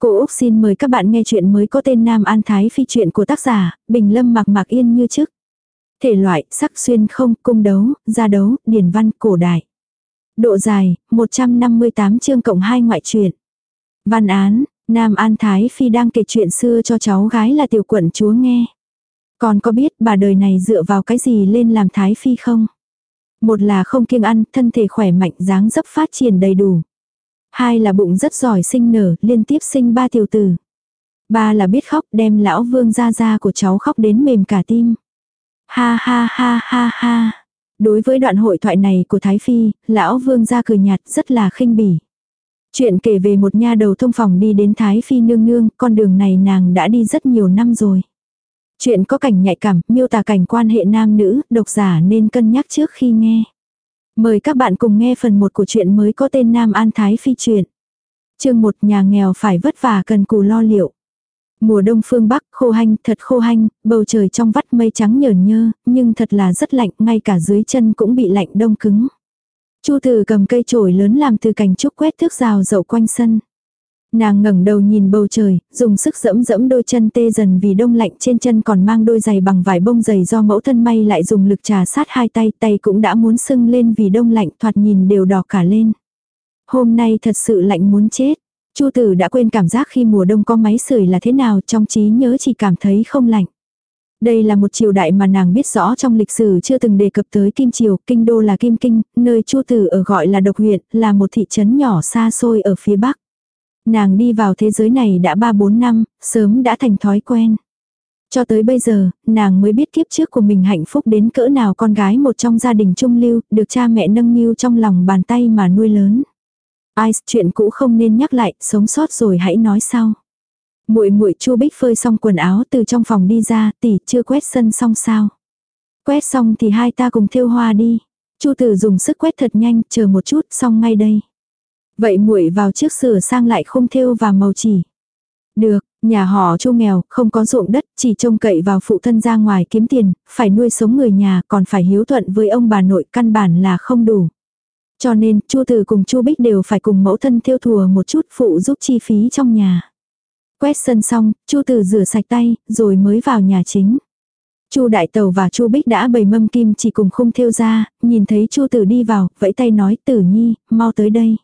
Cô Úc xin mời các bạn nghe chuyện mới có tên Nam An Thái phi chuyện của tác giả, Bình Lâm Mạc Mạc Yên như trước. Thể loại, sắc xuyên không, cung đấu, gia đấu, điển văn, cổ đại. Độ dài, 158 chương cộng 2 ngoại truyện. Văn án, Nam An Thái Phi đang kể chuyện xưa cho cháu gái là tiểu quận chúa nghe. Còn có biết bà đời này dựa vào cái gì lên làm Thái Phi không? Một là không kiêng ăn, thân thể khỏe mạnh, dáng dấp phát triển đầy đủ. Hai là bụng rất giỏi sinh nở, liên tiếp sinh ba tiểu tử. Ba là biết khóc, đem lão vương gia gia của cháu khóc đến mềm cả tim. Ha ha ha ha ha. Đối với đoạn hội thoại này của Thái Phi, lão vương gia cười nhạt rất là khinh bỉ. Chuyện kể về một nha đầu thông phòng đi đến Thái Phi nương nương, con đường này nàng đã đi rất nhiều năm rồi. Chuyện có cảnh nhạy cảm, miêu tả cảnh quan hệ nam nữ, độc giả nên cân nhắc trước khi nghe. Mời các bạn cùng nghe phần 1 của chuyện mới có tên Nam An Thái Phi truyện. chương một nhà nghèo phải vất vả cần cù lo liệu. Mùa đông phương Bắc khô hanh, thật khô hanh, bầu trời trong vắt mây trắng nhờn nhơ, nhưng thật là rất lạnh, ngay cả dưới chân cũng bị lạnh đông cứng. Chu Từ cầm cây chổi lớn làm từ cành trúc quét thước rào dậu quanh sân. Nàng ngẩng đầu nhìn bầu trời, dùng sức dẫm dẫm đôi chân tê dần vì đông lạnh trên chân còn mang đôi giày bằng vải bông dày do mẫu thân may lại dùng lực trà sát hai tay, tay cũng đã muốn sưng lên vì đông lạnh thoạt nhìn đều đỏ cả lên. Hôm nay thật sự lạnh muốn chết. Chu tử đã quên cảm giác khi mùa đông có máy sưởi là thế nào trong trí nhớ chỉ cảm thấy không lạnh. Đây là một triều đại mà nàng biết rõ trong lịch sử chưa từng đề cập tới Kim Triều, Kinh Đô là Kim Kinh, nơi Chu Tử ở gọi là Độc huyện, là một thị trấn nhỏ xa xôi ở phía Bắc. Nàng đi vào thế giới này đã 3-4 năm, sớm đã thành thói quen. Cho tới bây giờ, nàng mới biết kiếp trước của mình hạnh phúc đến cỡ nào con gái một trong gia đình trung lưu, được cha mẹ nâng niu trong lòng bàn tay mà nuôi lớn. Ai, chuyện cũ không nên nhắc lại, sống sót rồi hãy nói sau. Muội muội Chu Bích phơi xong quần áo từ trong phòng đi ra, tỷ chưa quét sân xong sao? Quét xong thì hai ta cùng thêu hoa đi. Chu Tử dùng sức quét thật nhanh, chờ một chút, xong ngay đây. Vậy muội vào trước sửa sang lại không thêu và màu chỉ. Được, nhà họ chu nghèo, không có ruộng đất, chỉ trông cậy vào phụ thân ra ngoài kiếm tiền, phải nuôi sống người nhà, còn phải hiếu thuận với ông bà nội căn bản là không đủ. Cho nên, chu từ cùng chu bích đều phải cùng mẫu thân tiêu thùa một chút phụ giúp chi phí trong nhà. Quét sân xong, chu từ rửa sạch tay, rồi mới vào nhà chính. Chu đại tàu và chu bích đã bày mâm kim chỉ cùng không thêu ra, nhìn thấy chu tử đi vào, vẫy tay nói tử nhi, mau tới đây.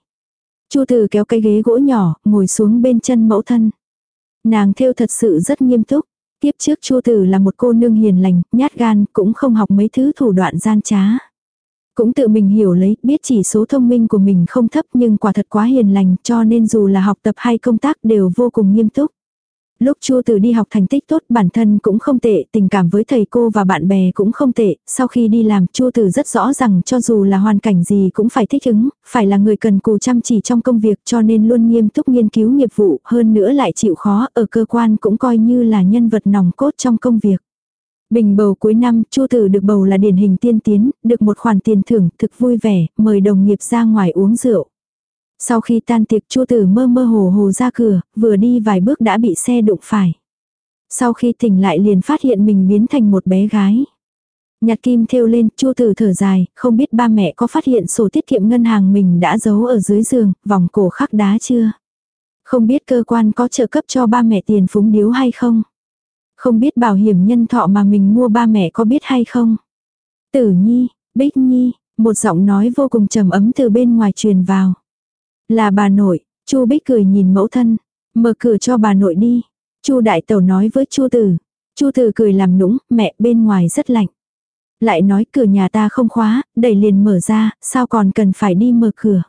Chu Từ kéo cái ghế gỗ nhỏ, ngồi xuống bên chân mẫu thân. Nàng theo thật sự rất nghiêm túc. Tiếp trước Chu Từ là một cô nương hiền lành, nhát gan, cũng không học mấy thứ thủ đoạn gian trá. Cũng tự mình hiểu lấy, biết chỉ số thông minh của mình không thấp nhưng quả thật quá hiền lành cho nên dù là học tập hay công tác đều vô cùng nghiêm túc. Lúc Chu Tử đi học thành tích tốt bản thân cũng không tệ, tình cảm với thầy cô và bạn bè cũng không tệ, sau khi đi làm Chu Tử rất rõ rằng cho dù là hoàn cảnh gì cũng phải thích ứng, phải là người cần cù chăm chỉ trong công việc cho nên luôn nghiêm túc nghiên cứu nghiệp vụ, hơn nữa lại chịu khó, ở cơ quan cũng coi như là nhân vật nòng cốt trong công việc. Bình bầu cuối năm, Chu Tử được bầu là điển hình tiên tiến, được một khoản tiền thưởng, thực vui vẻ, mời đồng nghiệp ra ngoài uống rượu. Sau khi tan tiệc Chu Tử mơ mơ hồ hồ ra cửa, vừa đi vài bước đã bị xe đụng phải. Sau khi tỉnh lại liền phát hiện mình biến thành một bé gái. Nhặt kim thêu lên, Chu Tử thở dài, không biết ba mẹ có phát hiện sổ tiết kiệm ngân hàng mình đã giấu ở dưới giường, vòng cổ khắc đá chưa? Không biết cơ quan có trợ cấp cho ba mẹ tiền phúng điếu hay không? Không biết bảo hiểm nhân thọ mà mình mua ba mẹ có biết hay không? Tử Nhi, Bích Nhi, một giọng nói vô cùng trầm ấm từ bên ngoài truyền vào. Là bà nội, Chu Bích cười nhìn mẫu thân, mở cửa cho bà nội đi. Chu đại tẩu nói với Chu Tử. Chu Tử cười làm nũng, mẹ bên ngoài rất lạnh. Lại nói cửa nhà ta không khóa, đẩy liền mở ra, sao còn cần phải đi mở cửa.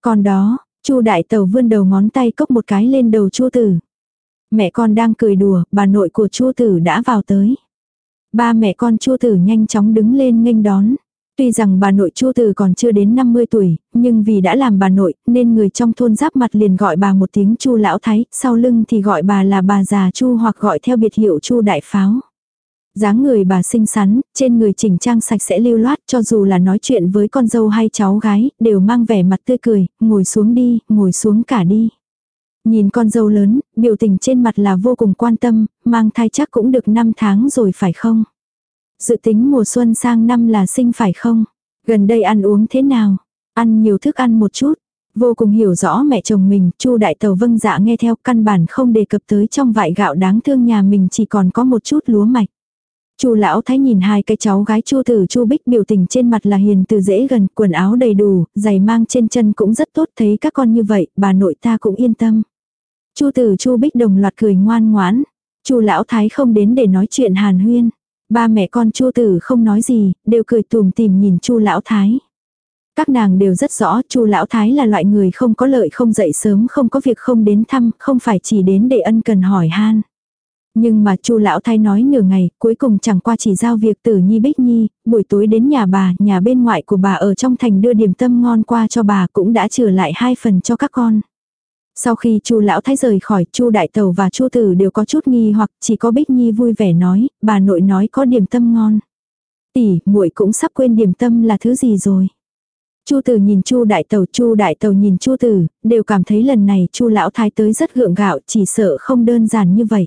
Còn đó, Chu đại tẩu vươn đầu ngón tay cốc một cái lên đầu Chu Tử. Mẹ con đang cười đùa, bà nội của Chu Tử đã vào tới. Ba mẹ con Chu Tử nhanh chóng đứng lên nghênh đón. Tuy rằng bà nội Chu Từ còn chưa đến 50 tuổi, nhưng vì đã làm bà nội, nên người trong thôn giáp mặt liền gọi bà một tiếng Chu lão thái, sau lưng thì gọi bà là bà già Chu hoặc gọi theo biệt hiệu Chu đại pháo. dáng người bà xinh xắn, trên người chỉnh trang sạch sẽ lưu loát, cho dù là nói chuyện với con dâu hay cháu gái, đều mang vẻ mặt tươi cười, ngồi xuống đi, ngồi xuống cả đi. Nhìn con dâu lớn, biểu tình trên mặt là vô cùng quan tâm, mang thai chắc cũng được 5 tháng rồi phải không? Dự tính mùa xuân sang năm là sinh phải không? Gần đây ăn uống thế nào? Ăn nhiều thức ăn một chút. Vô cùng hiểu rõ mẹ chồng mình, Chu đại tàu vâng dạ nghe theo căn bản không đề cập tới trong vại gạo đáng thương nhà mình chỉ còn có một chút lúa mạch. Chu lão thái nhìn hai cái cháu gái Chu Tử Chu Bích biểu tình trên mặt là hiền từ dễ gần, quần áo đầy đủ, giày mang trên chân cũng rất tốt, thấy các con như vậy, bà nội ta cũng yên tâm. Chu Tử Chu Bích đồng loạt cười ngoan ngoãn. Chu lão thái không đến để nói chuyện Hàn Huyên. Ba mẹ con Chu Tử không nói gì, đều cười tùm tìm nhìn Chu lão thái. Các nàng đều rất rõ chu lão thái là loại người không có lợi không dậy sớm không có việc không đến thăm, không phải chỉ đến để ân cần hỏi han. Nhưng mà chu lão thái nói nửa ngày, cuối cùng chẳng qua chỉ giao việc tử nhi bích nhi, buổi tối đến nhà bà, nhà bên ngoại của bà ở trong thành đưa điểm tâm ngon qua cho bà cũng đã trừ lại hai phần cho các con. Sau khi chu lão thái rời khỏi, chu đại tàu và chu tử đều có chút nghi hoặc chỉ có bích nhi vui vẻ nói, bà nội nói có điểm tâm ngon. Tỷ, muội cũng sắp quên điểm tâm là thứ gì rồi. Chu Tử nhìn Chu đại tàu, Chu đại tàu nhìn Chu Tử, đều cảm thấy lần này Chu lão thái tới rất gượng gạo, chỉ sợ không đơn giản như vậy.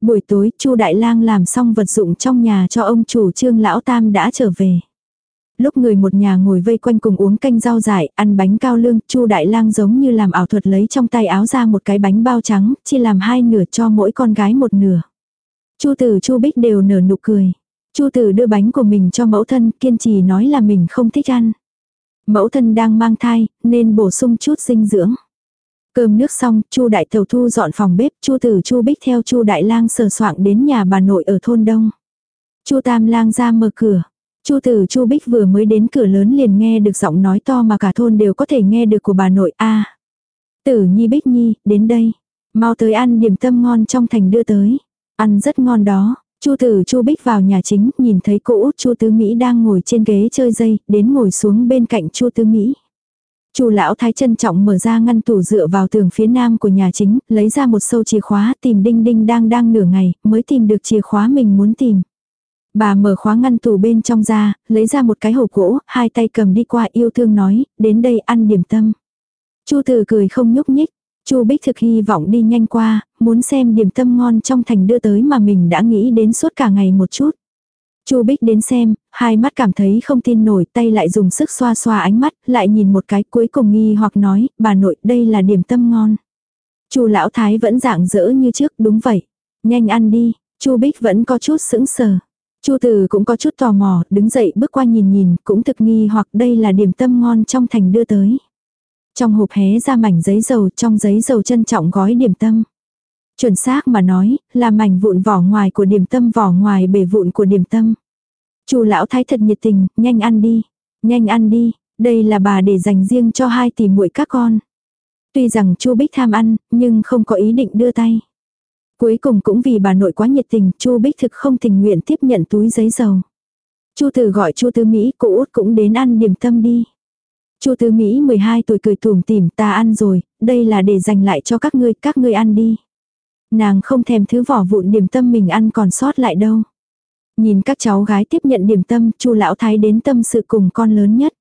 Buổi tối, Chu đại lang làm xong vật dụng trong nhà cho ông chủ Trương lão tam đã trở về. Lúc người một nhà ngồi vây quanh cùng uống canh rau dại, ăn bánh cao lương, Chu đại lang giống như làm ảo thuật lấy trong tay áo ra một cái bánh bao trắng, chia làm hai nửa cho mỗi con gái một nửa. Chu Tử, Chu Bích đều nở nụ cười. Chu Tử đưa bánh của mình cho mẫu thân, kiên trì nói là mình không thích ăn. Mẫu thân đang mang thai, nên bổ sung chút dinh dưỡng. Cơm nước xong, Chu đại Thầu thu dọn phòng bếp, Chu tử Chu Bích theo Chu đại lang sờ soạng đến nhà bà nội ở thôn đông. Chu Tam lang ra mở cửa. Chu tử Chu Bích vừa mới đến cửa lớn liền nghe được giọng nói to mà cả thôn đều có thể nghe được của bà nội a. tử Nhi Bích Nhi, đến đây. Mau tới ăn điểm tâm ngon trong thành đưa tới. Ăn rất ngon đó. Chu tử Chu Bích vào nhà chính, nhìn thấy cô út Chu Tứ Mỹ đang ngồi trên ghế chơi dây, đến ngồi xuống bên cạnh Chu Tứ Mỹ. Chu lão thái trân trọng mở ra ngăn tủ dựa vào tường phía nam của nhà chính, lấy ra một sâu chìa khóa, tìm đinh đinh đang đang nửa ngày, mới tìm được chìa khóa mình muốn tìm. Bà mở khóa ngăn tủ bên trong ra, lấy ra một cái hộp gỗ, hai tay cầm đi qua yêu thương nói, đến đây ăn điểm tâm. Chu từ cười không nhúc nhích, Chu Bích thực hy vọng đi nhanh qua, muốn xem điểm tâm ngon trong thành đưa tới mà mình đã nghĩ đến suốt cả ngày một chút. Chu Bích đến xem, hai mắt cảm thấy không tin nổi, tay lại dùng sức xoa xoa ánh mắt, lại nhìn một cái cuối cùng nghi hoặc nói, bà nội, đây là điểm tâm ngon. Chu lão thái vẫn dạng dỡ như trước, đúng vậy. Nhanh ăn đi, Chu Bích vẫn có chút sững sờ. Chu Từ cũng có chút tò mò, đứng dậy bước qua nhìn nhìn, cũng thực nghi hoặc đây là điểm tâm ngon trong thành đưa tới. Trong hộp hé ra mảnh giấy dầu, trong giấy dầu trân trọng gói điểm tâm. Chuẩn xác mà nói, là mảnh vụn vỏ ngoài của điểm tâm vỏ ngoài bề vụn của điểm tâm. Chu lão thái thật nhiệt tình, nhanh ăn đi, nhanh ăn đi, đây là bà để dành riêng cho hai tỷ muội các con. Tuy rằng Chu Bích tham ăn, nhưng không có ý định đưa tay. Cuối cùng cũng vì bà nội quá nhiệt tình, Chu Bích thực không tình nguyện tiếp nhận túi giấy dầu. Chu Từ gọi Chu Tư Mỹ, cô út cũng đến ăn điểm tâm đi. Chu Tư Mỹ 12 tuổi cười tủm tỉm, ta ăn rồi, đây là để dành lại cho các ngươi, các ngươi ăn đi. Nàng không thèm thứ vỏ vụn điểm tâm mình ăn còn sót lại đâu. Nhìn các cháu gái tiếp nhận điểm tâm, Chu lão thái đến tâm sự cùng con lớn nhất.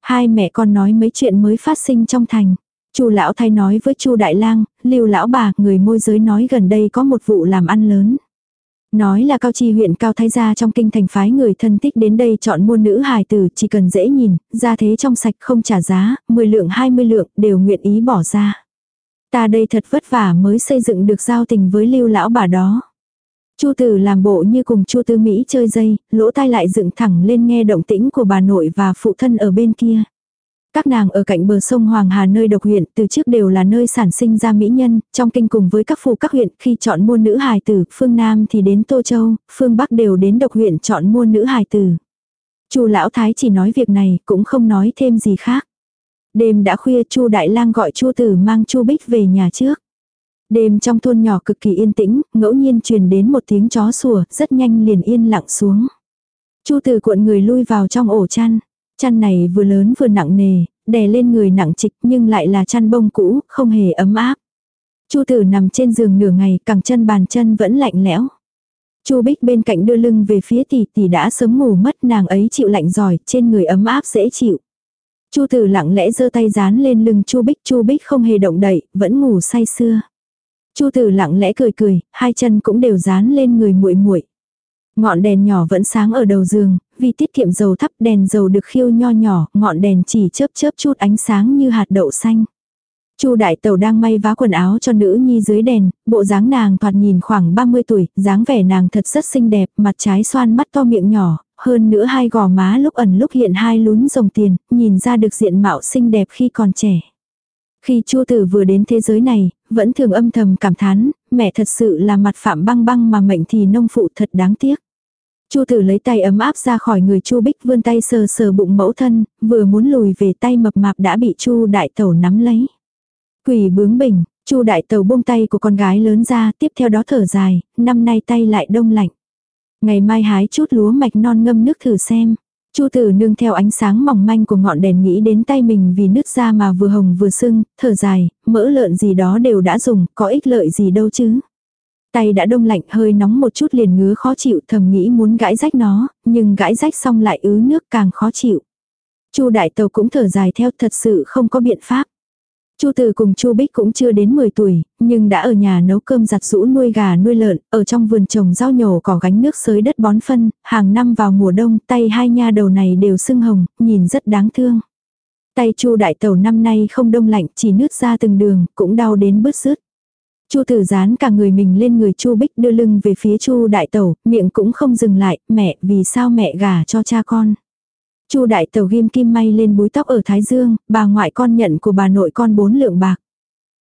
Hai mẹ con nói mấy chuyện mới phát sinh trong thành. Chu lão thái nói với Chu đại lang, Lưu lão bà, người môi giới nói gần đây có một vụ làm ăn lớn. Nói là cao chi huyện cao thái gia trong kinh thành phái người thân thích đến đây chọn mua nữ hài tử chỉ cần dễ nhìn, ra thế trong sạch không trả giá, 10 lượng 20 lượng đều nguyện ý bỏ ra. Ta đây thật vất vả mới xây dựng được giao tình với lưu lão bà đó. Chu tử làm bộ như cùng chu tư Mỹ chơi dây, lỗ tai lại dựng thẳng lên nghe động tĩnh của bà nội và phụ thân ở bên kia. Các nàng ở cạnh bờ sông Hoàng Hà nơi độc huyện từ trước đều là nơi sản sinh ra mỹ nhân, trong kinh cùng với các phù các huyện khi chọn mua nữ hài tử, phương Nam thì đến Tô Châu, phương Bắc đều đến độc huyện chọn mua nữ hài tử. Chu lão thái chỉ nói việc này, cũng không nói thêm gì khác. Đêm đã khuya Chu Đại Lang gọi Chu Tử mang Chu Bích về nhà trước. Đêm trong thôn nhỏ cực kỳ yên tĩnh, ngẫu nhiên truyền đến một tiếng chó sủa, rất nhanh liền yên lặng xuống. Chu Tử cuộn người lui vào trong ổ chăn. Chăn này vừa lớn vừa nặng nề, đè lên người nặng trịch nhưng lại là chăn bông cũ, không hề ấm áp. Chu tử nằm trên giường nửa ngày, cẳng chân bàn chân vẫn lạnh lẽo. Chu Bích bên cạnh đưa lưng về phía tỷ tỷ đã sớm ngủ mất nàng ấy chịu lạnh giỏi, trên người ấm áp dễ chịu. Chu Tử lặng lẽ giơ tay dán lên lưng Chu Bích, Chu Bích không hề động đậy, vẫn ngủ say sưa. Chu Tử lặng lẽ cười cười, hai chân cũng đều dán lên người muội muội. Ngọn đèn nhỏ vẫn sáng ở đầu giường, vì tiết kiệm dầu thắp đèn dầu được khiêu nho nhỏ, ngọn đèn chỉ chớp chớp chút ánh sáng như hạt đậu xanh. Chu đại tẩu đang may vá quần áo cho nữ nhi dưới đèn, bộ dáng nàng thoạt nhìn khoảng 30 tuổi, dáng vẻ nàng thật rất xinh đẹp, mặt trái xoan mắt to miệng nhỏ, hơn nữa hai gò má lúc ẩn lúc hiện hai lún rồng tiền, nhìn ra được diện mạo xinh đẹp khi còn trẻ. Khi Chu Tử vừa đến thế giới này, vẫn thường âm thầm cảm thán, mẹ thật sự là mặt phạm băng băng mà mệnh thì nông phụ thật đáng tiếc. Chu Tử lấy tay ấm áp ra khỏi người Chu Bích vươn tay sờ sờ bụng mẫu thân, vừa muốn lùi về tay mập mạp đã bị Chu đại tẩu nắm lấy. Quỷ bướng bỉnh, Chu đại tẩu buông tay của con gái lớn ra, tiếp theo đó thở dài, năm nay tay lại đông lạnh. Ngày mai hái chút lúa mạch non ngâm nước thử xem. Chu tử nương theo ánh sáng mỏng manh của ngọn đèn nghĩ đến tay mình vì nứt ra mà vừa hồng vừa sưng, thở dài, mỡ lợn gì đó đều đã dùng, có ích lợi gì đâu chứ. Tay đã đông lạnh hơi nóng một chút liền ngứa khó chịu thầm nghĩ muốn gãi rách nó, nhưng gãi rách xong lại ứ nước càng khó chịu. Chu đại tàu cũng thở dài theo thật sự không có biện pháp. Chu Từ cùng Chu Bích cũng chưa đến 10 tuổi, nhưng đã ở nhà nấu cơm giặt rũ nuôi gà nuôi lợn, ở trong vườn trồng rau nhổ cỏ gánh nước sới đất bón phân, hàng năm vào mùa đông, tay hai nha đầu này đều sưng hồng, nhìn rất đáng thương. Tay Chu đại tẩu năm nay không đông lạnh, chỉ nứt ra từng đường, cũng đau đến bứt rứt. Chu Tử dán cả người mình lên người Chu Bích đưa lưng về phía Chu đại tẩu, miệng cũng không dừng lại, "Mẹ, vì sao mẹ gả cho cha con?" Chu đại tàu ghim kim may lên búi tóc ở Thái Dương, bà ngoại con nhận của bà nội con bốn lượng bạc.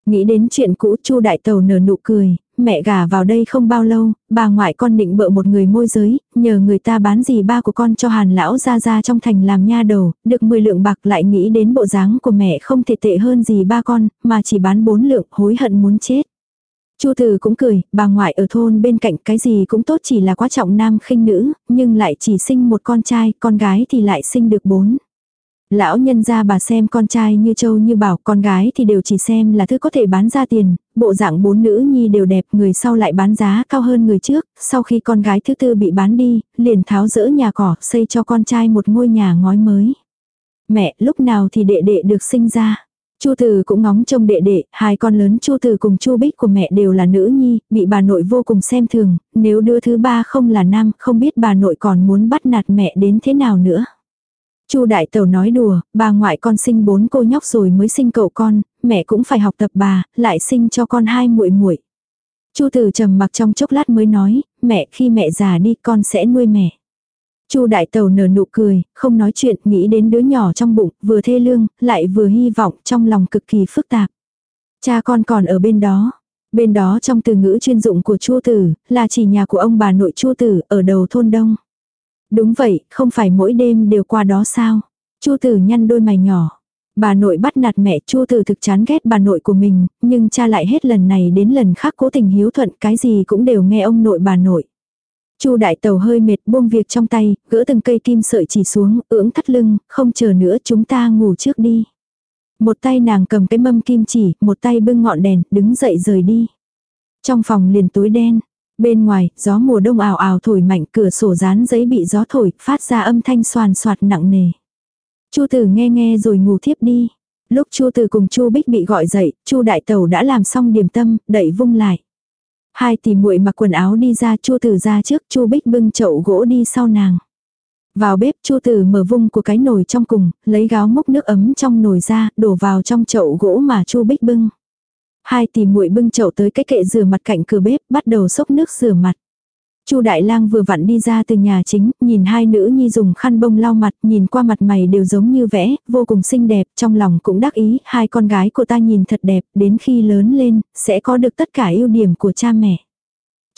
Nghĩ đến chuyện cũ Chu đại tàu nở nụ cười, mẹ gả vào đây không bao lâu, bà ngoại con định bợ một người môi giới, nhờ người ta bán gì ba của con cho hàn lão ra ra trong thành làm nha đầu, được 10 lượng bạc lại nghĩ đến bộ dáng của mẹ không thể tệ hơn gì ba con, mà chỉ bán bốn lượng hối hận muốn chết. Chu Từ cũng cười, bà ngoại ở thôn bên cạnh cái gì cũng tốt chỉ là quá trọng nam khinh nữ, nhưng lại chỉ sinh một con trai, con gái thì lại sinh được bốn. Lão nhân gia bà xem con trai như châu như bảo, con gái thì đều chỉ xem là thứ có thể bán ra tiền, bộ dạng bốn nữ nhi đều đẹp, người sau lại bán giá cao hơn người trước, sau khi con gái thứ tư bị bán đi, liền tháo rỡ nhà cỏ, xây cho con trai một ngôi nhà ngói mới. Mẹ, lúc nào thì đệ đệ được sinh ra? Chu Từ cũng ngóng trông đệ đệ, hai con lớn Chu Từ cùng Chu Bích của mẹ đều là nữ nhi, bị bà nội vô cùng xem thường, nếu đứa thứ ba không là nam, không biết bà nội còn muốn bắt nạt mẹ đến thế nào nữa. Chu đại tẩu nói đùa, bà ngoại con sinh bốn cô nhóc rồi mới sinh cậu con, mẹ cũng phải học tập bà, lại sinh cho con hai muội muội. Chu Từ trầm mặc trong chốc lát mới nói, mẹ khi mẹ già đi con sẽ nuôi mẹ. Chu đại tàu nở nụ cười, không nói chuyện, nghĩ đến đứa nhỏ trong bụng, vừa thê lương, lại vừa hy vọng, trong lòng cực kỳ phức tạp. Cha con còn ở bên đó. Bên đó trong từ ngữ chuyên dụng của Chu tử, là chỉ nhà của ông bà nội Chu tử, ở đầu thôn đông. Đúng vậy, không phải mỗi đêm đều qua đó sao? Chu tử nhăn đôi mày nhỏ. Bà nội bắt nạt mẹ Chu tử thực chán ghét bà nội của mình, nhưng cha lại hết lần này đến lần khác cố tình hiếu thuận cái gì cũng đều nghe ông nội bà nội. Chu đại tàu hơi mệt buông việc trong tay, gỡ từng cây kim sợi chỉ xuống, ưỡng thắt lưng, không chờ nữa chúng ta ngủ trước đi. Một tay nàng cầm cái mâm kim chỉ, một tay bưng ngọn đèn, đứng dậy rời đi. Trong phòng liền tối đen. Bên ngoài, gió mùa đông ào ào thổi mạnh, cửa sổ dán giấy bị gió thổi, phát ra âm thanh soàn xoạt nặng nề. Chu tử nghe nghe rồi ngủ thiếp đi. Lúc Chu tử cùng Chu Bích bị gọi dậy, Chu đại tàu đã làm xong điểm tâm, đẩy vung lại. Hai tỷ muội mặc quần áo đi ra Chu Tử ra trước, Chu Bích bưng chậu gỗ đi sau nàng. Vào bếp Chu Tử mở vung của cái nồi trong cùng, lấy gáo múc nước ấm trong nồi ra, đổ vào trong chậu gỗ mà Chu Bích bưng. Hai tỷ muội bưng chậu tới cái kệ rửa mặt cạnh cửa bếp, bắt đầu xốc nước rửa mặt. Chu Đại Lang vừa vặn đi ra từ nhà chính, nhìn hai nữ nhi dùng khăn bông lau mặt, nhìn qua mặt mày đều giống như vẽ, vô cùng xinh đẹp, trong lòng cũng đắc ý, hai con gái của ta nhìn thật đẹp, đến khi lớn lên, sẽ có được tất cả ưu điểm của cha mẹ.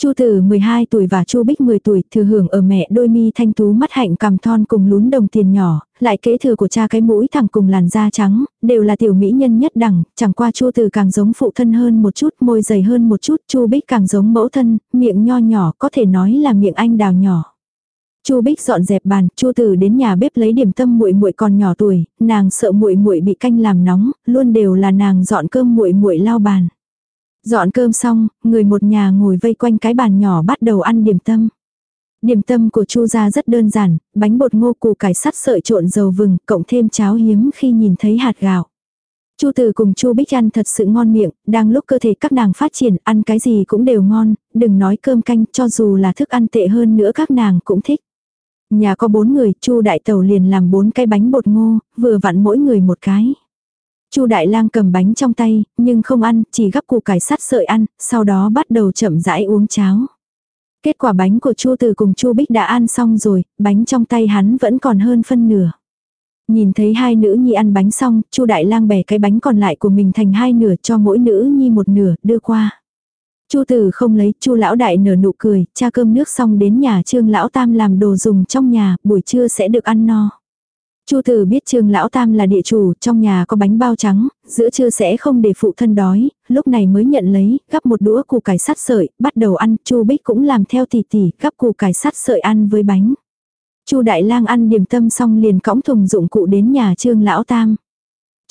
Chu Tử 12 tuổi và Chu Bích 10 tuổi, thừa hưởng ở mẹ đôi mi thanh tú mắt hạnh cằm thon cùng lún đồng tiền nhỏ, lại kế thừa của cha cái mũi thẳng cùng làn da trắng, đều là tiểu mỹ nhân nhất đẳng, chẳng qua Chu Tử càng giống phụ thân hơn một chút, môi dày hơn một chút, Chu Bích càng giống mẫu thân, miệng nho nhỏ, có thể nói là miệng anh đào nhỏ. Chu Bích dọn dẹp bàn, Chu Tử đến nhà bếp lấy điểm tâm muội muội còn nhỏ tuổi, nàng sợ muội muội bị canh làm nóng, luôn đều là nàng dọn cơm muội muội lau bàn. Dọn cơm xong, người một nhà ngồi vây quanh cái bàn nhỏ bắt đầu ăn điểm tâm. Điểm tâm của Chu gia rất đơn giản, bánh bột ngô củ cải sắt sợi trộn dầu vừng, cộng thêm cháo hiếm khi nhìn thấy hạt gạo. Chu Từ cùng Chu Bích ăn thật sự ngon miệng, đang lúc cơ thể các nàng phát triển, ăn cái gì cũng đều ngon, đừng nói cơm canh, cho dù là thức ăn tệ hơn nữa các nàng cũng thích. Nhà có bốn người, Chu Đại Tẩu liền làm bốn cái bánh bột ngô, vừa vặn mỗi người một cái. Chu Đại Lang cầm bánh trong tay, nhưng không ăn, chỉ gắp củ cải sắt sợi ăn, sau đó bắt đầu chậm rãi uống cháo. Kết quả bánh của Chu Từ cùng Chu Bích đã ăn xong rồi, bánh trong tay hắn vẫn còn hơn phân nửa. Nhìn thấy hai nữ nhi ăn bánh xong, Chu Đại Lang bẻ cái bánh còn lại của mình thành hai nửa cho mỗi nữ nhi một nửa, đưa qua. Chu Tử không lấy, Chu lão đại nở nụ cười, cha cơm nước xong đến nhà Trương lão tam làm đồ dùng trong nhà, buổi trưa sẽ được ăn no. Chu Tử biết Trương lão tam là địa chủ, trong nhà có bánh bao trắng, giữa trưa sẽ không để phụ thân đói, lúc này mới nhận lấy, gắp một đũa củ cải sắt sợi, bắt đầu ăn, Chu Bích cũng làm theo tỉ tỉ, gắp củ cải sắt sợi ăn với bánh. Chu Đại Lang ăn điểm tâm xong liền cõng thùng dụng cụ đến nhà Trương lão tam.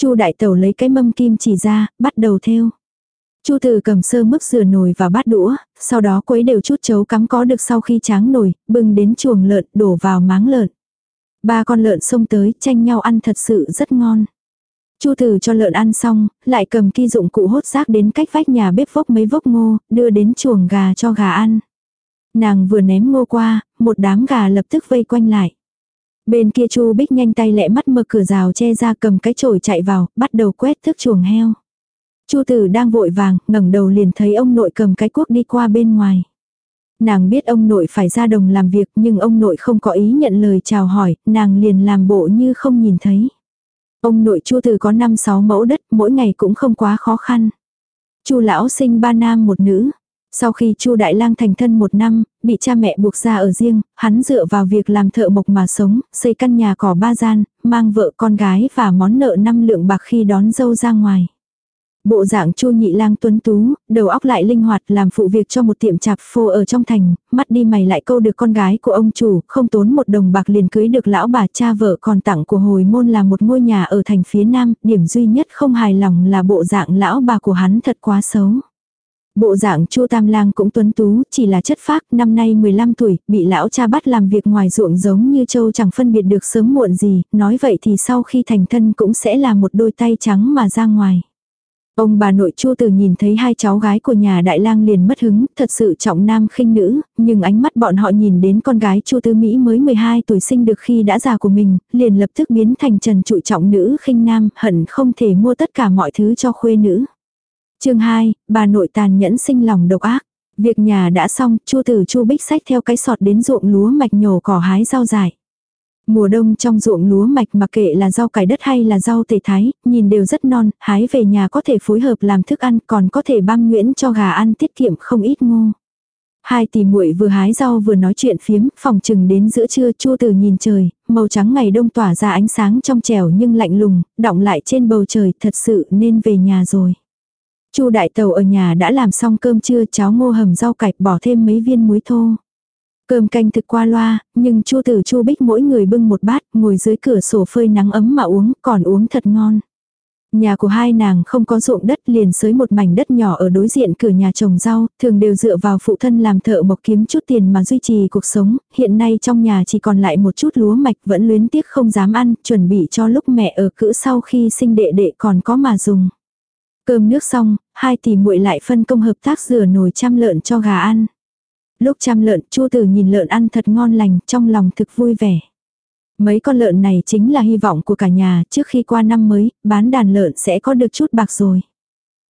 Chu Đại Tẩu lấy cái mâm kim chỉ ra, bắt đầu theo. Chu Từ cầm sơ mức rửa nồi và bát đũa, sau đó quấy đều chút chấu cắm có được sau khi tráng nồi, bưng đến chuồng lợn, đổ vào máng lợn. Ba con lợn xông tới, tranh nhau ăn thật sự rất ngon. Chu Tử cho lợn ăn xong, lại cầm ki dụng cụ hốt rác đến cách vách nhà bếp vốc mấy vốc ngô, đưa đến chuồng gà cho gà ăn. Nàng vừa ném ngô qua, một đám gà lập tức vây quanh lại. Bên kia Chu Bích nhanh tay lẹ mắt mở cửa rào che ra cầm cái chổi chạy vào, bắt đầu quét thức chuồng heo. Chu tử đang vội vàng, ngẩng đầu liền thấy ông nội cầm cái cuốc đi qua bên ngoài. Nàng biết ông nội phải ra đồng làm việc nhưng ông nội không có ý nhận lời chào hỏi, nàng liền làm bộ như không nhìn thấy. Ông nội Chu Từ có 5-6 mẫu đất, mỗi ngày cũng không quá khó khăn. Chu lão sinh ba nam một nữ. Sau khi Chu Đại Lang thành thân một năm, bị cha mẹ buộc ra ở riêng, hắn dựa vào việc làm thợ mộc mà sống, xây căn nhà cỏ ba gian, mang vợ con gái và món nợ năm lượng bạc khi đón dâu ra ngoài. Bộ dạng Chu Nhị Lang tuấn tú, đầu óc lại linh hoạt làm phụ việc cho một tiệm chạp phô ở trong thành, mắt đi mày lại câu được con gái của ông chủ, không tốn một đồng bạc liền cưới được lão bà cha vợ còn tặng của hồi môn là một ngôi nhà ở thành phía nam, điểm duy nhất không hài lòng là bộ dạng lão bà của hắn thật quá xấu. Bộ dạng Chu Tam Lang cũng tuấn tú, chỉ là chất phác, năm nay 15 tuổi, bị lão cha bắt làm việc ngoài ruộng giống như châu chẳng phân biệt được sớm muộn gì, nói vậy thì sau khi thành thân cũng sẽ là một đôi tay trắng mà ra ngoài. Ông bà nội Chu Từ nhìn thấy hai cháu gái của nhà đại lang liền mất hứng, thật sự trọng nam khinh nữ, nhưng ánh mắt bọn họ nhìn đến con gái Chu Tư Mỹ mới 12 tuổi sinh được khi đã già của mình, liền lập tức biến thành trần trụi trọng nữ khinh nam, hận không thể mua tất cả mọi thứ cho khuê nữ. Chương 2, bà nội tàn nhẫn sinh lòng độc ác. Việc nhà đã xong, Chu Tử Chu Bích sách theo cái sọt đến ruộng lúa mạch nhổ cỏ hái rau dại. Mùa đông trong ruộng lúa mạch mặc kệ là rau cải đất hay là rau tề thái, nhìn đều rất non, hái về nhà có thể phối hợp làm thức ăn còn có thể băm nhuyễn cho gà ăn tiết kiệm không ít ngô. Hai tỷ muội vừa hái rau vừa nói chuyện phiếm, phòng chừng đến giữa trưa chua từ nhìn trời, màu trắng ngày đông tỏa ra ánh sáng trong trẻo nhưng lạnh lùng, đọng lại trên bầu trời thật sự nên về nhà rồi. Chu đại tàu ở nhà đã làm xong cơm trưa cháo ngô hầm rau cải bỏ thêm mấy viên muối thô. Cơm canh thực qua loa, nhưng Chu Tử Chu Bích mỗi người bưng một bát, ngồi dưới cửa sổ phơi nắng ấm mà uống, còn uống thật ngon. Nhà của hai nàng không có ruộng đất liền sới một mảnh đất nhỏ ở đối diện cửa nhà trồng rau, thường đều dựa vào phụ thân làm thợ mộc kiếm chút tiền mà duy trì cuộc sống, hiện nay trong nhà chỉ còn lại một chút lúa mạch vẫn luyến tiếc không dám ăn, chuẩn bị cho lúc mẹ ở cữ sau khi sinh đệ đệ còn có mà dùng. Cơm nước xong, hai tỷ muội lại phân công hợp tác rửa nồi chăm lợn cho gà ăn. Lúc chăm lợn, Chu Tử nhìn lợn ăn thật ngon lành, trong lòng thực vui vẻ. Mấy con lợn này chính là hy vọng của cả nhà, trước khi qua năm mới, bán đàn lợn sẽ có được chút bạc rồi.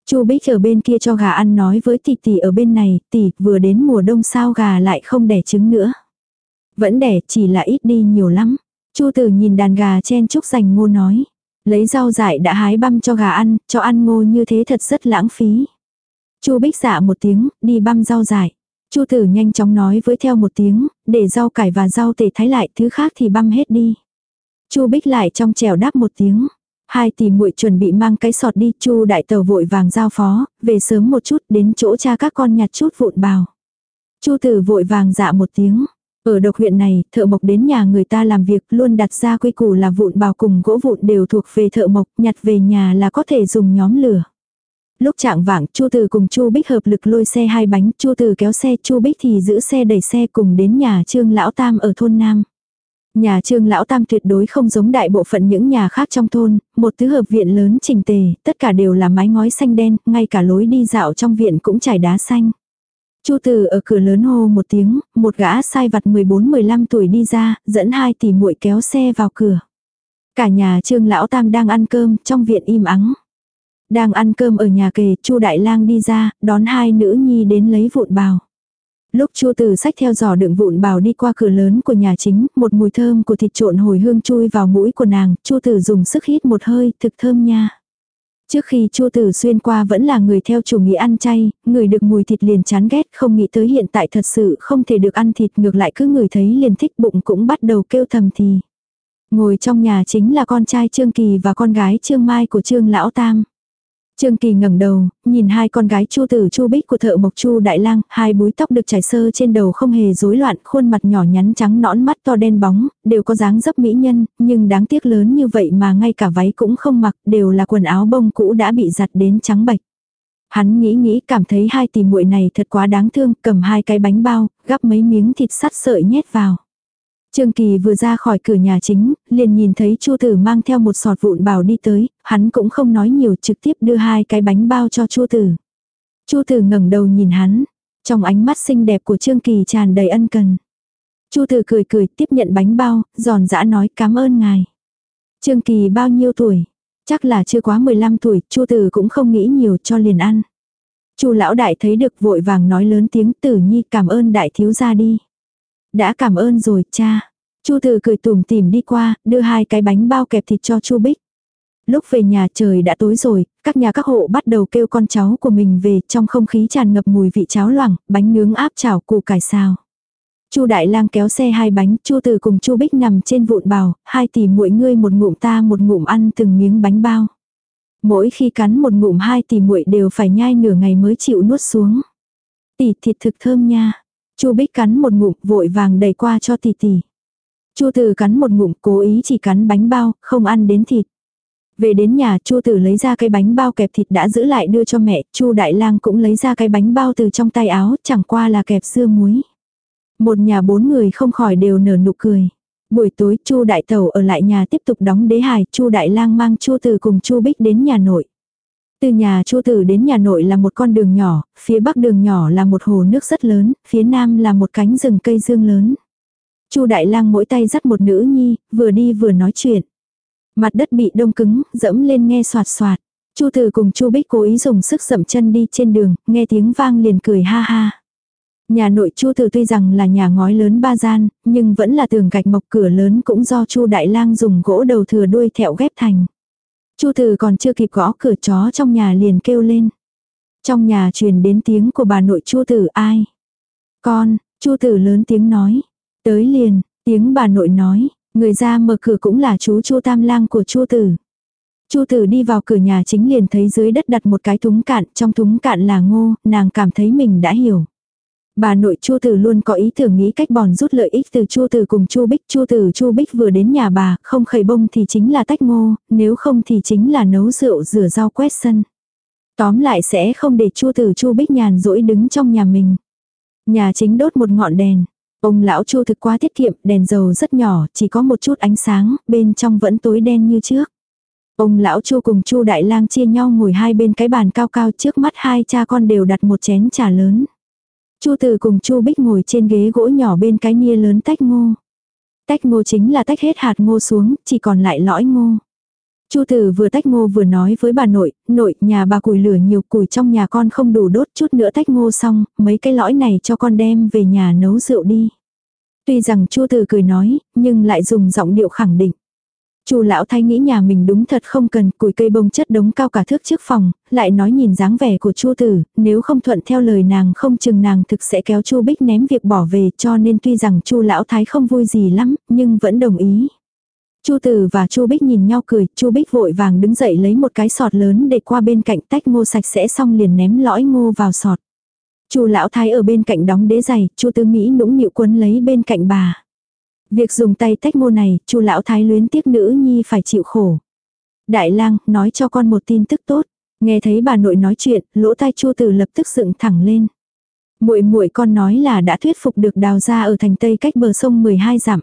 Chu Bích ở bên kia cho gà ăn nói với tỷ tỷ ở bên này, tỷ, vừa đến mùa đông sao gà lại không đẻ trứng nữa. Vẫn đẻ, chỉ là ít đi nhiều lắm. Chu Tử nhìn đàn gà chen chúc dành ngô nói. Lấy rau dại đã hái băm cho gà ăn, cho ăn ngô như thế thật rất lãng phí. Chu Bích dạ một tiếng, đi băm rau dại. Chu tử nhanh chóng nói với theo một tiếng, để rau cải và rau tể thái lại, thứ khác thì băm hết đi. Chu bích lại trong trèo đáp một tiếng. Hai tỷ muội chuẩn bị mang cái sọt đi, Chu đại tàu vội vàng giao phó, về sớm một chút đến chỗ cha các con nhặt chút vụn bào. Chu tử vội vàng dạ một tiếng. Ở độc huyện này, thợ mộc đến nhà người ta làm việc luôn đặt ra quy củ là vụn bào cùng gỗ vụn đều thuộc về thợ mộc, nhặt về nhà là có thể dùng nhóm lửa. Lúc trạng vạng, Chu Từ cùng Chu Bích hợp lực lôi xe hai bánh, Chu Từ kéo xe, Chu Bích thì giữ xe đẩy xe cùng đến nhà Trương lão tam ở thôn Nam. Nhà trương lão tam tuyệt đối không giống đại bộ phận những nhà khác trong thôn, một tứ hợp viện lớn trình tề, tất cả đều là mái ngói xanh đen, ngay cả lối đi dạo trong viện cũng trải đá xanh. Chu Từ ở cửa lớn hô một tiếng, một gã sai vặt 14-15 tuổi đi ra, dẫn hai tỷ muội kéo xe vào cửa. Cả nhà Trương lão tam đang ăn cơm, trong viện im ắng. Đang ăn cơm ở nhà kề, Chu Đại Lang đi ra, đón hai nữ nhi đến lấy vụn bào. Lúc Chu Từ sách theo giỏ đựng vụn bào đi qua cửa lớn của nhà chính, một mùi thơm của thịt trộn hồi hương chui vào mũi của nàng, Chu Từ dùng sức hít một hơi, thực thơm nha. Trước khi Chu Tử xuyên qua vẫn là người theo chủ nghĩa ăn chay, người được mùi thịt liền chán ghét, không nghĩ tới hiện tại thật sự không thể được ăn thịt, ngược lại cứ người thấy liền thích bụng cũng bắt đầu kêu thầm thì. Ngồi trong nhà chính là con trai Trương Kỳ và con gái Trương Mai của Trương Lão Tam. Trương Kỳ ngẩng đầu, nhìn hai con gái Chu Tử Chu Bích của thợ mộc Chu Đại Lang, hai búi tóc được trải sơ trên đầu không hề rối loạn, khuôn mặt nhỏ nhắn trắng nõn mắt to đen bóng, đều có dáng dấp mỹ nhân, nhưng đáng tiếc lớn như vậy mà ngay cả váy cũng không mặc, đều là quần áo bông cũ đã bị giặt đến trắng bệch. Hắn nghĩ nghĩ cảm thấy hai tỷ muội này thật quá đáng thương, cầm hai cái bánh bao, gắp mấy miếng thịt sắt sợi nhét vào. Trương Kỳ vừa ra khỏi cửa nhà chính, liền nhìn thấy Chu Tử mang theo một sọt vụn bảo đi tới, hắn cũng không nói nhiều trực tiếp đưa hai cái bánh bao cho Chu Tử. Chu Tử ngẩng đầu nhìn hắn, trong ánh mắt xinh đẹp của Trương Kỳ tràn đầy ân cần. Chu Tử cười cười tiếp nhận bánh bao, giòn giã nói cảm ơn ngài. Trương Kỳ bao nhiêu tuổi? Chắc là chưa quá 15 tuổi, Chu Tử cũng không nghĩ nhiều cho liền ăn. Chu lão đại thấy được vội vàng nói lớn tiếng Tử Nhi cảm ơn đại thiếu gia đi. Đã cảm ơn rồi, cha. Chu Từ cười tủm tỉm đi qua, đưa hai cái bánh bao kẹp thịt cho Chu Bích. Lúc về nhà trời đã tối rồi, các nhà các hộ bắt đầu kêu con cháu của mình về, trong không khí tràn ngập mùi vị cháo loãng, bánh nướng áp chảo củ cải xào. Chu Đại Lang kéo xe hai bánh, Chu Từ cùng Chu Bích nằm trên vụn bào, hai tỷ muội người một ngụm ta một ngụm ăn từng miếng bánh bao. Mỗi khi cắn một ngụm hai tỷ muội đều phải nhai nửa ngày mới chịu nuốt xuống. Tỷ thịt thực thơm nha. Chu Bích cắn một ngụm vội vàng đẩy qua cho tỷ tỷ. Chu Tử cắn một ngụm cố ý chỉ cắn bánh bao, không ăn đến thịt. Về đến nhà Chu Tử lấy ra cái bánh bao kẹp thịt đã giữ lại đưa cho mẹ, Chu Đại Lang cũng lấy ra cái bánh bao từ trong tay áo, chẳng qua là kẹp dưa muối. Một nhà bốn người không khỏi đều nở nụ cười. Buổi tối Chu Đại Tẩu ở lại nhà tiếp tục đóng đế hài, Chu Đại Lang mang Chu Tử cùng Chu Bích đến nhà nội. Từ nhà Chu Tử đến nhà nội là một con đường nhỏ, phía bắc đường nhỏ là một hồ nước rất lớn, phía nam là một cánh rừng cây dương lớn. Chu Đại Lang mỗi tay dắt một nữ nhi, vừa đi vừa nói chuyện. Mặt đất bị đông cứng, dẫm lên nghe soạt soạt. Chu Tử cùng Chu Bích cố ý dùng sức dậm chân đi trên đường, nghe tiếng vang liền cười ha ha. Nhà nội Chu Tử tuy rằng là nhà ngói lớn ba gian, nhưng vẫn là tường gạch mộc cửa lớn cũng do Chu Đại Lang dùng gỗ đầu thừa đuôi thẹo ghép thành. Chu Từ còn chưa kịp gõ cửa chó trong nhà liền kêu lên. Trong nhà truyền đến tiếng của bà nội Chu Tử ai? Con, Chu Tử lớn tiếng nói. Tới liền, tiếng bà nội nói, người ra mở cửa cũng là chú Chu Tam Lang của Chu Tử. Chu Tử đi vào cửa nhà chính liền thấy dưới đất đặt một cái thúng cạn, trong thúng cạn là ngô, nàng cảm thấy mình đã hiểu. Bà nội Chu Tử luôn có ý tưởng nghĩ cách bòn rút lợi ích từ Chu Tử cùng Chu Bích. Chu Tử Chu Bích vừa đến nhà bà, không khẩy bông thì chính là tách ngô, nếu không thì chính là nấu rượu rửa rau quét sân. Tóm lại sẽ không để Chu Tử Chu Bích nhàn rỗi đứng trong nhà mình. Nhà chính đốt một ngọn đèn. Ông lão Chu thực quá tiết kiệm, đèn dầu rất nhỏ, chỉ có một chút ánh sáng, bên trong vẫn tối đen như trước. Ông lão Chu cùng Chu Đại Lang chia nhau ngồi hai bên cái bàn cao cao trước mắt hai cha con đều đặt một chén trà lớn. Chu Từ cùng Chu Bích ngồi trên ghế gỗ nhỏ bên cái nia lớn tách ngô. Tách ngô chính là tách hết hạt ngô xuống, chỉ còn lại lõi ngô. Chu Từ vừa tách ngô vừa nói với bà nội, nội, nhà bà củi lửa nhiều củi trong nhà con không đủ đốt chút nữa tách ngô xong, mấy cái lõi này cho con đem về nhà nấu rượu đi. Tuy rằng Chu Từ cười nói, nhưng lại dùng giọng điệu khẳng định. Chu lão thái nghĩ nhà mình đúng thật không cần củi cây bông chất đống cao cả thước trước phòng, lại nói nhìn dáng vẻ của Chu tử, nếu không thuận theo lời nàng không chừng nàng thực sẽ kéo Chu Bích ném việc bỏ về, cho nên tuy rằng Chu lão thái không vui gì lắm, nhưng vẫn đồng ý. Chu tử và Chu Bích nhìn nhau cười, Chu Bích vội vàng đứng dậy lấy một cái sọt lớn để qua bên cạnh tách ngô sạch sẽ xong liền ném lõi ngô vào sọt. Chu lão thái ở bên cạnh đóng đế giày, Chu Tư Mỹ nũng nịu quấn lấy bên cạnh bà. Việc dùng tay tách ngô này, chu lão thái luyến tiếc nữ nhi phải chịu khổ. Đại lang, nói cho con một tin tức tốt. Nghe thấy bà nội nói chuyện, lỗ tai chu tử lập tức dựng thẳng lên. muội muội con nói là đã thuyết phục được đào gia ở thành tây cách bờ sông 12 dặm.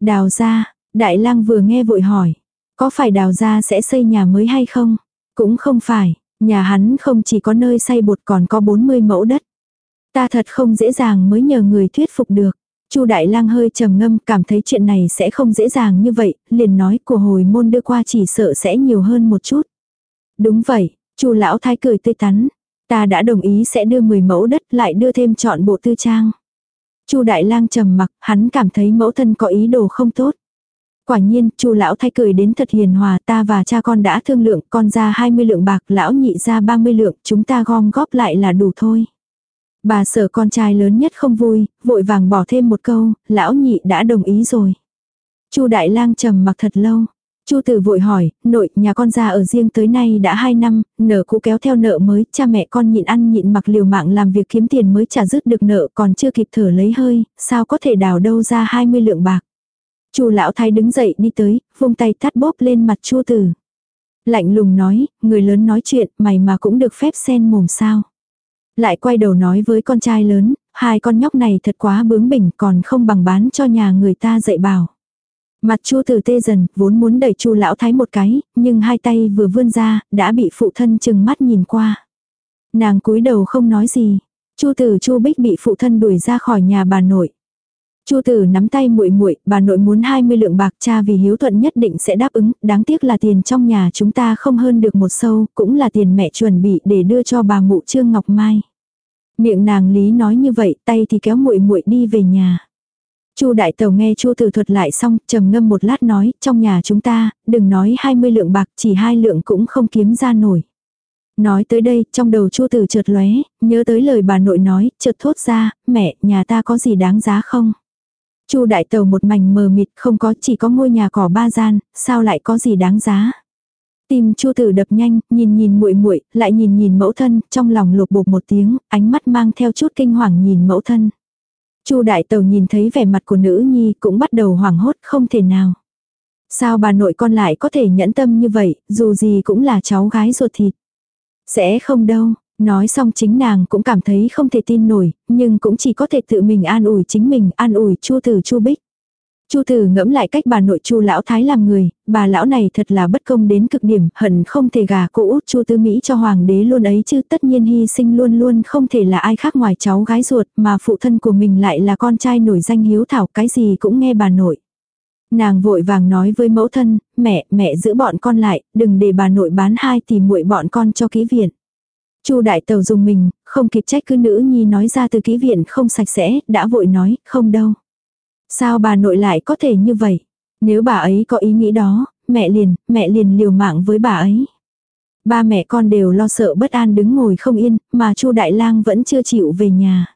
Đào gia, đại lang vừa nghe vội hỏi. Có phải đào gia sẽ xây nhà mới hay không? Cũng không phải, nhà hắn không chỉ có nơi xây bột còn có 40 mẫu đất. Ta thật không dễ dàng mới nhờ người thuyết phục được. Chu Đại Lang hơi trầm ngâm, cảm thấy chuyện này sẽ không dễ dàng như vậy, liền nói của hồi môn đưa qua chỉ sợ sẽ nhiều hơn một chút. Đúng vậy, Chu lão thái cười tươi tắn, ta đã đồng ý sẽ đưa 10 mẫu đất lại đưa thêm chọn bộ tư trang. Chu Đại Lang trầm mặc, hắn cảm thấy mẫu thân có ý đồ không tốt. Quả nhiên, Chu lão thái cười đến thật hiền hòa, ta và cha con đã thương lượng, con ra 20 lượng bạc, lão nhị ra 30 lượng, chúng ta gom góp lại là đủ thôi. Bà sợ con trai lớn nhất không vui, vội vàng bỏ thêm một câu, lão nhị đã đồng ý rồi. Chu Đại Lang trầm mặc thật lâu. Chu Tử vội hỏi, nội, nhà con già ở riêng tới nay đã 2 năm, nợ cũ kéo theo nợ mới, cha mẹ con nhịn ăn nhịn mặc liều mạng làm việc kiếm tiền mới trả dứt được nợ, còn chưa kịp thở lấy hơi, sao có thể đào đâu ra 20 lượng bạc. Chu lão thái đứng dậy đi tới, vung tay tát bóp lên mặt Chu Tử. Lạnh lùng nói, người lớn nói chuyện, mày mà cũng được phép xen mồm sao. Lại quay đầu nói với con trai lớn, hai con nhóc này thật quá bướng bỉnh còn không bằng bán cho nhà người ta dạy bảo. Mặt chu tử tê dần, vốn muốn đẩy chu lão thái một cái, nhưng hai tay vừa vươn ra, đã bị phụ thân chừng mắt nhìn qua. Nàng cúi đầu không nói gì. Chu tử chu bích bị phụ thân đuổi ra khỏi nhà bà nội. Chu tử nắm tay muội muội, bà nội muốn 20 lượng bạc cha vì hiếu thuận nhất định sẽ đáp ứng, đáng tiếc là tiền trong nhà chúng ta không hơn được một sâu, cũng là tiền mẹ chuẩn bị để đưa cho bà mụ Trương Ngọc Mai. Miệng nàng lý nói như vậy, tay thì kéo muội muội đi về nhà. Chu đại tàu nghe Chu Tử thuật lại xong, trầm ngâm một lát nói, trong nhà chúng ta, đừng nói 20 lượng bạc, chỉ hai lượng cũng không kiếm ra nổi. Nói tới đây, trong đầu Chu Tử chợt lóe, nhớ tới lời bà nội nói, chợt thốt ra, mẹ, nhà ta có gì đáng giá không? Chu đại tàu một mảnh mờ mịt, không có, chỉ có ngôi nhà cỏ ba gian, sao lại có gì đáng giá? Tim Chu Tử đập nhanh, nhìn nhìn muội muội, lại nhìn nhìn mẫu thân, trong lòng lục bục một tiếng, ánh mắt mang theo chút kinh hoàng nhìn mẫu thân. Chu đại tàu nhìn thấy vẻ mặt của nữ nhi cũng bắt đầu hoảng hốt không thể nào. Sao bà nội con lại có thể nhẫn tâm như vậy, dù gì cũng là cháu gái ruột thịt. Sẽ không đâu, nói xong chính nàng cũng cảm thấy không thể tin nổi, nhưng cũng chỉ có thể tự mình an ủi chính mình, an ủi chu tử chu bích. Chu Tử ngẫm lại cách bà nội Chu lão thái làm người, bà lão này thật là bất công đến cực điểm, hận không thể gả cô út Chu Tư Mỹ cho hoàng đế luôn ấy chứ, tất nhiên hy sinh luôn luôn không thể là ai khác ngoài cháu gái ruột, mà phụ thân của mình lại là con trai nổi danh hiếu thảo, cái gì cũng nghe bà nội. Nàng vội vàng nói với mẫu thân, mẹ, mẹ giữ bọn con lại, đừng để bà nội bán hai thì muội bọn con cho ký viện. Chu đại tàu dùng mình, không kịp trách cứ nữ nhi nói ra từ ký viện không sạch sẽ, đã vội nói, không đâu. Sao bà nội lại có thể như vậy? Nếu bà ấy có ý nghĩ đó, mẹ liền, mẹ liền liều mạng với bà ấy. Ba mẹ con đều lo sợ bất an đứng ngồi không yên, mà Chu Đại Lang vẫn chưa chịu về nhà.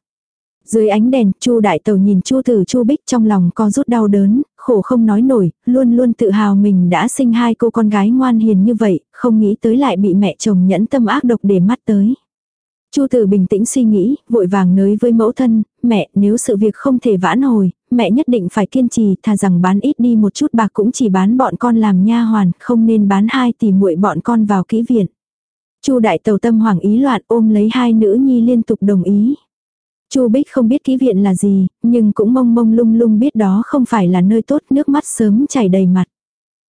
Dưới ánh đèn, Chu Đại Tàu nhìn Chu Tử Chu Bích trong lòng co rút đau đớn, khổ không nói nổi, luôn luôn tự hào mình đã sinh hai cô con gái ngoan hiền như vậy, không nghĩ tới lại bị mẹ chồng nhẫn tâm ác độc để mắt tới. Chu Tử bình tĩnh suy nghĩ, vội vàng nới với mẫu thân, mẹ, nếu sự việc không thể vãn hồi, mẹ nhất định phải kiên trì, thà rằng bán ít đi một chút bạc cũng chỉ bán bọn con làm nha hoàn, không nên bán hai tỷ muội bọn con vào kỹ viện. Chu đại tàu tâm hoàng ý loạn ôm lấy hai nữ nhi liên tục đồng ý. Chu Bích không biết kỹ viện là gì, nhưng cũng mông mông lung lung biết đó không phải là nơi tốt, nước mắt sớm chảy đầy mặt.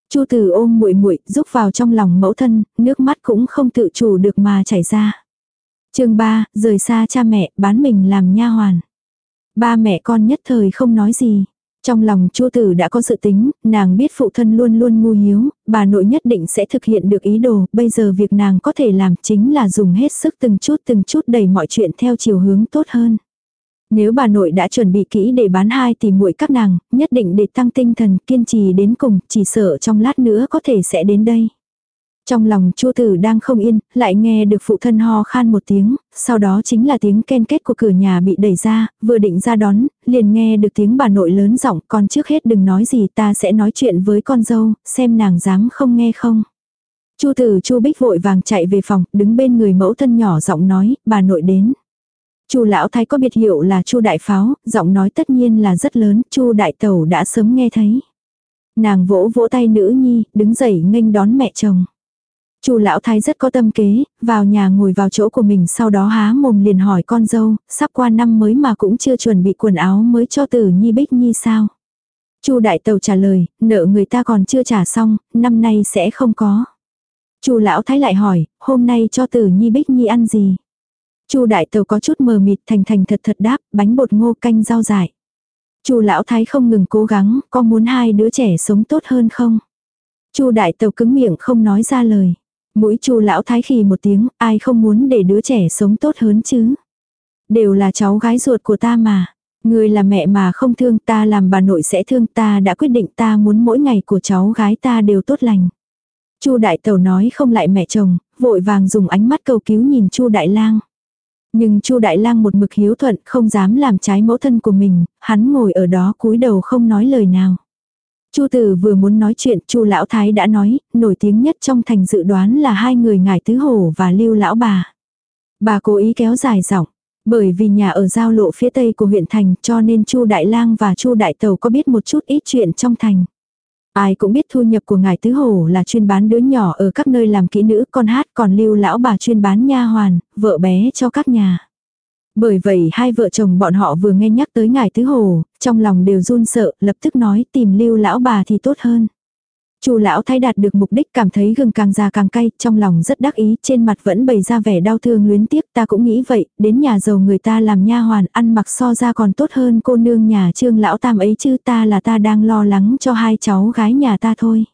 Chu Tử ôm muội muội, rúc vào trong lòng mẫu thân, nước mắt cũng không tự chủ được mà chảy ra. Chương 3, rời xa cha mẹ, bán mình làm nha hoàn. Ba mẹ con nhất thời không nói gì. Trong lòng Chu Tử đã có sự tính, nàng biết phụ thân luôn luôn ngu hiếu, bà nội nhất định sẽ thực hiện được ý đồ, bây giờ việc nàng có thể làm chính là dùng hết sức từng chút từng chút đẩy mọi chuyện theo chiều hướng tốt hơn. Nếu bà nội đã chuẩn bị kỹ để bán hai thì muội các nàng, nhất định để tăng tinh thần kiên trì đến cùng, chỉ sợ trong lát nữa có thể sẽ đến đây. Trong lòng chua tử đang không yên, lại nghe được phụ thân ho khan một tiếng, sau đó chính là tiếng ken kết của cửa nhà bị đẩy ra, vừa định ra đón, liền nghe được tiếng bà nội lớn giọng con trước hết đừng nói gì ta sẽ nói chuyện với con dâu, xem nàng dám không nghe không. Chu tử chu bích vội vàng chạy về phòng, đứng bên người mẫu thân nhỏ giọng nói, bà nội đến. Chu lão thái có biệt hiệu là Chu đại pháo, giọng nói tất nhiên là rất lớn, Chu đại tẩu đã sớm nghe thấy. Nàng vỗ vỗ tay nữ nhi, đứng dậy nghênh đón mẹ chồng. Chu lão thái rất có tâm kế, vào nhà ngồi vào chỗ của mình sau đó há mồm liền hỏi con dâu, sắp qua năm mới mà cũng chưa chuẩn bị quần áo mới cho tử nhi bích nhi sao. Chu đại tàu trả lời, nợ người ta còn chưa trả xong, năm nay sẽ không có. Chu lão thái lại hỏi, hôm nay cho tử nhi bích nhi ăn gì? Chu đại tàu có chút mờ mịt thành thành thật thật đáp, bánh bột ngô canh rau dại. Chu lão thái không ngừng cố gắng, có muốn hai đứa trẻ sống tốt hơn không? Chu đại tàu cứng miệng không nói ra lời. Mũi chu lão thái khì một tiếng, ai không muốn để đứa trẻ sống tốt hơn chứ? Đều là cháu gái ruột của ta mà. Người là mẹ mà không thương ta làm bà nội sẽ thương ta đã quyết định ta muốn mỗi ngày của cháu gái ta đều tốt lành. Chu đại tàu nói không lại mẹ chồng, vội vàng dùng ánh mắt cầu cứu nhìn Chu đại lang. Nhưng Chu đại lang một mực hiếu thuận, không dám làm trái mẫu thân của mình, hắn ngồi ở đó cúi đầu không nói lời nào. Chu Tử vừa muốn nói chuyện, Chu lão thái đã nói, nổi tiếng nhất trong thành dự đoán là hai người ngải tứ hổ và Lưu lão bà. Bà cố ý kéo dài giọng, bởi vì nhà ở giao lộ phía tây của huyện thành, cho nên Chu đại lang và Chu đại tàu có biết một chút ít chuyện trong thành. Ai cũng biết thu nhập của ngài tứ hổ là chuyên bán đứa nhỏ ở các nơi làm kỹ nữ, con hát còn lưu lão bà chuyên bán nha hoàn, vợ bé cho các nhà. Bởi vậy hai vợ chồng bọn họ vừa nghe nhắc tới ngài tứ hồ, trong lòng đều run sợ, lập tức nói tìm lưu lão bà thì tốt hơn. Chu lão thay đạt được mục đích cảm thấy gừng càng già càng cay, trong lòng rất đắc ý, trên mặt vẫn bày ra vẻ đau thương luyến tiếc, ta cũng nghĩ vậy, đến nhà giàu người ta làm nha hoàn, ăn mặc so ra còn tốt hơn cô nương nhà Trương lão tam ấy chứ ta là ta đang lo lắng cho hai cháu gái nhà ta thôi.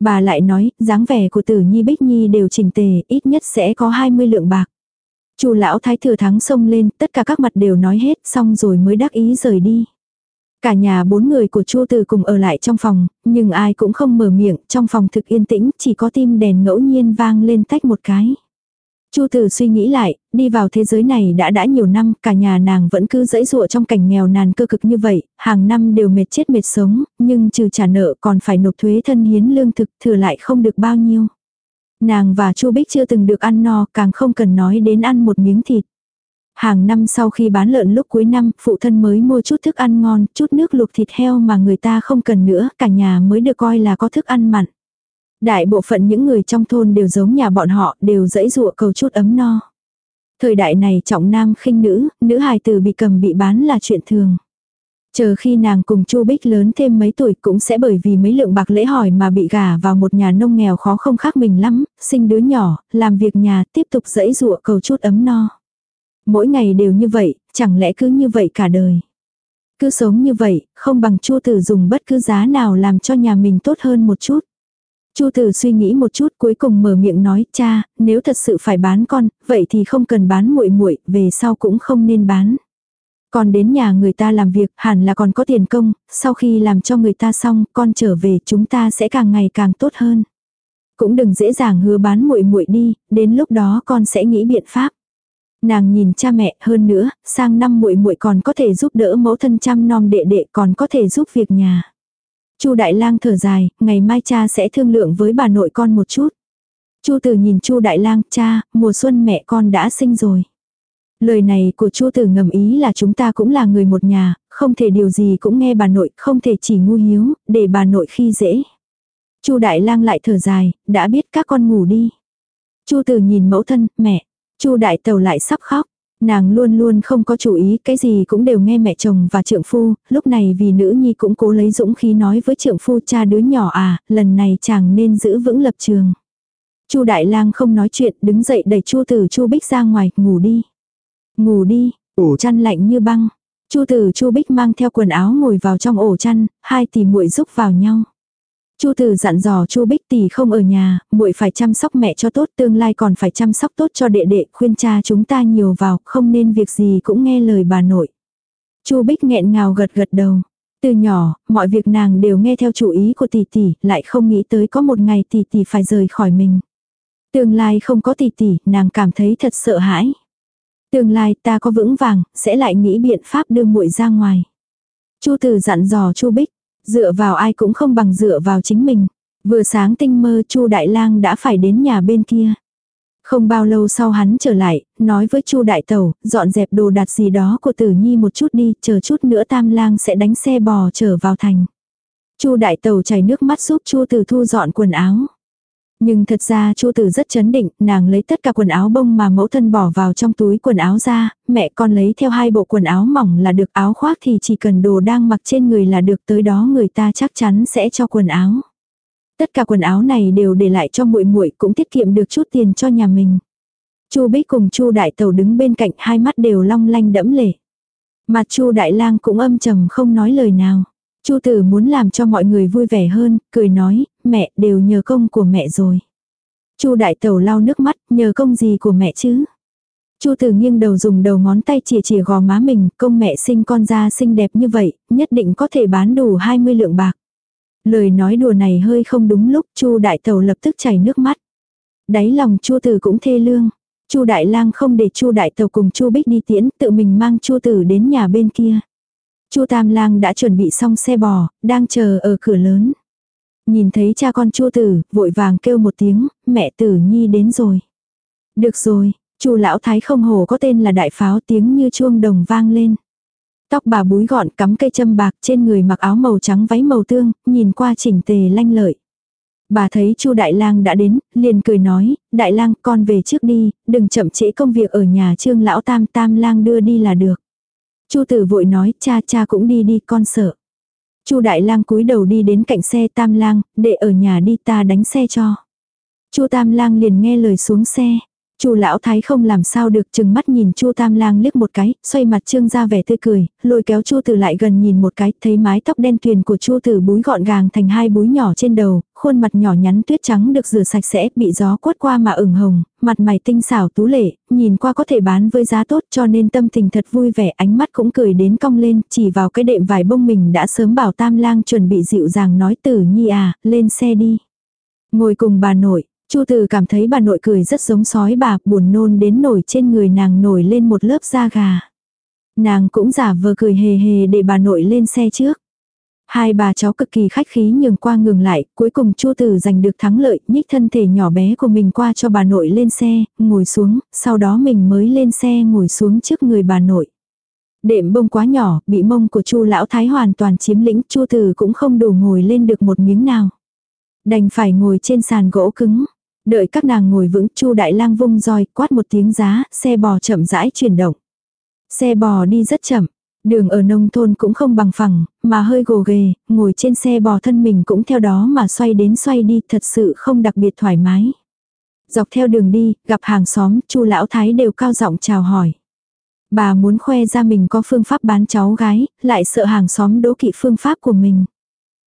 Bà lại nói, dáng vẻ của Tử Nhi Bích Nhi đều chỉnh tề, ít nhất sẽ có 20 lượng bạc. Chu lão thái thừa thắng xông lên, tất cả các mặt đều nói hết, xong rồi mới đắc ý rời đi. Cả nhà bốn người của Chu Từ cùng ở lại trong phòng, nhưng ai cũng không mở miệng, trong phòng thực yên tĩnh, chỉ có tim đèn ngẫu nhiên vang lên tách một cái. Chu Từ suy nghĩ lại, đi vào thế giới này đã đã nhiều năm, cả nhà nàng vẫn cứ dẫy dụa trong cảnh nghèo nàn cơ cực như vậy, hàng năm đều mệt chết mệt sống, nhưng trừ trả nợ còn phải nộp thuế thân hiến lương thực, thừa lại không được bao nhiêu. Nàng và Chu Bích chưa từng được ăn no, càng không cần nói đến ăn một miếng thịt. Hàng năm sau khi bán lợn lúc cuối năm, phụ thân mới mua chút thức ăn ngon, chút nước luộc thịt heo mà người ta không cần nữa, cả nhà mới được coi là có thức ăn mặn. Đại bộ phận những người trong thôn đều giống nhà bọn họ, đều dẫy dụa cầu chút ấm no. Thời đại này trọng nam khinh nữ, nữ hài tử bị cầm bị bán là chuyện thường. Chờ khi nàng cùng Chu Bích lớn thêm mấy tuổi cũng sẽ bởi vì mấy lượng bạc lễ hỏi mà bị gả vào một nhà nông nghèo khó không khác mình lắm, sinh đứa nhỏ, làm việc nhà, tiếp tục dẫy dụa cầu chút ấm no. Mỗi ngày đều như vậy, chẳng lẽ cứ như vậy cả đời. Cứ sống như vậy, không bằng Chu Tử dùng bất cứ giá nào làm cho nhà mình tốt hơn một chút. Chu Tử suy nghĩ một chút cuối cùng mở miệng nói, cha, nếu thật sự phải bán con, vậy thì không cần bán muội muội, về sau cũng không nên bán. Còn đến nhà người ta làm việc hẳn là còn có tiền công, sau khi làm cho người ta xong, con trở về chúng ta sẽ càng ngày càng tốt hơn. Cũng đừng dễ dàng hứa bán muội muội đi, đến lúc đó con sẽ nghĩ biện pháp. Nàng nhìn cha mẹ hơn nữa, sang năm muội muội còn có thể giúp đỡ mẫu thân chăm nom đệ đệ còn có thể giúp việc nhà. Chu Đại Lang thở dài, ngày mai cha sẽ thương lượng với bà nội con một chút. Chu Tử nhìn Chu Đại Lang, cha, mùa xuân mẹ con đã sinh rồi. Lời này của Chu Tử ngầm ý là chúng ta cũng là người một nhà, không thể điều gì cũng nghe bà nội, không thể chỉ ngu hiếu, để bà nội khi dễ. Chu Đại Lang lại thở dài, đã biết các con ngủ đi. Chu Tử nhìn mẫu thân, mẹ. Chu Đại Tàu lại sắp khóc. Nàng luôn luôn không có chủ ý, cái gì cũng đều nghe mẹ chồng và trượng phu, lúc này vì nữ nhi cũng cố lấy dũng khí nói với trượng phu cha đứa nhỏ à, lần này chàng nên giữ vững lập trường. Chu Đại Lang không nói chuyện, đứng dậy đẩy Chu Tử Chu Bích ra ngoài, ngủ đi. Ngủ đi, ổ chăn lạnh như băng. Chu Tử Chu Bích mang theo quần áo ngồi vào trong ổ chăn, hai tỷ muội giúp vào nhau. Chu Tử dặn dò Chu Bích tỷ không ở nhà, muội phải chăm sóc mẹ cho tốt, tương lai còn phải chăm sóc tốt cho đệ đệ, khuyên cha chúng ta nhiều vào, không nên việc gì cũng nghe lời bà nội. Chu Bích nghẹn ngào gật gật đầu. Từ nhỏ, mọi việc nàng đều nghe theo chủ ý của tỷ tỷ, lại không nghĩ tới có một ngày tỷ tỷ phải rời khỏi mình. Tương lai không có tỷ tỷ, nàng cảm thấy thật sợ hãi. Tương lai ta có vững vàng, sẽ lại nghĩ biện pháp đưa muội ra ngoài. Chu Tử dặn dò Chu Bích, dựa vào ai cũng không bằng dựa vào chính mình. Vừa sáng tinh mơ Chu Đại Lang đã phải đến nhà bên kia. Không bao lâu sau hắn trở lại, nói với Chu Đại Tẩu, dọn dẹp đồ đặt gì đó của Tử Nhi một chút đi, chờ chút nữa Tam Lang sẽ đánh xe bò trở vào thành. Chu Đại Tẩu chảy nước mắt giúp Chu Tử Thu dọn quần áo. Nhưng thật ra Chu Tử rất chấn định, nàng lấy tất cả quần áo bông mà mẫu thân bỏ vào trong túi quần áo ra, mẹ con lấy theo hai bộ quần áo mỏng là được áo khoác thì chỉ cần đồ đang mặc trên người là được tới đó người ta chắc chắn sẽ cho quần áo. Tất cả quần áo này đều để lại cho muội muội cũng tiết kiệm được chút tiền cho nhà mình. Chu Bích cùng Chu Đại Tẩu đứng bên cạnh hai mắt đều long lanh đẫm lệ. Mặt Chu Đại Lang cũng âm trầm không nói lời nào. Chu tử muốn làm cho mọi người vui vẻ hơn, cười nói, mẹ đều nhờ công của mẹ rồi. Chu đại tẩu lau nước mắt, nhờ công gì của mẹ chứ? Chu tử nghiêng đầu dùng đầu ngón tay chìa chìa gò má mình, công mẹ sinh con ra xinh đẹp như vậy, nhất định có thể bán đủ 20 lượng bạc. Lời nói đùa này hơi không đúng lúc, Chu đại tẩu lập tức chảy nước mắt. Đáy lòng Chu tử cũng thê lương. Chu đại lang không để Chu đại tẩu cùng Chu bích đi tiễn, tự mình mang Chu tử đến nhà bên kia. Chu Tam Lang đã chuẩn bị xong xe bò, đang chờ ở cửa lớn. Nhìn thấy cha con Chu Tử, vội vàng kêu một tiếng, mẹ Tử Nhi đến rồi. Được rồi, Chu lão thái không hồ có tên là đại pháo tiếng như chuông đồng vang lên. Tóc bà búi gọn cắm cây châm bạc trên người mặc áo màu trắng váy màu tương, nhìn qua chỉnh tề lanh lợi. Bà thấy Chu Đại Lang đã đến, liền cười nói, Đại Lang con về trước đi, đừng chậm trễ công việc ở nhà trương lão tam tam lang đưa đi là được. Chu tử vội nói, cha cha cũng đi đi, con sợ. Chu đại lang cúi đầu đi đến cạnh xe tam lang, để ở nhà đi ta đánh xe cho. Chu tam lang liền nghe lời xuống xe. Chu lão thái không làm sao được chừng mắt nhìn Chu Tam Lang liếc một cái, xoay mặt trương ra vẻ tươi cười, lôi kéo Chu Tử lại gần nhìn một cái, thấy mái tóc đen tuyền của Chu Tử búi gọn gàng thành hai búi nhỏ trên đầu, khuôn mặt nhỏ nhắn tuyết trắng được rửa sạch sẽ, bị gió quất qua mà ửng hồng, mặt mày tinh xảo tú lệ, nhìn qua có thể bán với giá tốt cho nên tâm tình thật vui vẻ, ánh mắt cũng cười đến cong lên, chỉ vào cái đệm vải bông mình đã sớm bảo Tam Lang chuẩn bị dịu dàng nói Tử Nhi à, lên xe đi. Ngồi cùng bà nội, Chu Từ cảm thấy bà nội cười rất giống sói bà, buồn nôn đến nổi trên người nàng nổi lên một lớp da gà. Nàng cũng giả vờ cười hề hề để bà nội lên xe trước. Hai bà cháu cực kỳ khách khí nhường qua ngừng lại, cuối cùng Chu Tử giành được thắng lợi, nhích thân thể nhỏ bé của mình qua cho bà nội lên xe, ngồi xuống, sau đó mình mới lên xe ngồi xuống trước người bà nội. Đệm bông quá nhỏ, bị mông của Chu lão thái hoàn toàn chiếm lĩnh, Chu Tử cũng không đủ ngồi lên được một miếng nào. Đành phải ngồi trên sàn gỗ cứng. Đợi các nàng ngồi vững, Chu Đại Lang vung roi, quát một tiếng giá, xe bò chậm rãi chuyển động. Xe bò đi rất chậm, đường ở nông thôn cũng không bằng phẳng, mà hơi gồ ghề, ngồi trên xe bò thân mình cũng theo đó mà xoay đến xoay đi, thật sự không đặc biệt thoải mái. Dọc theo đường đi, gặp hàng xóm, Chu lão thái đều cao giọng chào hỏi. Bà muốn khoe ra mình có phương pháp bán cháu gái, lại sợ hàng xóm đố kỵ phương pháp của mình.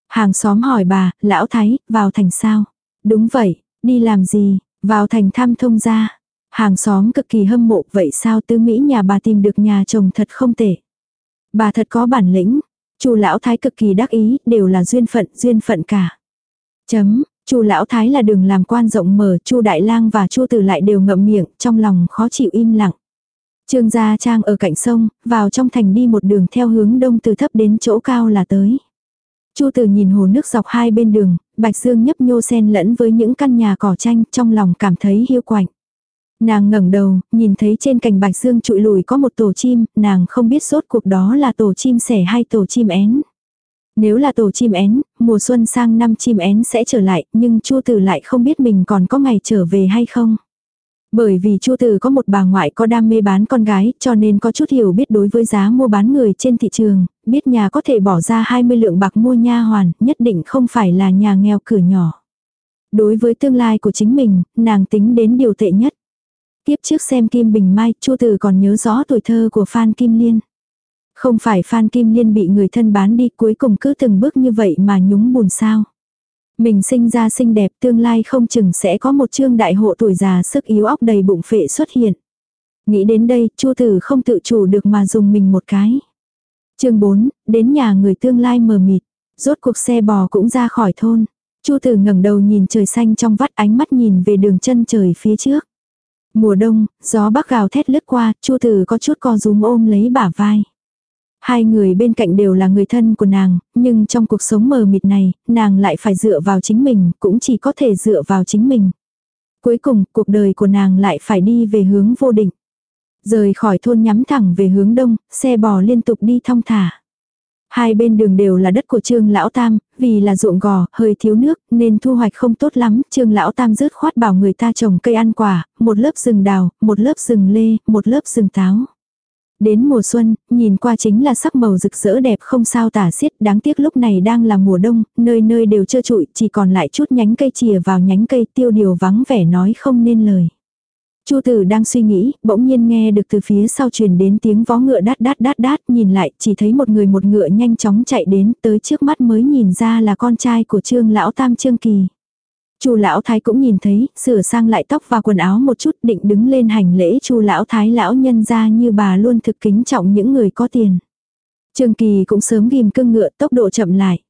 Hàng xóm hỏi bà, lão thái, vào thành sao? Đúng vậy, Đi làm gì, vào thành thăm thông gia. Hàng xóm cực kỳ hâm mộ, vậy sao tứ Mỹ nhà bà tìm được nhà chồng thật không tệ. Bà thật có bản lĩnh. Chu lão thái cực kỳ đắc ý, đều là duyên phận, duyên phận cả. Chấm, Chu lão thái là đường làm quan rộng mở, Chu đại lang và Chu tử lại đều ngậm miệng, trong lòng khó chịu im lặng. Trương gia trang ở cạnh sông, vào trong thành đi một đường theo hướng đông từ thấp đến chỗ cao là tới. Chu Từ nhìn hồ nước dọc hai bên đường, bạch dương nhấp nhô sen lẫn với những căn nhà cỏ tranh, trong lòng cảm thấy hiu quạnh. Nàng ngẩng đầu, nhìn thấy trên cành bạch dương trụi lùi có một tổ chim, nàng không biết sốt cuộc đó là tổ chim sẻ hay tổ chim én. Nếu là tổ chim én, mùa xuân sang năm chim én sẽ trở lại, nhưng Chu Từ lại không biết mình còn có ngày trở về hay không. Bởi vì Chu Từ có một bà ngoại có đam mê bán con gái, cho nên có chút hiểu biết đối với giá mua bán người trên thị trường, biết nhà có thể bỏ ra 20 lượng bạc mua nha hoàn, nhất định không phải là nhà nghèo cửa nhỏ. Đối với tương lai của chính mình, nàng tính đến điều tệ nhất. Tiếp trước xem Kim Bình Mai, Chu Từ còn nhớ rõ tuổi thơ của Phan Kim Liên. Không phải Phan Kim Liên bị người thân bán đi cuối cùng cứ từng bước như vậy mà nhúng buồn sao. Mình sinh ra xinh đẹp tương lai không chừng sẽ có một chương đại hộ tuổi già sức yếu óc đầy bụng phệ xuất hiện. Nghĩ đến đây, Chu Tử không tự chủ được mà dùng mình một cái. chương 4, đến nhà người tương lai mờ mịt. Rốt cuộc xe bò cũng ra khỏi thôn. Chu Tử ngẩng đầu nhìn trời xanh trong vắt ánh mắt nhìn về đường chân trời phía trước. Mùa đông, gió bắc gào thét lướt qua, Chu Tử có chút co rúm ôm lấy bả vai. Hai người bên cạnh đều là người thân của nàng, nhưng trong cuộc sống mờ mịt này, nàng lại phải dựa vào chính mình, cũng chỉ có thể dựa vào chính mình. Cuối cùng, cuộc đời của nàng lại phải đi về hướng vô định. Rời khỏi thôn nhắm thẳng về hướng đông, xe bò liên tục đi thong thả. Hai bên đường đều là đất của Trương Lão Tam, vì là ruộng gò, hơi thiếu nước, nên thu hoạch không tốt lắm. Trương Lão Tam rớt khoát bảo người ta trồng cây ăn quả, một lớp rừng đào, một lớp rừng lê, một lớp rừng táo. Đến mùa xuân, nhìn qua chính là sắc màu rực rỡ đẹp không sao tả xiết, đáng tiếc lúc này đang là mùa đông, nơi nơi đều trơ trụi, chỉ còn lại chút nhánh cây chìa vào nhánh cây tiêu điều vắng vẻ nói không nên lời. Chu tử đang suy nghĩ, bỗng nhiên nghe được từ phía sau truyền đến tiếng vó ngựa đát đát đát đát, nhìn lại, chỉ thấy một người một ngựa nhanh chóng chạy đến, tới trước mắt mới nhìn ra là con trai của trương lão tam trương kỳ. Chu lão thái cũng nhìn thấy, sửa sang lại tóc và quần áo một chút, định đứng lên hành lễ Chu lão thái lão nhân ra như bà luôn thực kính trọng những người có tiền. Trương Kỳ cũng sớm ghim cương ngựa tốc độ chậm lại.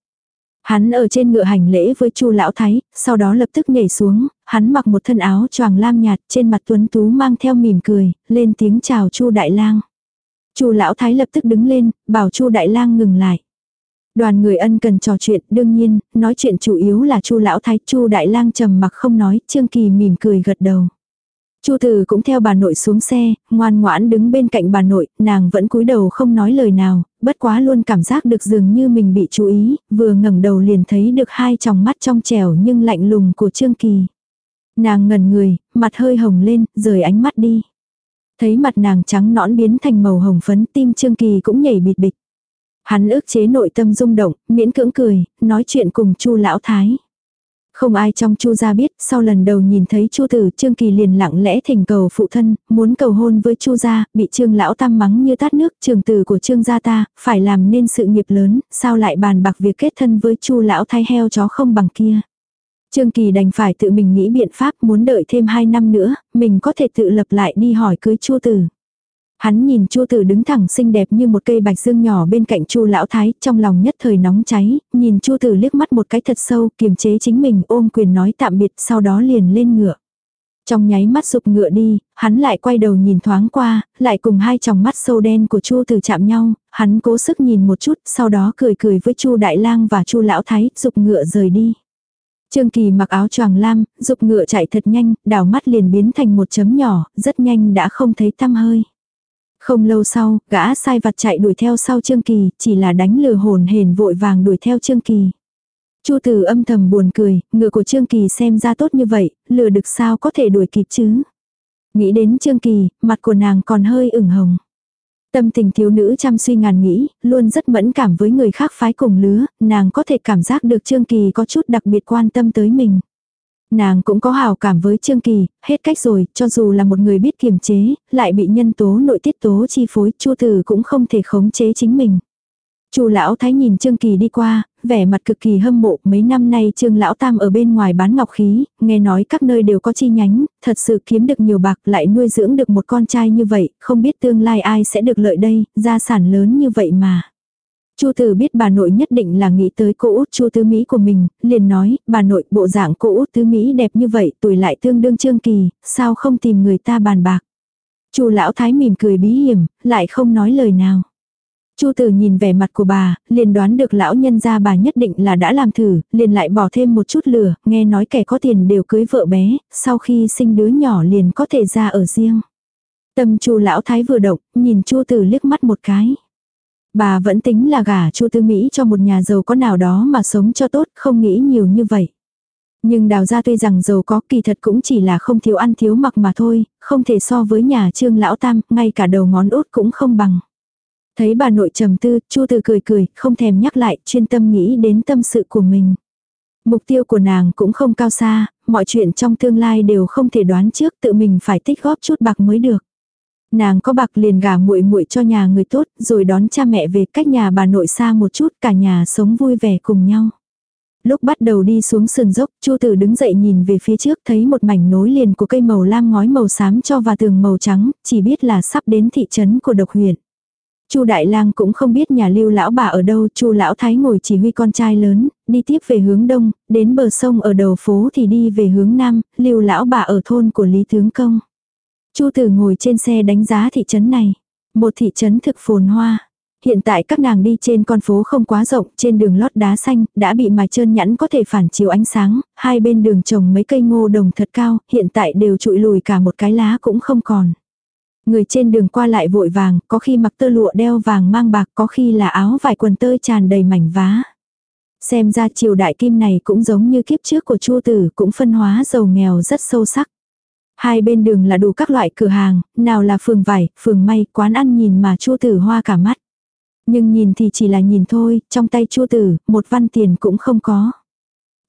Hắn ở trên ngựa hành lễ với Chu lão thái, sau đó lập tức nhảy xuống, hắn mặc một thân áo choàng lam nhạt, trên mặt tuấn tú mang theo mỉm cười, lên tiếng chào Chu đại lang. Chu lão thái lập tức đứng lên, bảo Chu đại lang ngừng lại. Đoàn người ân cần trò chuyện, đương nhiên, nói chuyện chủ yếu là Chu lão thái, Chu đại lang trầm mặc không nói, Trương Kỳ mỉm cười gật đầu. Chu Từ cũng theo bà nội xuống xe, ngoan ngoãn đứng bên cạnh bà nội, nàng vẫn cúi đầu không nói lời nào, bất quá luôn cảm giác được dường như mình bị chú ý, vừa ngẩng đầu liền thấy được hai tròng mắt trong trẻo nhưng lạnh lùng của Trương Kỳ. Nàng ngẩn người, mặt hơi hồng lên, rời ánh mắt đi. Thấy mặt nàng trắng nõn biến thành màu hồng phấn tim Trương Kỳ cũng nhảy bịt bịch. Hắn ức chế nội tâm rung động, miễn cưỡng cười, nói chuyện cùng Chu lão thái. Không ai trong Chu gia biết, sau lần đầu nhìn thấy Chu tử, Trương Kỳ liền lặng lẽ thỉnh cầu phụ thân, muốn cầu hôn với Chu gia, bị Trương lão tam mắng như tát nước, trường tử của Trương gia ta, phải làm nên sự nghiệp lớn, sao lại bàn bạc việc kết thân với Chu lão thay heo chó không bằng kia. Trương Kỳ đành phải tự mình nghĩ biện pháp muốn đợi thêm 2 năm nữa, mình có thể tự lập lại đi hỏi cưới Chu tử. Hắn nhìn Chu Tử đứng thẳng xinh đẹp như một cây bạch dương nhỏ bên cạnh Chu lão thái, trong lòng nhất thời nóng cháy, nhìn Chu Tử liếc mắt một cái thật sâu, kiềm chế chính mình, ôm quyền nói tạm biệt, sau đó liền lên ngựa. Trong nháy mắt sụp ngựa đi, hắn lại quay đầu nhìn thoáng qua, lại cùng hai tròng mắt sâu đen của Chu Tử chạm nhau, hắn cố sức nhìn một chút, sau đó cười cười với Chu Đại Lang và Chu lão thái, dục ngựa rời đi. Trương Kỳ mặc áo choàng lam, dục ngựa chạy thật nhanh, đảo mắt liền biến thành một chấm nhỏ, rất nhanh đã không thấy tăm hơi. Không lâu sau, gã sai vặt chạy đuổi theo sau Trương Kỳ, chỉ là đánh lừa hồn hền vội vàng đuổi theo Trương Kỳ. Chu Tử âm thầm buồn cười, ngựa của Trương Kỳ xem ra tốt như vậy, lừa được sao có thể đuổi kịp chứ. Nghĩ đến Trương Kỳ, mặt của nàng còn hơi ửng hồng. Tâm tình thiếu nữ chăm suy ngàn nghĩ, luôn rất mẫn cảm với người khác phái cùng lứa, nàng có thể cảm giác được Trương Kỳ có chút đặc biệt quan tâm tới mình. Nàng cũng có hào cảm với Trương Kỳ, hết cách rồi, cho dù là một người biết kiềm chế, lại bị nhân tố nội tiết tố chi phối, Chu Tử cũng không thể khống chế chính mình. Chu lão thái nhìn Trương Kỳ đi qua, vẻ mặt cực kỳ hâm mộ, mấy năm nay Trương lão tam ở bên ngoài bán ngọc khí, nghe nói các nơi đều có chi nhánh, thật sự kiếm được nhiều bạc, lại nuôi dưỡng được một con trai như vậy, không biết tương lai ai sẽ được lợi đây, gia sản lớn như vậy mà. Chu Từ biết bà nội nhất định là nghĩ tới cô út Chu Tứ Mỹ của mình, liền nói, bà nội bộ dạng cô út Tứ Mỹ đẹp như vậy, tuổi lại tương đương trương kỳ, sao không tìm người ta bàn bạc. Chu lão thái mỉm cười bí hiểm, lại không nói lời nào. Chu Tử nhìn vẻ mặt của bà, liền đoán được lão nhân gia bà nhất định là đã làm thử, liền lại bỏ thêm một chút lửa, nghe nói kẻ có tiền đều cưới vợ bé, sau khi sinh đứa nhỏ liền có thể ra ở riêng. Tâm Chu lão thái vừa động, nhìn Chu Tử liếc mắt một cái. Bà vẫn tính là gả Chu Tư Mỹ cho một nhà giàu có nào đó mà sống cho tốt, không nghĩ nhiều như vậy. Nhưng đào gia tuy rằng giàu có kỳ thật cũng chỉ là không thiếu ăn thiếu mặc mà thôi, không thể so với nhà trương lão tam, ngay cả đầu ngón út cũng không bằng. Thấy bà nội trầm tư, Chu Từ cười cười, không thèm nhắc lại, chuyên tâm nghĩ đến tâm sự của mình. Mục tiêu của nàng cũng không cao xa, mọi chuyện trong tương lai đều không thể đoán trước, tự mình phải tích góp chút bạc mới được. Nàng có bạc liền gả muội muội cho nhà người tốt, rồi đón cha mẹ về cách nhà bà nội xa một chút, cả nhà sống vui vẻ cùng nhau. Lúc bắt đầu đi xuống sườn dốc, Chu Tử đứng dậy nhìn về phía trước, thấy một mảnh nối liền của cây màu lam ngói màu xám cho và tường màu trắng, chỉ biết là sắp đến thị trấn của độc huyện. Chu Đại Lang cũng không biết nhà Lưu lão bà ở đâu, Chu lão thái ngồi chỉ huy con trai lớn, đi tiếp về hướng đông, đến bờ sông ở đầu phố thì đi về hướng nam, Lưu lão bà ở thôn của Lý tướng công. Chu Tử ngồi trên xe đánh giá thị trấn này. Một thị trấn thực phồn hoa. Hiện tại các nàng đi trên con phố không quá rộng, trên đường lót đá xanh, đã bị mài trơn nhẵn có thể phản chiếu ánh sáng, hai bên đường trồng mấy cây ngô đồng thật cao, hiện tại đều trụi lùi cả một cái lá cũng không còn. Người trên đường qua lại vội vàng, có khi mặc tơ lụa đeo vàng mang bạc, có khi là áo vải quần tơi tràn đầy mảnh vá. Xem ra triều đại kim này cũng giống như kiếp trước của Chu tử, cũng phân hóa giàu nghèo rất sâu sắc. Hai bên đường là đủ các loại cửa hàng, nào là phường vải, phường may, quán ăn nhìn mà Chu tử hoa cả mắt. Nhưng nhìn thì chỉ là nhìn thôi, trong tay Chu tử, một văn tiền cũng không có.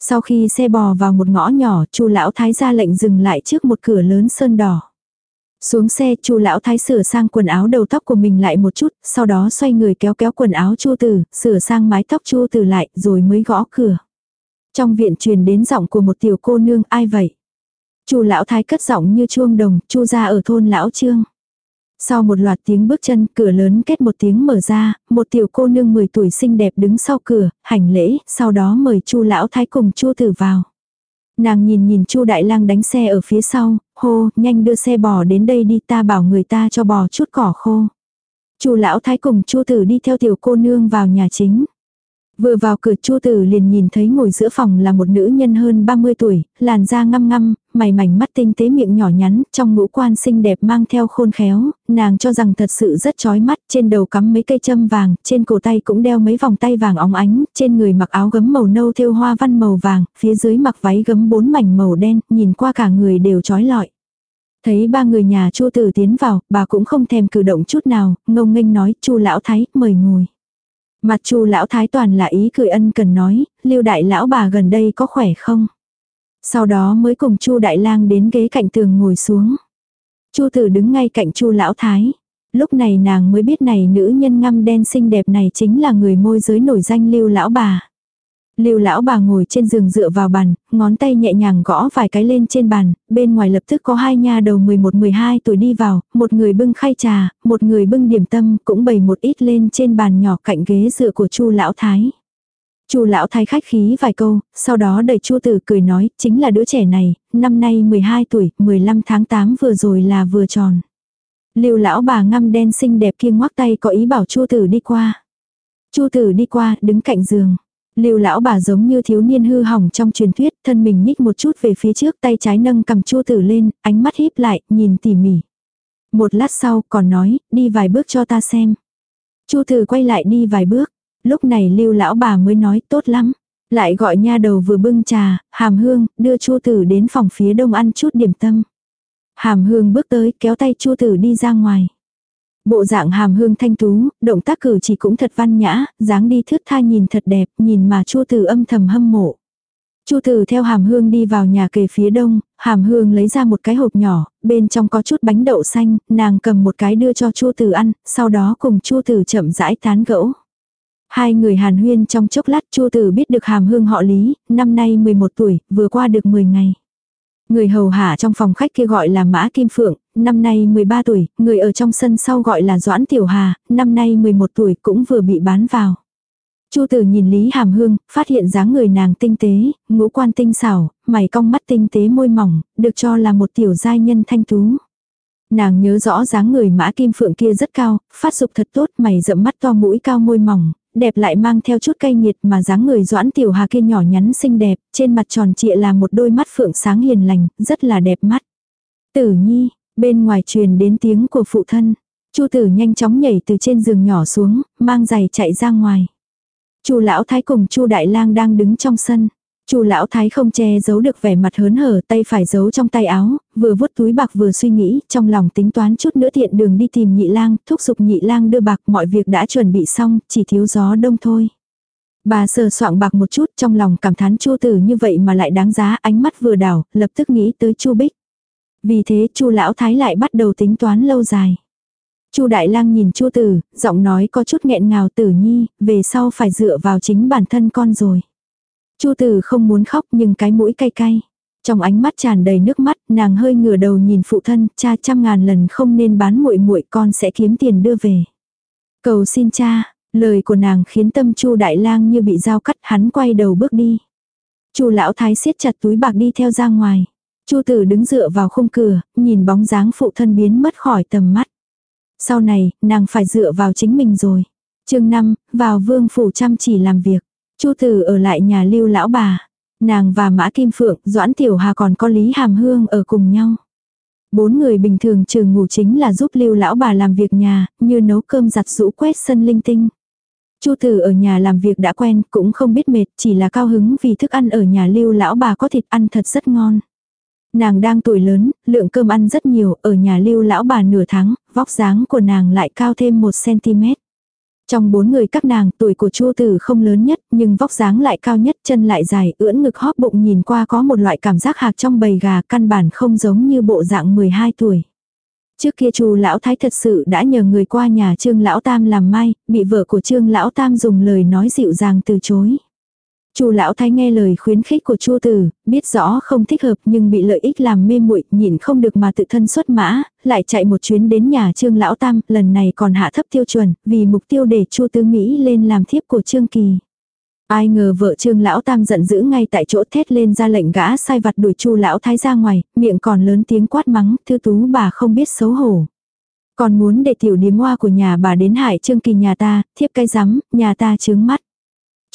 Sau khi xe bò vào một ngõ nhỏ, Chu lão thái ra lệnh dừng lại trước một cửa lớn sơn đỏ. Xuống xe, Chu lão thái sửa sang quần áo đầu tóc của mình lại một chút, sau đó xoay người kéo kéo quần áo Chu Tử, sửa sang mái tóc Chu Tử lại, rồi mới gõ cửa. Trong viện truyền đến giọng của một tiểu cô nương, ai vậy? Chu lão thái cất giọng như chuông đồng, Chu ra ở thôn lão Trương. Sau một loạt tiếng bước chân, cửa lớn kết một tiếng mở ra, một tiểu cô nương 10 tuổi xinh đẹp đứng sau cửa, hành lễ, sau đó mời Chu lão thái cùng Chu Tử vào. Nàng nhìn nhìn Chu Đại Lang đánh xe ở phía sau, hô, nhanh đưa xe bò đến đây đi, ta bảo người ta cho bò chút cỏ khô. Chu lão thái cùng Chu Tử đi theo tiểu cô nương vào nhà chính. Vừa vào cửa Chu Tử liền nhìn thấy ngồi giữa phòng là một nữ nhân hơn 30 tuổi, làn da ngăm ngăm, mày mảnh mắt tinh tế miệng nhỏ nhắn, trong ngũ quan xinh đẹp mang theo khôn khéo, nàng cho rằng thật sự rất chói mắt, trên đầu cắm mấy cây châm vàng, trên cổ tay cũng đeo mấy vòng tay vàng óng ánh, trên người mặc áo gấm màu nâu thêu hoa văn màu vàng, phía dưới mặc váy gấm bốn mảnh màu đen, nhìn qua cả người đều chói lọi. Thấy ba người nhà Chu Tử tiến vào, bà cũng không thèm cử động chút nào, ngông nghênh nói, "Chu lão thái, mời ngồi." Mặt Chu lão thái toàn là ý cười ân cần nói, "Lưu đại lão bà gần đây có khỏe không?" Sau đó mới cùng Chu đại lang đến ghế cạnh tường ngồi xuống. Chu Tử đứng ngay cạnh Chu lão thái. Lúc này nàng mới biết này nữ nhân ngăm đen xinh đẹp này chính là người môi giới nổi danh Lưu lão bà. Lưu lão bà ngồi trên giường dựa vào bàn, ngón tay nhẹ nhàng gõ vài cái lên trên bàn, bên ngoài lập tức có hai nha đầu 11-12 tuổi đi vào, một người bưng khay trà, một người bưng điểm tâm, cũng bày một ít lên trên bàn nhỏ cạnh ghế dựa của Chu lão thái. Chu lão thái khách khí vài câu, sau đó đẩy Chu Tử cười nói, chính là đứa trẻ này, năm nay 12 tuổi, 15 tháng 8 vừa rồi là vừa tròn. Lưu lão bà ngăm đen xinh đẹp kia ngoắc tay có ý bảo Chu Tử đi qua. Chu Tử đi qua, đứng cạnh giường. Lưu lão bà giống như thiếu niên hư hỏng trong truyền thuyết, thân mình nhích một chút về phía trước, tay trái nâng cầm Chu Tử lên, ánh mắt híp lại, nhìn tỉ mỉ. Một lát sau, còn nói, đi vài bước cho ta xem. Chu Tử quay lại đi vài bước. Lúc này Lưu lão bà mới nói, tốt lắm. Lại gọi nha đầu vừa bưng trà, hàm hương, đưa Chu Tử đến phòng phía đông ăn chút điểm tâm. Hàm hương bước tới, kéo tay Chu Tử đi ra ngoài. Bộ dạng hàm hương thanh tú, động tác cử chỉ cũng thật văn nhã, dáng đi thướt tha nhìn thật đẹp, nhìn mà Chu Tử âm thầm hâm mộ. Chu Tử theo Hàm Hương đi vào nhà kề phía đông, Hàm Hương lấy ra một cái hộp nhỏ, bên trong có chút bánh đậu xanh, nàng cầm một cái đưa cho Chu Tử ăn, sau đó cùng Chu Tử chậm rãi tán gẫu. Hai người hàn huyên trong chốc lát Chu Tử biết được Hàm Hương họ Lý, năm nay 11 tuổi, vừa qua được 10 ngày. Người hầu hạ trong phòng khách kia gọi là Mã Kim Phượng, năm nay 13 tuổi, người ở trong sân sau gọi là Doãn Tiểu Hà, năm nay 11 tuổi cũng vừa bị bán vào. Chu tử nhìn Lý Hàm Hương, phát hiện dáng người nàng tinh tế, ngũ quan tinh xảo, mày cong mắt tinh tế môi mỏng, được cho là một tiểu giai nhân thanh tú. Nàng nhớ rõ dáng người mã kim phượng kia rất cao, phát dục thật tốt, mày rậm mắt to mũi cao môi mỏng, đẹp lại mang theo chút cay nghiệt mà dáng người doãn tiểu hà kia nhỏ nhắn xinh đẹp, trên mặt tròn trịa là một đôi mắt phượng sáng hiền lành, rất là đẹp mắt. Tử nhi, bên ngoài truyền đến tiếng của phụ thân. Chu tử nhanh chóng nhảy từ trên giường nhỏ xuống, mang giày chạy ra ngoài. Chu lão thái cùng Chu đại lang đang đứng trong sân. Chu lão thái không che giấu được vẻ mặt hớn hở, tay phải giấu trong tay áo, vừa vuốt túi bạc vừa suy nghĩ, trong lòng tính toán chút nữa tiện đường đi tìm nhị lang, thúc giục nhị lang đưa bạc, mọi việc đã chuẩn bị xong, chỉ thiếu gió đông thôi. Bà sờ soạng bạc một chút, trong lòng cảm thán Chu tử như vậy mà lại đáng giá, ánh mắt vừa đảo, lập tức nghĩ tới Chu Bích. Vì thế Chu lão thái lại bắt đầu tính toán lâu dài. Chu Đại Lang nhìn Chu Tử, giọng nói có chút nghẹn ngào Tử Nhi, về sau phải dựa vào chính bản thân con rồi. Chu Tử không muốn khóc nhưng cái mũi cay cay. Trong ánh mắt tràn đầy nước mắt, nàng hơi ngửa đầu nhìn phụ thân, cha trăm ngàn lần không nên bán muội muội con sẽ kiếm tiền đưa về. Cầu xin cha, lời của nàng khiến tâm Chu Đại Lang như bị dao cắt, hắn quay đầu bước đi. Chu lão thái siết chặt túi bạc đi theo ra ngoài. Chu Tử đứng dựa vào khung cửa, nhìn bóng dáng phụ thân biến mất khỏi tầm mắt. Sau này, nàng phải dựa vào chính mình rồi. chương 5, vào vương phủ chăm chỉ làm việc. Chu Tử ở lại nhà lưu lão bà. Nàng và Mã Kim Phượng, Doãn Tiểu Hà còn có Lý Hàm Hương ở cùng nhau. Bốn người bình thường trừ ngủ chính là giúp lưu lão bà làm việc nhà, như nấu cơm giặt rũ quét sân linh tinh. Chu Tử ở nhà làm việc đã quen, cũng không biết mệt, chỉ là cao hứng vì thức ăn ở nhà lưu lão bà có thịt ăn thật rất ngon. Nàng đang tuổi lớn, lượng cơm ăn rất nhiều, ở nhà lưu lão bà nửa tháng, vóc dáng của nàng lại cao thêm 1cm. Trong bốn người các nàng, tuổi của Chu Tử không lớn nhất, nhưng vóc dáng lại cao nhất, chân lại dài, ưỡn ngực hóp bụng nhìn qua có một loại cảm giác hạc trong bầy gà, căn bản không giống như bộ dạng 12 tuổi. Trước kia Chu lão thái thật sự đã nhờ người qua nhà Trương lão tam làm mai, bị vợ của Trương lão tam dùng lời nói dịu dàng từ chối. Chu lão thái nghe lời khuyến khích của Chu tử, biết rõ không thích hợp nhưng bị lợi ích làm mê muội, nhịn không được mà tự thân xuất mã, lại chạy một chuyến đến nhà Trương lão tam, lần này còn hạ thấp tiêu chuẩn, vì mục tiêu để Chu tứ Mỹ lên làm thiếp của Trương Kỳ. Ai ngờ vợ Trương lão tam giận dữ ngay tại chỗ thét lên ra lệnh gã sai vặt đuổi Chu lão thái ra ngoài, miệng còn lớn tiếng quát mắng, thư tú bà không biết xấu hổ. Còn muốn để tiểu điếm hoa của nhà bà đến hại Trương Kỳ nhà ta, thiếp cái rắm, nhà ta chướng mắt.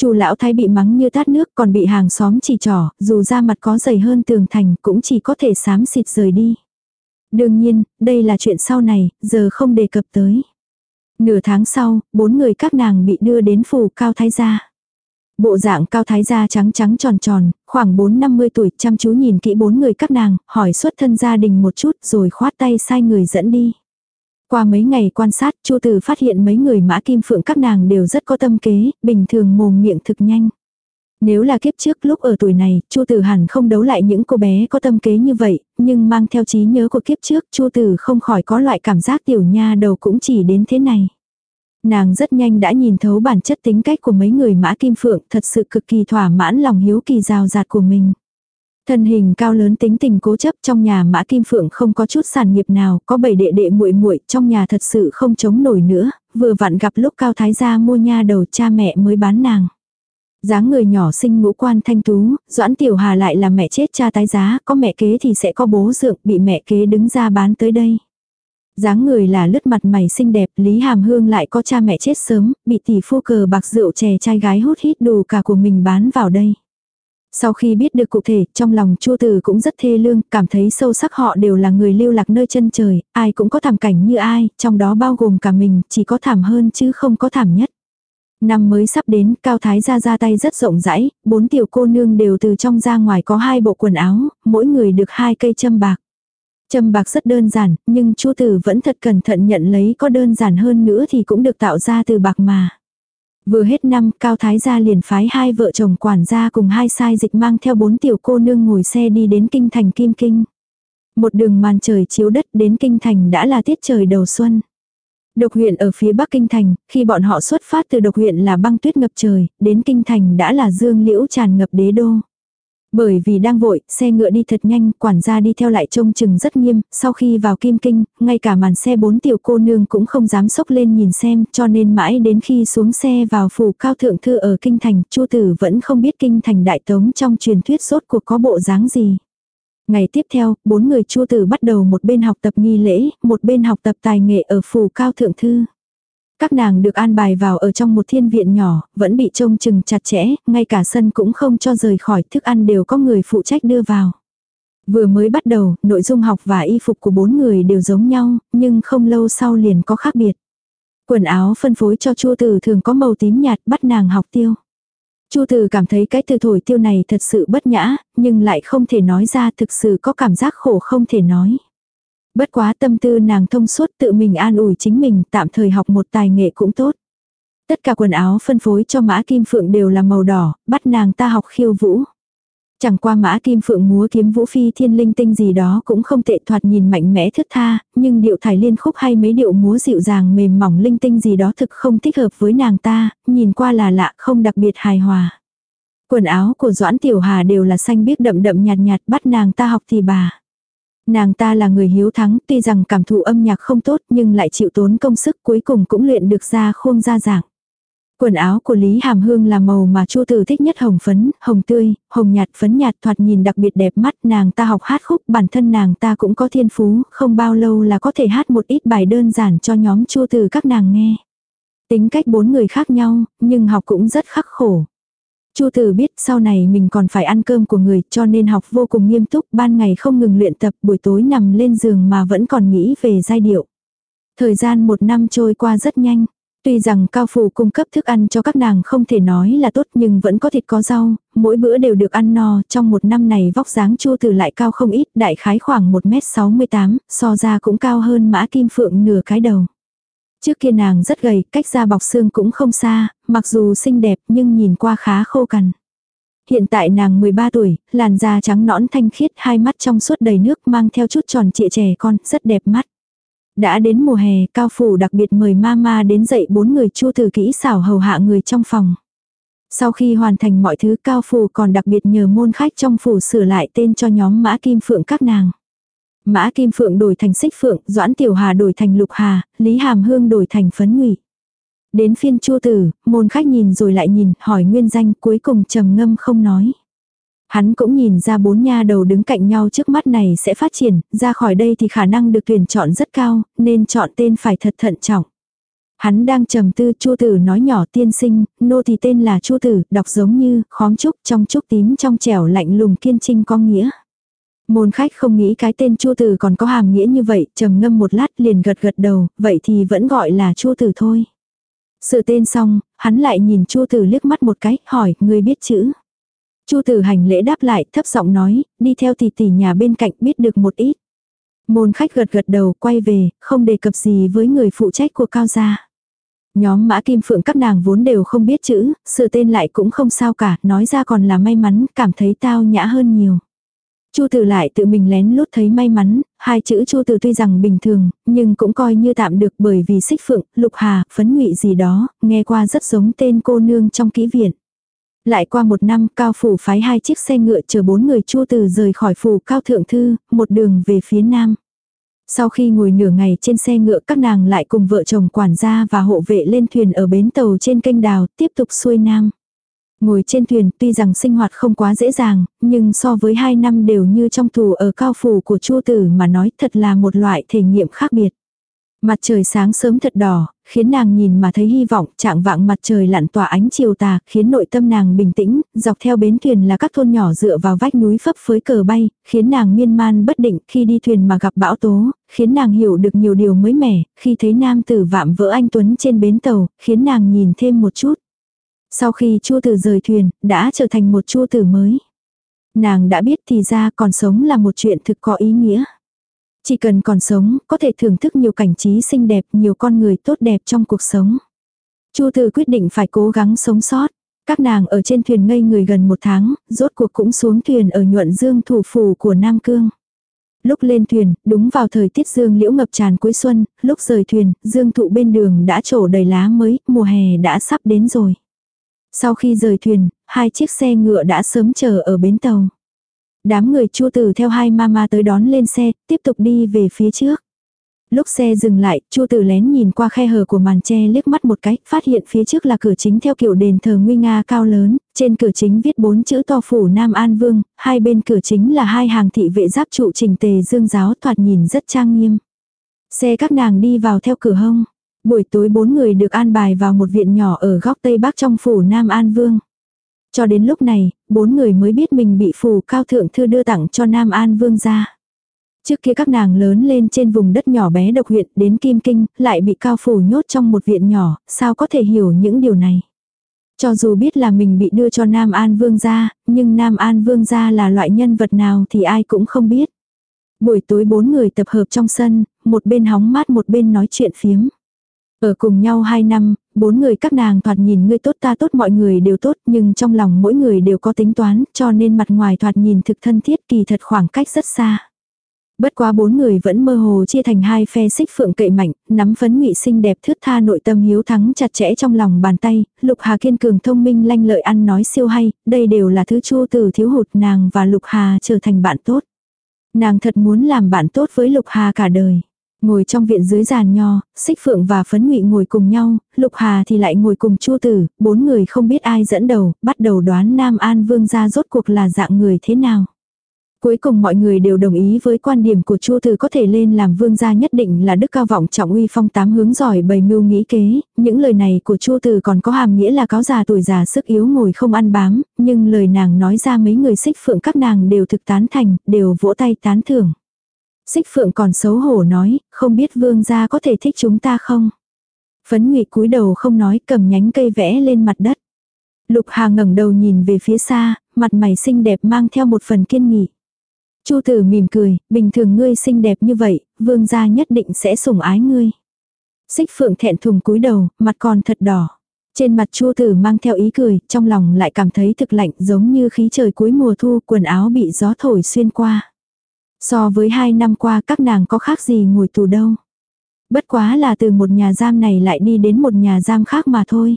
Chu lão thái bị mắng như tát nước còn bị hàng xóm chỉ trỏ, dù da mặt có dày hơn tường thành cũng chỉ có thể sám xịt rời đi. Đương nhiên, đây là chuyện sau này, giờ không đề cập tới. Nửa tháng sau, bốn người các nàng bị đưa đến phủ cao thái gia. Bộ dạng cao thái gia trắng trắng tròn tròn, khoảng 4-50 tuổi, chăm chú nhìn kỹ bốn người các nàng, hỏi xuất thân gia đình một chút rồi khoát tay sai người dẫn đi. Qua mấy ngày quan sát, Chu Tử phát hiện mấy người mã kim phượng các nàng đều rất có tâm kế, bình thường mồm miệng thực nhanh. Nếu là kiếp trước lúc ở tuổi này, Chu Tử hẳn không đấu lại những cô bé có tâm kế như vậy, nhưng mang theo trí nhớ của kiếp trước, Chu Tử không khỏi có loại cảm giác tiểu nha đầu cũng chỉ đến thế này. Nàng rất nhanh đã nhìn thấu bản chất tính cách của mấy người mã kim phượng, thật sự cực kỳ thỏa mãn lòng hiếu kỳ rào rạt của mình. Thân hình cao lớn tính tình cố chấp trong nhà Mã Kim Phượng không có chút sản nghiệp nào, có bảy đệ đệ muội muội trong nhà thật sự không chống nổi nữa, vừa vặn gặp lúc Cao Thái gia mua nha đầu cha mẹ mới bán nàng. dáng người nhỏ sinh ngũ quan thanh tú, Doãn Tiểu Hà lại là mẹ chết cha tái giá, có mẹ kế thì sẽ có bố dượng, bị mẹ kế đứng ra bán tới đây. dáng người là lướt mặt mày xinh đẹp, Lý Hàm Hương lại có cha mẹ chết sớm, bị tỷ phu cờ bạc rượu chè trai gái hút hít đủ cả của mình bán vào đây. Sau khi biết được cụ thể, trong lòng chua tử cũng rất thê lương, cảm thấy sâu sắc họ đều là người lưu lạc nơi chân trời, ai cũng có thảm cảnh như ai, trong đó bao gồm cả mình, chỉ có thảm hơn chứ không có thảm nhất. Năm mới sắp đến, Cao Thái ra ra tay rất rộng rãi, bốn tiểu cô nương đều từ trong ra ngoài có hai bộ quần áo, mỗi người được hai cây châm bạc. Châm bạc rất đơn giản, nhưng chu tử vẫn thật cẩn thận nhận lấy có đơn giản hơn nữa thì cũng được tạo ra từ bạc mà. Vừa hết năm, Cao Thái gia liền phái hai vợ chồng quản gia cùng hai sai dịch mang theo bốn tiểu cô nương ngồi xe đi đến kinh thành Kim Kinh. Một đường màn trời chiếu đất đến kinh thành đã là tiết trời đầu xuân. Độc huyện ở phía bắc kinh thành, khi bọn họ xuất phát từ độc huyện là băng tuyết ngập trời, đến kinh thành đã là dương liễu tràn ngập đế đô. Bởi vì đang vội, xe ngựa đi thật nhanh, quản gia đi theo lại trông chừng rất nghiêm, sau khi vào kim kinh, ngay cả màn xe bốn tiểu cô nương cũng không dám sốc lên nhìn xem, cho nên mãi đến khi xuống xe vào phủ cao thượng thư ở kinh thành, chu tử vẫn không biết kinh thành đại tống trong truyền thuyết sốt cuộc có bộ dáng gì. Ngày tiếp theo, bốn người chu tử bắt đầu một bên học tập nghi lễ, một bên học tập tài nghệ ở phủ cao thượng thư. Các nàng được an bài vào ở trong một thiên viện nhỏ, vẫn bị trông chừng chặt chẽ, ngay cả sân cũng không cho rời khỏi, thức ăn đều có người phụ trách đưa vào. Vừa mới bắt đầu, nội dung học và y phục của bốn người đều giống nhau, nhưng không lâu sau liền có khác biệt. Quần áo phân phối cho Chu Tử thường có màu tím nhạt bắt nàng học tiêu. Chu Tử cảm thấy cái từ thổi tiêu này thật sự bất nhã, nhưng lại không thể nói ra thực sự có cảm giác khổ không thể nói. Bất quá tâm tư nàng thông suốt tự mình an ủi chính mình tạm thời học một tài nghệ cũng tốt. Tất cả quần áo phân phối cho mã kim phượng đều là màu đỏ, bắt nàng ta học khiêu vũ. Chẳng qua mã kim phượng múa kiếm vũ phi thiên linh tinh gì đó cũng không tệ thoạt nhìn mạnh mẽ thướt tha, nhưng điệu thải liên khúc hay mấy điệu múa dịu dàng mềm mỏng linh tinh gì đó thực không thích hợp với nàng ta, nhìn qua là lạ không đặc biệt hài hòa. Quần áo của Doãn Tiểu Hà đều là xanh biếc đậm đậm nhạt nhạt bắt nàng ta học thì bà. Nàng ta là người hiếu thắng, tuy rằng cảm thụ âm nhạc không tốt nhưng lại chịu tốn công sức cuối cùng cũng luyện được ra khôn ra dạng. Quần áo của Lý Hàm Hương là màu mà Chu Tử thích nhất hồng phấn, hồng tươi, hồng nhạt phấn nhạt thoạt nhìn đặc biệt đẹp mắt. Nàng ta học hát khúc, bản thân nàng ta cũng có thiên phú, không bao lâu là có thể hát một ít bài đơn giản cho nhóm Chu Tử các nàng nghe. Tính cách bốn người khác nhau, nhưng học cũng rất khắc khổ. Chu Tử biết sau này mình còn phải ăn cơm của người cho nên học vô cùng nghiêm túc, ban ngày không ngừng luyện tập, buổi tối nằm lên giường mà vẫn còn nghĩ về giai điệu. Thời gian một năm trôi qua rất nhanh. Tuy rằng cao phủ cung cấp thức ăn cho các nàng không thể nói là tốt nhưng vẫn có thịt có rau, mỗi bữa đều được ăn no, trong một năm này vóc dáng chua từ lại cao không ít, đại khái khoảng 1m68, so ra cũng cao hơn mã kim phượng nửa cái đầu. Trước kia nàng rất gầy, cách da bọc xương cũng không xa, mặc dù xinh đẹp nhưng nhìn qua khá khô cằn. Hiện tại nàng 13 tuổi, làn da trắng nõn thanh khiết, hai mắt trong suốt đầy nước mang theo chút tròn trịa trẻ con, rất đẹp mắt. Đã đến mùa hè, cao phủ đặc biệt mời mama đến dạy bốn người chu từ kỹ xảo hầu hạ người trong phòng. Sau khi hoàn thành mọi thứ cao phủ còn đặc biệt nhờ môn khách trong phủ sửa lại tên cho nhóm mã kim phượng các nàng. Mã kim phượng đổi thành xích phượng, doãn tiểu hà đổi thành lục hà, lý hàm hương đổi thành phấn ngụy. Đến phiên chua tử, môn khách nhìn rồi lại nhìn, hỏi nguyên danh cuối cùng trầm ngâm không nói. Hắn cũng nhìn ra bốn nha đầu đứng cạnh nhau trước mắt này sẽ phát triển, ra khỏi đây thì khả năng được tuyển chọn rất cao, nên chọn tên phải thật thận trọng. Hắn đang trầm tư chua tử nói nhỏ tiên sinh, nô thì tên là chua tử, đọc giống như, khóm trúc trong trúc tím trong trẻo lạnh lùng kiên trinh có nghĩa. Môn khách không nghĩ cái tên chua tử còn có hàm nghĩa như vậy, trầm ngâm một lát liền gật gật đầu, vậy thì vẫn gọi là chua tử thôi. Sự tên xong, hắn lại nhìn chua tử liếc mắt một cái, hỏi, người biết chữ. Chu tử hành lễ đáp lại, thấp giọng nói, đi theo tỷ tỷ nhà bên cạnh biết được một ít. Môn khách gật gật đầu, quay về, không đề cập gì với người phụ trách của cao gia. Nhóm mã kim phượng các nàng vốn đều không biết chữ, sự tên lại cũng không sao cả, nói ra còn là may mắn, cảm thấy tao nhã hơn nhiều. Chu Tử lại tự mình lén lút thấy may mắn, hai chữ Chu Tử tuy rằng bình thường, nhưng cũng coi như tạm được bởi vì xích phượng, lục hà, phấn ngụy gì đó, nghe qua rất giống tên cô nương trong kỹ viện. Lại qua một năm, cao phủ phái hai chiếc xe ngựa chờ bốn người Chu từ rời khỏi phủ cao thượng thư, một đường về phía nam. Sau khi ngồi nửa ngày trên xe ngựa các nàng lại cùng vợ chồng quản gia và hộ vệ lên thuyền ở bến tàu trên kênh đào, tiếp tục xuôi nam. Ngồi trên thuyền tuy rằng sinh hoạt không quá dễ dàng, nhưng so với hai năm đều như trong tù ở cao phủ của chua tử mà nói thật là một loại thể nghiệm khác biệt. Mặt trời sáng sớm thật đỏ, khiến nàng nhìn mà thấy hy vọng, trạng vạng mặt trời lặn tỏa ánh chiều tà, khiến nội tâm nàng bình tĩnh, dọc theo bến thuyền là các thôn nhỏ dựa vào vách núi phấp phới cờ bay, khiến nàng miên man bất định khi đi thuyền mà gặp bão tố, khiến nàng hiểu được nhiều điều mới mẻ, khi thấy nam tử vạm vỡ anh Tuấn trên bến tàu, khiến nàng nhìn thêm một chút. Sau khi chua tử rời thuyền, đã trở thành một chua tử mới. Nàng đã biết thì ra còn sống là một chuyện thực có ý nghĩa. Chỉ cần còn sống, có thể thưởng thức nhiều cảnh trí xinh đẹp, nhiều con người tốt đẹp trong cuộc sống. Chu Từ quyết định phải cố gắng sống sót. Các nàng ở trên thuyền ngây người gần một tháng, rốt cuộc cũng xuống thuyền ở nhuận dương thủ phủ của Nam Cương. Lúc lên thuyền, đúng vào thời tiết dương liễu ngập tràn cuối xuân, lúc rời thuyền, dương thụ bên đường đã trổ đầy lá mới, mùa hè đã sắp đến rồi. Sau khi rời thuyền, hai chiếc xe ngựa đã sớm chờ ở bến tàu. Đám người chua tử theo hai mama tới đón lên xe, tiếp tục đi về phía trước. Lúc xe dừng lại, chua tử lén nhìn qua khe hở của màn tre liếc mắt một cái, phát hiện phía trước là cửa chính theo kiểu đền thờ nguy nga cao lớn, trên cửa chính viết bốn chữ to phủ Nam An Vương, hai bên cửa chính là hai hàng thị vệ giáp trụ trình tề dương giáo thoạt nhìn rất trang nghiêm. Xe các nàng đi vào theo cửa hông. Buổi tối bốn người được an bài vào một viện nhỏ ở góc tây bắc trong phủ Nam An Vương. Cho đến lúc này, bốn người mới biết mình bị phủ cao thượng thư đưa tặng cho Nam An Vương gia. Trước kia các nàng lớn lên trên vùng đất nhỏ bé độc huyện đến Kim Kinh, lại bị cao phủ nhốt trong một viện nhỏ, sao có thể hiểu những điều này. Cho dù biết là mình bị đưa cho Nam An Vương gia, nhưng Nam An Vương gia là loại nhân vật nào thì ai cũng không biết. Buổi tối bốn người tập hợp trong sân, một bên hóng mát một bên nói chuyện phiếm. Ở cùng nhau hai năm, bốn người các nàng thoạt nhìn ngươi tốt ta tốt mọi người đều tốt nhưng trong lòng mỗi người đều có tính toán cho nên mặt ngoài thoạt nhìn thực thân thiết kỳ thật khoảng cách rất xa. Bất quá bốn người vẫn mơ hồ chia thành hai phe xích phượng cậy mạnh, nắm phấn ngụy xinh đẹp thướt tha nội tâm hiếu thắng chặt chẽ trong lòng bàn tay, Lục Hà kiên cường thông minh lanh lợi ăn nói siêu hay, đây đều là thứ chua từ thiếu hụt nàng và Lục Hà trở thành bạn tốt. Nàng thật muốn làm bạn tốt với Lục Hà cả đời. Ngồi trong viện dưới giàn nho, xích phượng và phấn ngụy ngồi cùng nhau, lục hà thì lại ngồi cùng chua tử, bốn người không biết ai dẫn đầu, bắt đầu đoán Nam An Vương gia rốt cuộc là dạng người thế nào. Cuối cùng mọi người đều đồng ý với quan điểm của Chu Từ có thể lên làm vương gia nhất định là đức cao vọng trọng uy phong tám hướng giỏi bày mưu nghĩ kế, những lời này của Chu Từ còn có hàm nghĩa là cáo già tuổi già sức yếu ngồi không ăn bám, nhưng lời nàng nói ra mấy người xích phượng các nàng đều thực tán thành, đều vỗ tay tán thưởng. Xích phượng còn xấu hổ nói, không biết vương gia có thể thích chúng ta không? Phấn Ngụy cúi đầu không nói, cầm nhánh cây vẽ lên mặt đất. Lục Hà ngẩng đầu nhìn về phía xa, mặt mày xinh đẹp mang theo một phần kiên nghị. Chu tử mỉm cười, bình thường ngươi xinh đẹp như vậy, vương gia nhất định sẽ sủng ái ngươi. Xích phượng thẹn thùng cúi đầu, mặt còn thật đỏ. Trên mặt Chu tử mang theo ý cười, trong lòng lại cảm thấy thực lạnh giống như khí trời cuối mùa thu quần áo bị gió thổi xuyên qua. So với hai năm qua các nàng có khác gì ngồi tù đâu. Bất quá là từ một nhà giam này lại đi đến một nhà giam khác mà thôi.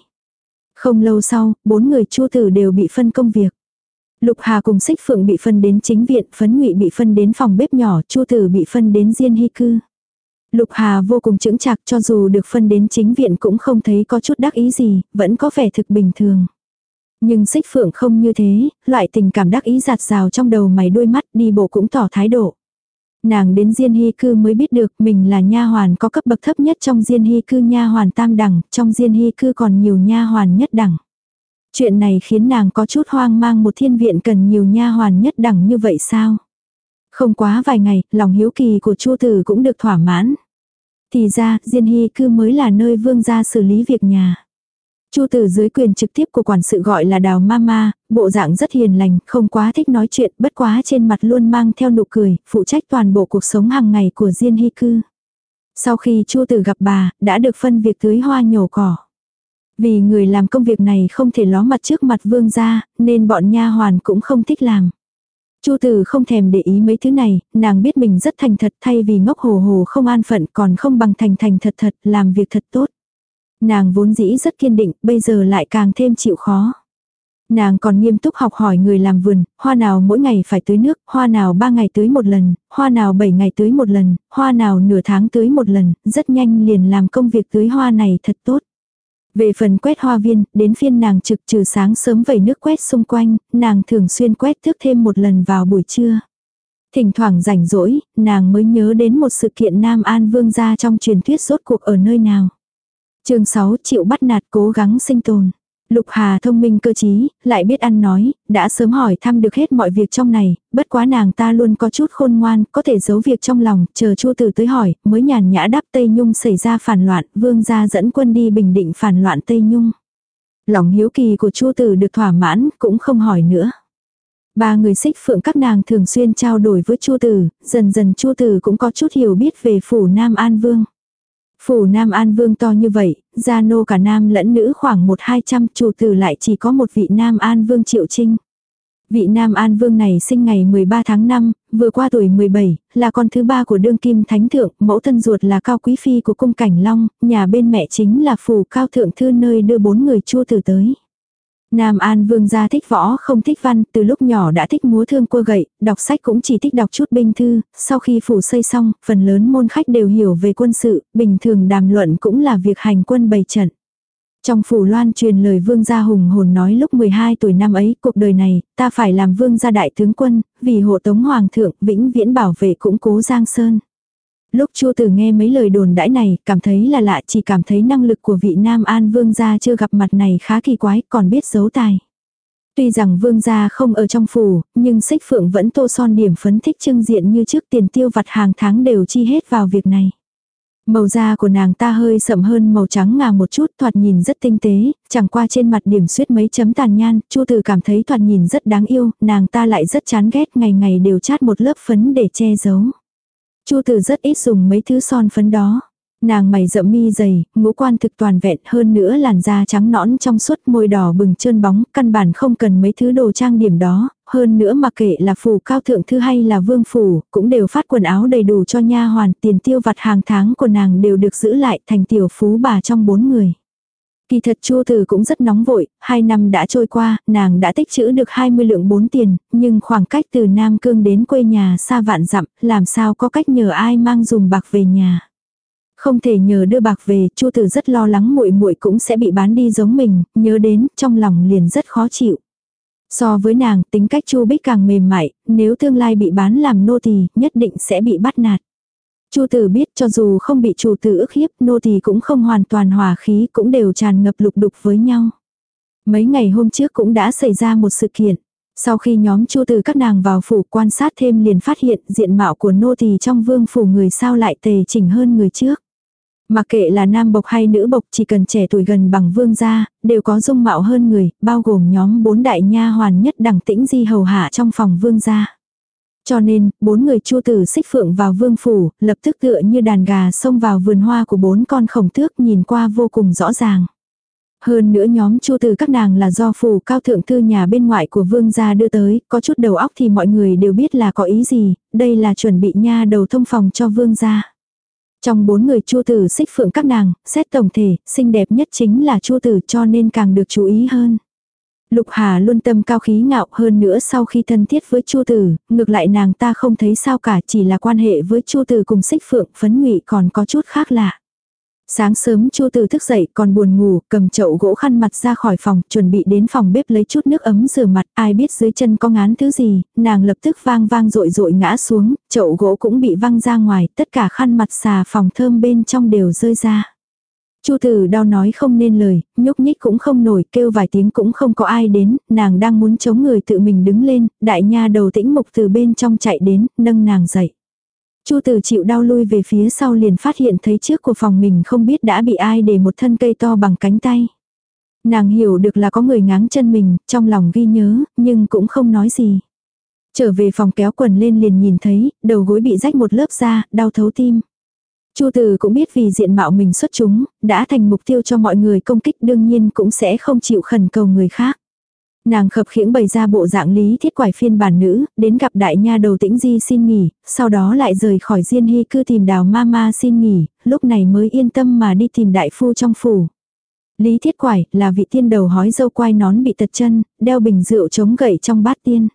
Không lâu sau, bốn người Chu tử đều bị phân công việc. Lục Hà cùng Sích Phượng bị phân đến chính viện, Phấn Ngụy bị phân đến phòng bếp nhỏ, Chu Tử bị phân đến Diên Hy cư. Lục Hà vô cùng chững chạc cho dù được phân đến chính viện cũng không thấy có chút đắc ý gì, vẫn có vẻ thực bình thường. Nhưng Xích Phượng không như thế, loại tình cảm đắc ý giạt rào trong đầu mày đôi mắt đi bộ cũng tỏ thái độ. Nàng đến Diên Hy cư mới biết được mình là nha hoàn có cấp bậc thấp nhất trong Diên Hy cư nha hoàn tam đẳng, trong Diên Hy cư còn nhiều nha hoàn nhất đẳng. Chuyện này khiến nàng có chút hoang mang một thiên viện cần nhiều nha hoàn nhất đẳng như vậy sao? Không quá vài ngày, lòng hiếu kỳ của Chu tử cũng được thỏa mãn. Thì ra, Diên Hy cư mới là nơi vương gia xử lý việc nhà. Chu tử dưới quyền trực tiếp của quản sự gọi là đào mama, bộ dạng rất hiền lành, không quá thích nói chuyện, bất quá trên mặt luôn mang theo nụ cười, phụ trách toàn bộ cuộc sống hàng ngày của Diên Hy cư. Sau khi Chu tử gặp bà, đã được phân việc tưới hoa nhổ cỏ. Vì người làm công việc này không thể ló mặt trước mặt vương gia, nên bọn nha hoàn cũng không thích làm. Chu Tử không thèm để ý mấy thứ này, nàng biết mình rất thành thật thay vì ngốc hồ hồ không an phận còn không bằng thành thành thật thật làm việc thật tốt. Nàng vốn dĩ rất kiên định, bây giờ lại càng thêm chịu khó. Nàng còn nghiêm túc học hỏi người làm vườn, hoa nào mỗi ngày phải tưới nước, hoa nào ba ngày tưới một lần, hoa nào bảy ngày tưới một lần, hoa nào nửa tháng tưới một lần, rất nhanh liền làm công việc tưới hoa này thật tốt. Về phần quét hoa viên, đến phiên nàng trực trừ sáng sớm vẩy nước quét xung quanh, nàng thường xuyên quét thước thêm một lần vào buổi trưa. Thỉnh thoảng rảnh rỗi, nàng mới nhớ đến một sự kiện Nam An Vương gia trong truyền thuyết rốt cuộc ở nơi nào chương 6 chịu bắt nạt cố gắng sinh tồn. Lục Hà thông minh cơ trí, lại biết ăn nói, đã sớm hỏi thăm được hết mọi việc trong này, bất quá nàng ta luôn có chút khôn ngoan, có thể giấu việc trong lòng, chờ Chu Tử tới hỏi, mới nhàn nhã đáp Tây Nhung xảy ra phản loạn, vương gia dẫn quân đi bình định phản loạn Tây Nhung. Lòng hiếu kỳ của Chu Tử được thỏa mãn, cũng không hỏi nữa. Ba người xích phượng các nàng thường xuyên trao đổi với Chu Tử, dần dần Chu Tử cũng có chút hiểu biết về phủ Nam An Vương. Phủ Nam An Vương to như vậy, gia nô cả nam lẫn nữ khoảng một hai trăm chủ tử lại chỉ có một vị Nam An Vương Triệu Trinh. Vị Nam An Vương này sinh ngày 13 tháng 5, vừa qua tuổi 17, là con thứ ba của đương kim thánh thượng, mẫu thân ruột là cao quý phi của cung cảnh long, nhà bên mẹ chính là phủ cao thượng thư nơi đưa bốn người chua tử tới. Nam An Vương gia thích võ không thích văn, từ lúc nhỏ đã thích múa thương cua gậy, đọc sách cũng chỉ thích đọc chút binh thư, sau khi phủ xây xong, phần lớn môn khách đều hiểu về quân sự, bình thường đàm luận cũng là việc hành quân bày trận. Trong phủ loan truyền lời vương gia hùng hồn nói lúc 12 tuổi năm ấy, cuộc đời này, ta phải làm vương gia đại tướng quân, vì hộ tống hoàng thượng, vĩnh viễn bảo vệ cũng cố Giang Sơn. Lúc Chu Tử nghe mấy lời đồn đãi này, cảm thấy là lạ, chỉ cảm thấy năng lực của vị Nam An vương gia chưa gặp mặt này khá kỳ quái, còn biết giấu tài. Tuy rằng vương gia không ở trong phủ, nhưng xích phượng vẫn tô son điểm phấn thích trưng diện như trước tiền tiêu vặt hàng tháng đều chi hết vào việc này. Màu da của nàng ta hơi sậm hơn màu trắng ngà một chút thoạt nhìn rất tinh tế, chẳng qua trên mặt điểm suyết mấy chấm tàn nhan, Chu Tử cảm thấy thoạt nhìn rất đáng yêu, nàng ta lại rất chán ghét ngày ngày đều chát một lớp phấn để che giấu. Chu từ rất ít dùng mấy thứ son phấn đó. Nàng mày rậm mi dày, ngũ quan thực toàn vẹn hơn nữa làn da trắng nõn trong suốt môi đỏ bừng trơn bóng, căn bản không cần mấy thứ đồ trang điểm đó, hơn nữa mà kệ là phủ cao thượng thư hay là vương phủ, cũng đều phát quần áo đầy đủ cho nha hoàn, tiền tiêu vặt hàng tháng của nàng đều được giữ lại thành tiểu phú bà trong bốn người. Kỳ thật Chu từ cũng rất nóng vội, hai năm đã trôi qua, nàng đã tích trữ được 20 lượng bốn tiền, nhưng khoảng cách từ Nam Cương đến quê nhà xa vạn dặm, làm sao có cách nhờ ai mang dùng bạc về nhà. Không thể nhờ đưa bạc về, Chu từ rất lo lắng muội muội cũng sẽ bị bán đi giống mình, nhớ đến, trong lòng liền rất khó chịu. So với nàng, tính cách Chu Bích càng mềm mại, nếu tương lai bị bán làm nô tỳ, nhất định sẽ bị bắt nạt. Chu Tử biết cho dù không bị chủ tử ức hiếp, nô tỳ cũng không hoàn toàn hòa khí, cũng đều tràn ngập lục đục với nhau. Mấy ngày hôm trước cũng đã xảy ra một sự kiện. Sau khi nhóm Chu Tử các nàng vào phủ quan sát thêm liền phát hiện diện mạo của nô tỳ trong vương phủ người sao lại tề chỉnh hơn người trước. Mặc kệ là nam bộc hay nữ bộc chỉ cần trẻ tuổi gần bằng vương gia, đều có dung mạo hơn người, bao gồm nhóm bốn đại nha hoàn nhất đẳng tĩnh di hầu hạ trong phòng vương gia. Cho nên, bốn người chu tử xích phượng vào vương phủ, lập tức tựa như đàn gà xông vào vườn hoa của bốn con khổng tước nhìn qua vô cùng rõ ràng. Hơn nữa nhóm chu tử các nàng là do phủ cao thượng thư nhà bên ngoại của vương gia đưa tới, có chút đầu óc thì mọi người đều biết là có ý gì, đây là chuẩn bị nha đầu thông phòng cho vương gia. Trong bốn người chua tử xích phượng các nàng, xét tổng thể, xinh đẹp nhất chính là chua tử cho nên càng được chú ý hơn. Lục Hà luôn tâm cao khí ngạo hơn nữa sau khi thân thiết với Chu Tử, ngược lại nàng ta không thấy sao cả chỉ là quan hệ với Chu Tử cùng xích phượng phấn ngụy còn có chút khác lạ. Sáng sớm Chu Tử thức dậy còn buồn ngủ, cầm chậu gỗ khăn mặt ra khỏi phòng, chuẩn bị đến phòng bếp lấy chút nước ấm rửa mặt, ai biết dưới chân có ngán thứ gì, nàng lập tức vang vang rội rội ngã xuống, chậu gỗ cũng bị văng ra ngoài, tất cả khăn mặt xà phòng thơm bên trong đều rơi ra. Chu tử đau nói không nên lời, nhúc nhích cũng không nổi, kêu vài tiếng cũng không có ai đến, nàng đang muốn chống người tự mình đứng lên, đại nha đầu tĩnh mục từ bên trong chạy đến, nâng nàng dậy. Chu tử chịu đau lui về phía sau liền phát hiện thấy trước của phòng mình không biết đã bị ai để một thân cây to bằng cánh tay. Nàng hiểu được là có người ngáng chân mình, trong lòng ghi nhớ, nhưng cũng không nói gì. Trở về phòng kéo quần lên liền nhìn thấy, đầu gối bị rách một lớp da, đau thấu tim. Chu Từ cũng biết vì diện mạo mình xuất chúng, đã thành mục tiêu cho mọi người công kích đương nhiên cũng sẽ không chịu khẩn cầu người khác. Nàng khập khiễng bày ra bộ dạng lý thiết quải phiên bản nữ, đến gặp đại nha đầu tĩnh di xin nghỉ, sau đó lại rời khỏi diên hy cư tìm đào mama xin nghỉ, lúc này mới yên tâm mà đi tìm đại phu trong phủ. Lý thiết quải là vị tiên đầu hói dâu quai nón bị tật chân, đeo bình rượu chống gậy trong bát tiên.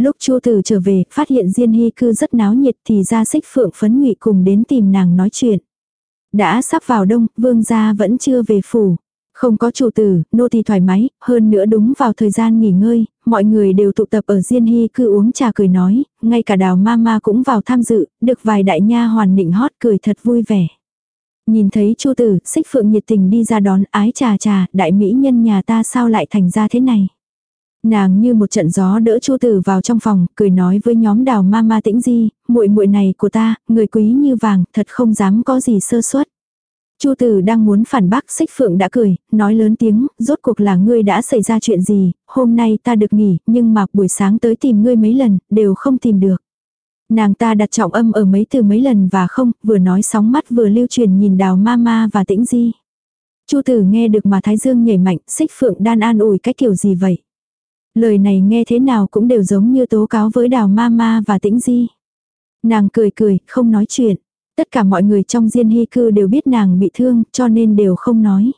Lúc Chu Tử trở về, phát hiện Diên Hy cư rất náo nhiệt thì ra xích phượng phấn nghị cùng đến tìm nàng nói chuyện. Đã sắp vào đông, vương gia vẫn chưa về phủ. Không có chủ tử, nô tỳ thoải mái, hơn nữa đúng vào thời gian nghỉ ngơi, mọi người đều tụ tập ở Diên Hy cư uống trà cười nói, ngay cả đào ma cũng vào tham dự, được vài đại nha hoàn nịnh hót cười thật vui vẻ. Nhìn thấy chu tử, xích phượng nhiệt tình đi ra đón ái trà trà, đại mỹ nhân nhà ta sao lại thành ra thế này. Nàng như một trận gió đỡ Chu Tử vào trong phòng, cười nói với nhóm Đào Mama Tĩnh Di, muội muội này của ta, người quý như vàng, thật không dám có gì sơ suất. Chu Tử đang muốn phản bác, Xích Phượng đã cười, nói lớn tiếng, rốt cuộc là ngươi đã xảy ra chuyện gì, hôm nay ta được nghỉ, nhưng mà buổi sáng tới tìm ngươi mấy lần, đều không tìm được. Nàng ta đặt trọng âm ở mấy từ mấy lần và không, vừa nói sóng mắt vừa lưu truyền nhìn Đào Mama và Tĩnh Di. Chu Tử nghe được mà Thái Dương nhảy mạnh, Xích Phượng đan an ủi cái kiểu gì vậy? Lời này nghe thế nào cũng đều giống như tố cáo với đào ma ma và tĩnh di. Nàng cười cười, không nói chuyện. Tất cả mọi người trong diên hy cư đều biết nàng bị thương, cho nên đều không nói.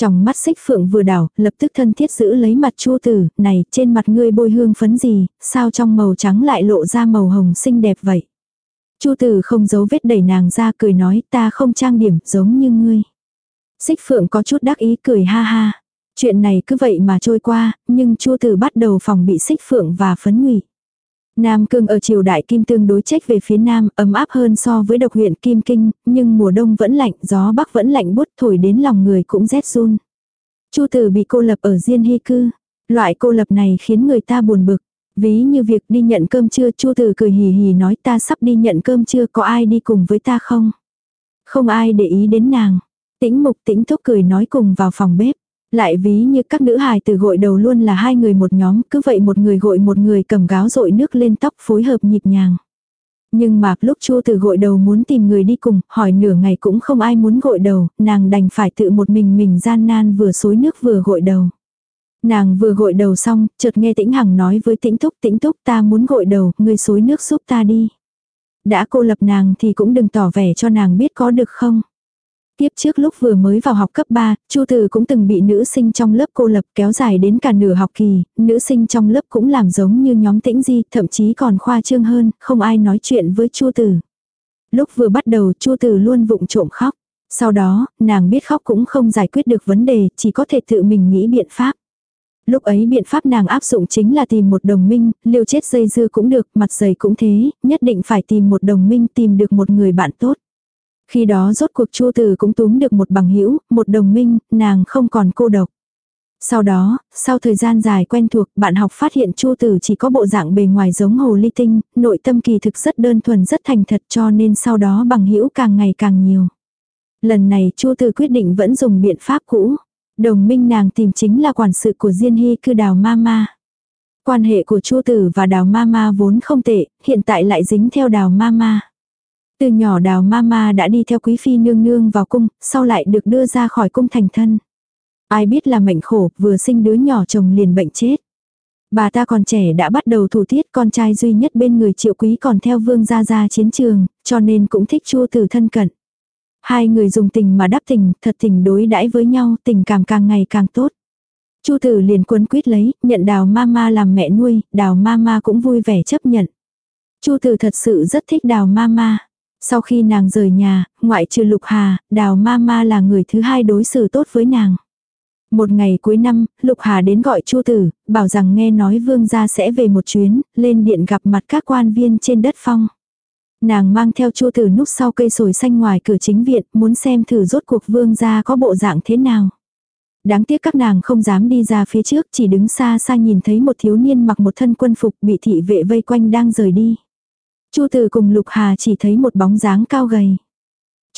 Trong mắt xích phượng vừa đảo, lập tức thân thiết giữ lấy mặt chua tử, này, trên mặt ngươi bôi hương phấn gì, sao trong màu trắng lại lộ ra màu hồng xinh đẹp vậy. Chu tử không giấu vết đẩy nàng ra cười nói ta không trang điểm giống như ngươi. Xích phượng có chút đắc ý cười ha ha. Chuyện này cứ vậy mà trôi qua, nhưng chua tử bắt đầu phòng bị xích phượng và phấn ngụy. Nam cương ở triều đại kim tương đối trách về phía nam, ấm áp hơn so với độc huyện kim kinh, nhưng mùa đông vẫn lạnh, gió bắc vẫn lạnh bút thổi đến lòng người cũng rét run. Chu tử bị cô lập ở diên hy cư. Loại cô lập này khiến người ta buồn bực. Ví như việc đi nhận cơm trưa chu tử cười hì hì nói ta sắp đi nhận cơm trưa có ai đi cùng với ta không? Không ai để ý đến nàng. Tĩnh mục tĩnh thúc cười nói cùng vào phòng bếp. Lại ví như các nữ hài từ gội đầu luôn là hai người một nhóm, cứ vậy một người gội một người cầm gáo rội nước lên tóc phối hợp nhịp nhàng. Nhưng mà lúc chua từ gội đầu muốn tìm người đi cùng, hỏi nửa ngày cũng không ai muốn gội đầu, nàng đành phải tự một mình mình gian nan vừa xối nước vừa gội đầu. Nàng vừa gội đầu xong, chợt nghe tĩnh hằng nói với tĩnh túc tĩnh túc ta muốn gội đầu, người xối nước giúp ta đi. Đã cô lập nàng thì cũng đừng tỏ vẻ cho nàng biết có được không. Tiếp trước lúc vừa mới vào học cấp 3, Chu Từ cũng từng bị nữ sinh trong lớp cô lập kéo dài đến cả nửa học kỳ, nữ sinh trong lớp cũng làm giống như nhóm tĩnh di, thậm chí còn khoa trương hơn, không ai nói chuyện với Chu Từ. Lúc vừa bắt đầu Chu Từ luôn vụng trộm khóc. Sau đó, nàng biết khóc cũng không giải quyết được vấn đề, chỉ có thể tự mình nghĩ biện pháp. Lúc ấy biện pháp nàng áp dụng chính là tìm một đồng minh, liều chết dây dưa cũng được, mặt dày cũng thế, nhất định phải tìm một đồng minh tìm được một người bạn tốt. Khi đó rốt cuộc chua tử cũng túm được một bằng hữu một đồng minh, nàng không còn cô độc. Sau đó, sau thời gian dài quen thuộc, bạn học phát hiện Chu Tử chỉ có bộ dạng bề ngoài giống hồ ly tinh, nội tâm kỳ thực rất đơn thuần rất thành thật cho nên sau đó bằng hữu càng ngày càng nhiều. Lần này Chu Tử quyết định vẫn dùng biện pháp cũ. Đồng minh nàng tìm chính là quản sự của Diên Hy cư đào Mama. Quan hệ của Chu Tử và đào Mama vốn không tệ, hiện tại lại dính theo đào Mama. Từ nhỏ đào Mama đã đi theo quý phi nương nương vào cung, sau lại được đưa ra khỏi cung thành thân. Ai biết là mệnh khổ, vừa sinh đứa nhỏ chồng liền bệnh chết. Bà ta còn trẻ đã bắt đầu thủ tiết con trai duy nhất bên người triệu quý còn theo vương gia ra chiến trường, cho nên cũng thích chua từ thân cận. Hai người dùng tình mà đáp tình, thật tình đối đãi với nhau, tình cảm càng ngày càng tốt. Chu tử liền cuốn quyết lấy, nhận đào mama làm mẹ nuôi, đào mama cũng vui vẻ chấp nhận. Chu tử thật sự rất thích đào mama. Sau khi nàng rời nhà, ngoại trừ lục hà, đào mama là người thứ hai đối xử tốt với nàng. Một ngày cuối năm, Lục Hà đến gọi Chu Tử, bảo rằng nghe nói vương gia sẽ về một chuyến, lên điện gặp mặt các quan viên trên đất phong. Nàng mang theo Chu Tử núp sau cây sồi xanh ngoài cửa chính viện, muốn xem thử rốt cuộc vương gia có bộ dạng thế nào. Đáng tiếc các nàng không dám đi ra phía trước, chỉ đứng xa xa nhìn thấy một thiếu niên mặc một thân quân phục bị thị vệ vây quanh đang rời đi. Chu Tử cùng Lục Hà chỉ thấy một bóng dáng cao gầy.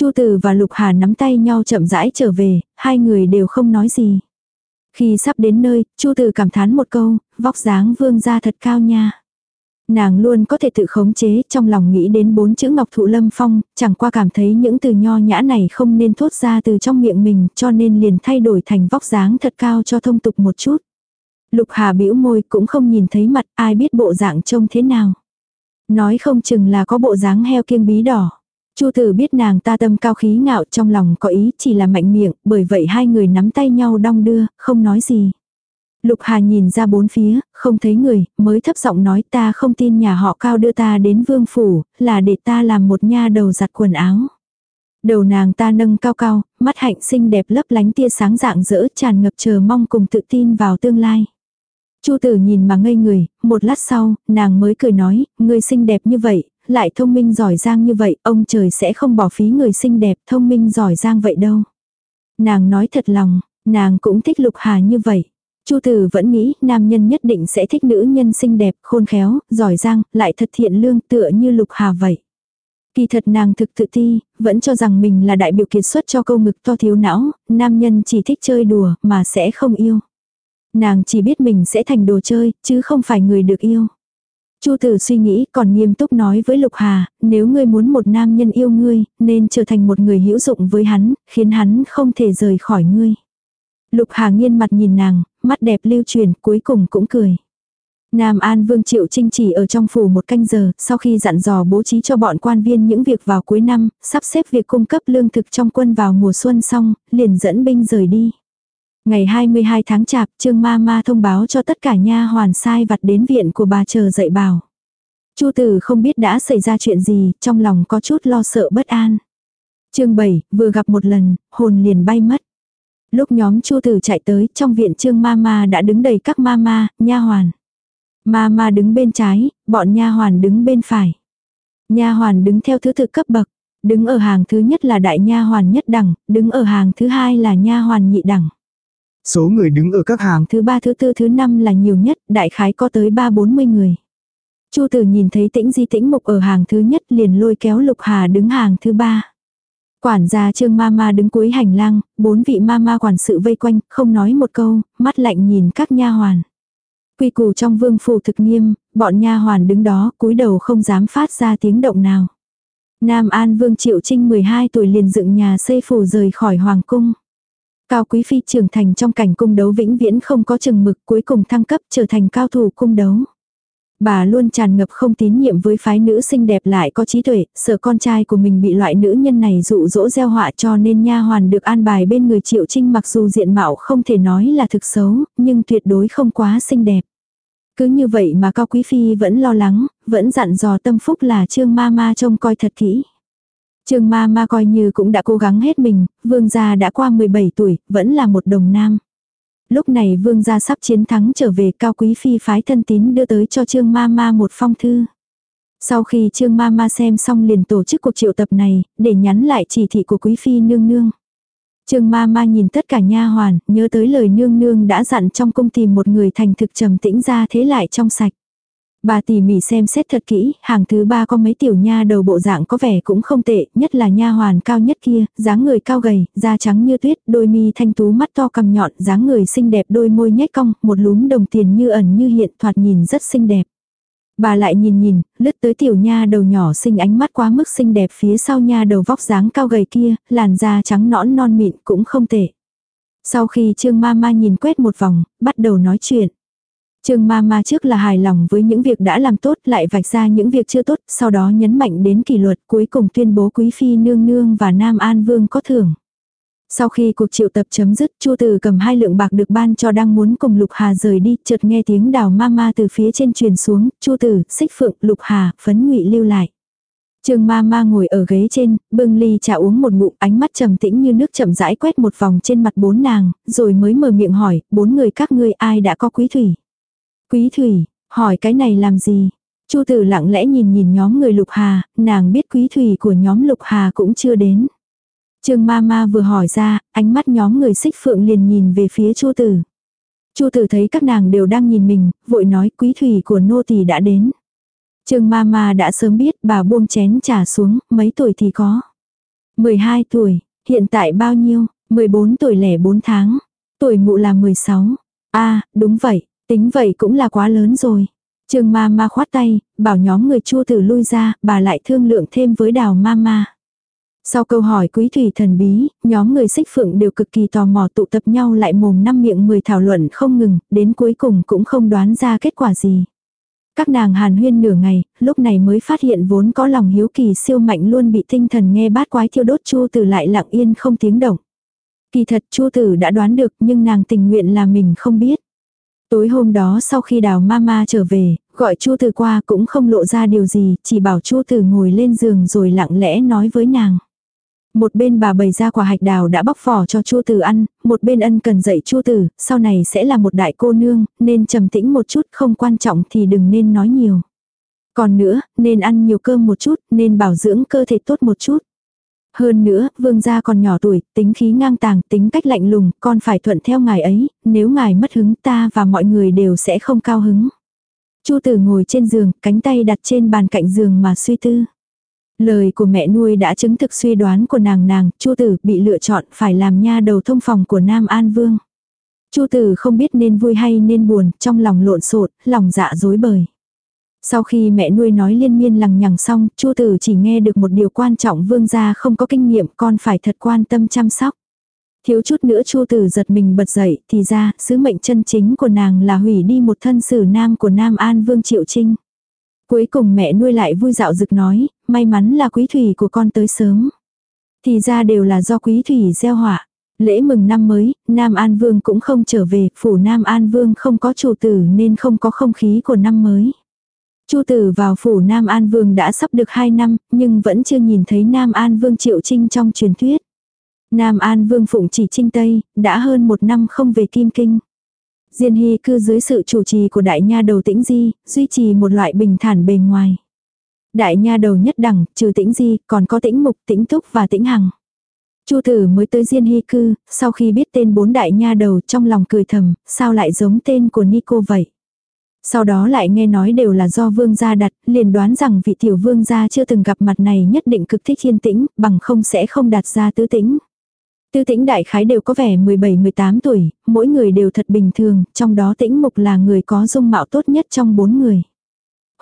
Chu Tử và Lục Hà nắm tay nhau chậm rãi trở về, hai người đều không nói gì. Khi sắp đến nơi, Chu Tử cảm thán một câu, vóc dáng vương gia thật cao nha. Nàng luôn có thể tự khống chế trong lòng nghĩ đến bốn chữ ngọc thụ lâm phong, chẳng qua cảm thấy những từ nho nhã này không nên thốt ra từ trong miệng mình cho nên liền thay đổi thành vóc dáng thật cao cho thông tục một chút. Lục Hà bĩu môi cũng không nhìn thấy mặt ai biết bộ dạng trông thế nào. Nói không chừng là có bộ dáng heo kiêng bí đỏ. Chu tử biết nàng ta tâm cao khí ngạo trong lòng có ý chỉ là mạnh miệng, bởi vậy hai người nắm tay nhau đong đưa, không nói gì. Lục Hà nhìn ra bốn phía, không thấy người, mới thấp giọng nói ta không tin nhà họ cao đưa ta đến vương phủ, là để ta làm một nha đầu giặt quần áo. Đầu nàng ta nâng cao cao, mắt hạnh xinh đẹp lấp lánh tia sáng dạng dỡ tràn ngập chờ mong cùng tự tin vào tương lai. Chu tử nhìn mà ngây người, một lát sau, nàng mới cười nói, người xinh đẹp như vậy, lại thông minh giỏi giang như vậy, ông trời sẽ không bỏ phí người xinh đẹp thông minh giỏi giang vậy đâu. Nàng nói thật lòng, nàng cũng thích Lục Hà như vậy. Chu Tử vẫn nghĩ nam nhân nhất định sẽ thích nữ nhân xinh đẹp, khôn khéo, giỏi giang, lại thật thiện lương tựa như Lục Hà vậy. Kỳ thật nàng thực tự ti, vẫn cho rằng mình là đại biểu kiệt xuất cho câu ngực to thiếu não, nam nhân chỉ thích chơi đùa mà sẽ không yêu. Nàng chỉ biết mình sẽ thành đồ chơi, chứ không phải người được yêu. Chu tử suy nghĩ còn nghiêm túc nói với Lục Hà, nếu ngươi muốn một nam nhân yêu ngươi, nên trở thành một người hữu dụng với hắn, khiến hắn không thể rời khỏi ngươi. Lục Hà nghiên mặt nhìn nàng, mắt đẹp lưu truyền, cuối cùng cũng cười. Nam An Vương Triệu Trinh chỉ ở trong phủ một canh giờ, sau khi dặn dò bố trí cho bọn quan viên những việc vào cuối năm, sắp xếp việc cung cấp lương thực trong quân vào mùa xuân xong, liền dẫn binh rời đi. Ngày 22 tháng chạp, Trương Ma Ma thông báo cho tất cả nha hoàn sai vặt đến viện của bà chờ dạy bảo. Chu Tử không biết đã xảy ra chuyện gì, trong lòng có chút lo sợ bất an. Chương 7, vừa gặp một lần, hồn liền bay mất. Lúc nhóm Chu Tử chạy tới, trong viện Trương Ma Ma đã đứng đầy các ma ma, nha hoàn. Ma ma đứng bên trái, bọn nha hoàn đứng bên phải. Nha hoàn đứng theo thứ tự cấp bậc, đứng ở hàng thứ nhất là đại nha hoàn nhất đẳng, đứng ở hàng thứ hai là nha hoàn nhị đẳng. Số người đứng ở các hàng thứ ba thứ tư thứ năm là nhiều nhất, đại khái có tới ba bốn mươi người. Chu tử nhìn thấy tĩnh di tĩnh mục ở hàng thứ nhất liền lôi kéo lục hà đứng hàng thứ ba. Quản gia trương mama đứng cuối hành lang, bốn vị mama quản sự vây quanh, không nói một câu, mắt lạnh nhìn các nha hoàn. Quy củ trong vương phủ thực nghiêm, bọn nha hoàn đứng đó cúi đầu không dám phát ra tiếng động nào. Nam An Vương Triệu Trinh 12 tuổi liền dựng nhà xây phủ rời khỏi hoàng cung. Cao Quý Phi trưởng thành trong cảnh cung đấu vĩnh viễn không có chừng mực cuối cùng thăng cấp trở thành cao thủ cung đấu. Bà luôn tràn ngập không tín nhiệm với phái nữ xinh đẹp lại có trí tuệ, sợ con trai của mình bị loại nữ nhân này dụ dỗ gieo họa cho nên nha hoàn được an bài bên người Triệu Trinh mặc dù diện mạo không thể nói là thực xấu, nhưng tuyệt đối không quá xinh đẹp. Cứ như vậy mà Cao Quý Phi vẫn lo lắng, vẫn dặn dò tâm phúc là Trương Ma Ma trông coi thật kỹ. Trương ma ma coi như cũng đã cố gắng hết mình, vương gia đã qua 17 tuổi, vẫn là một đồng nam. Lúc này vương gia sắp chiến thắng trở về cao quý phi phái thân tín đưa tới cho trương ma ma một phong thư. Sau khi trương ma ma xem xong liền tổ chức cuộc triệu tập này, để nhắn lại chỉ thị của quý phi nương nương. Trương ma ma nhìn tất cả nha hoàn, nhớ tới lời nương nương đã dặn trong cung tìm một người thành thực trầm tĩnh ra thế lại trong sạch. Bà tỉ mỉ xem xét thật kỹ, hàng thứ ba có mấy tiểu nha đầu bộ dạng có vẻ cũng không tệ, nhất là nha hoàn cao nhất kia, dáng người cao gầy, da trắng như tuyết, đôi mi thanh tú mắt to cầm nhọn, dáng người xinh đẹp đôi môi nhếch cong, một lúm đồng tiền như ẩn như hiện thoạt nhìn rất xinh đẹp. Bà lại nhìn nhìn, lướt tới tiểu nha đầu nhỏ xinh ánh mắt quá mức xinh đẹp phía sau nha đầu vóc dáng cao gầy kia, làn da trắng nõn non mịn cũng không tệ. Sau khi Trương Ma Ma nhìn quét một vòng, bắt đầu nói chuyện. Trương ma ma trước là hài lòng với những việc đã làm tốt lại vạch ra những việc chưa tốt, sau đó nhấn mạnh đến kỷ luật cuối cùng tuyên bố quý phi nương nương và Nam An Vương có thưởng. Sau khi cuộc triệu tập chấm dứt, Chu Tử cầm hai lượng bạc được ban cho đang muốn cùng Lục Hà rời đi, chợt nghe tiếng đào ma ma từ phía trên truyền xuống, Chu Tử, Xích Phượng, Lục Hà, phấn ngụy lưu lại. Trương ma ma ngồi ở ghế trên, bưng ly trà uống một ngụm, ánh mắt trầm tĩnh như nước chậm rãi quét một vòng trên mặt bốn nàng, rồi mới mở miệng hỏi, bốn người các ngươi ai đã có quý thủy. Quý thủy, hỏi cái này làm gì? Chu tử lặng lẽ nhìn nhìn nhóm người lục hà, nàng biết quý thủy của nhóm lục hà cũng chưa đến. Trương ma ma vừa hỏi ra, ánh mắt nhóm người xích phượng liền nhìn về phía chu tử. Chu tử thấy các nàng đều đang nhìn mình, vội nói quý thủy của nô tỳ đã đến. Trương ma ma đã sớm biết bà buông chén trà xuống, mấy tuổi thì có. 12 tuổi, hiện tại bao nhiêu? 14 tuổi lẻ 4 tháng. Tuổi mụ là 16. a à, đúng vậy, Tính vậy cũng là quá lớn rồi. Trương ma ma khoát tay, bảo nhóm người chua tử lui ra, bà lại thương lượng thêm với đào ma ma. Sau câu hỏi quý thủy thần bí, nhóm người xích phượng đều cực kỳ tò mò tụ tập nhau lại mồm năm miệng mười thảo luận không ngừng, đến cuối cùng cũng không đoán ra kết quả gì. Các nàng hàn huyên nửa ngày, lúc này mới phát hiện vốn có lòng hiếu kỳ siêu mạnh luôn bị tinh thần nghe bát quái thiêu đốt chu tử lại lặng yên không tiếng động. Kỳ thật chu tử đã đoán được nhưng nàng tình nguyện là mình không biết. Tối hôm đó sau khi đào mama trở về, gọi Chu Từ qua cũng không lộ ra điều gì, chỉ bảo Chu Từ ngồi lên giường rồi lặng lẽ nói với nàng. Một bên bà bày ra quả hạch đào đã bóc vỏ cho Chu Từ ăn, một bên ân cần dạy Chu Từ, sau này sẽ là một đại cô nương, nên trầm tĩnh một chút, không quan trọng thì đừng nên nói nhiều. Còn nữa, nên ăn nhiều cơm một chút, nên bảo dưỡng cơ thể tốt một chút. Hơn nữa, vương gia còn nhỏ tuổi, tính khí ngang tàng, tính cách lạnh lùng, con phải thuận theo ngài ấy, nếu ngài mất hứng ta và mọi người đều sẽ không cao hứng. Chu tử ngồi trên giường, cánh tay đặt trên bàn cạnh giường mà suy tư. Lời của mẹ nuôi đã chứng thực suy đoán của nàng nàng, Chu tử bị lựa chọn phải làm nha đầu thông phòng của Nam An Vương. Chu tử không biết nên vui hay nên buồn, trong lòng lộn xộn, lòng dạ dối bời. Sau khi mẹ nuôi nói liên miên lằng nhằng xong, Chu Tử chỉ nghe được một điều quan trọng vương gia không có kinh nghiệm con phải thật quan tâm chăm sóc. Thiếu chút nữa Chu Tử giật mình bật dậy, thì ra, sứ mệnh chân chính của nàng là hủy đi một thân sử nam của Nam An Vương Triệu Trinh. Cuối cùng mẹ nuôi lại vui dạo rực nói, may mắn là quý thủy của con tới sớm. Thì ra đều là do quý thủy gieo họa. Lễ mừng năm mới, Nam An Vương cũng không trở về, phủ Nam An Vương không có chủ tử nên không có không khí của năm mới. Chu tử vào phủ Nam An Vương đã sắp được 2 năm, nhưng vẫn chưa nhìn thấy Nam An Vương Triệu Trinh trong truyền thuyết. Nam An Vương Phụng chỉ Trinh Tây, đã hơn một năm không về Kim Kinh. Diên Hy cư dưới sự chủ trì của đại nha đầu tĩnh di, duy trì một loại bình thản bề ngoài. Đại nha đầu nhất đẳng, trừ tĩnh di, còn có tĩnh mục, tĩnh túc và tĩnh hằng. Chu tử mới tới Diên Hy cư, sau khi biết tên bốn đại nha đầu trong lòng cười thầm, sao lại giống tên của Nico vậy. Sau đó lại nghe nói đều là do vương gia đặt, liền đoán rằng vị tiểu vương gia chưa từng gặp mặt này nhất định cực thích yên tĩnh, bằng không sẽ không đặt ra tứ tĩnh. Tư tĩnh đại khái đều có vẻ 17-18 tuổi, mỗi người đều thật bình thường, trong đó tĩnh mục là người có dung mạo tốt nhất trong bốn người.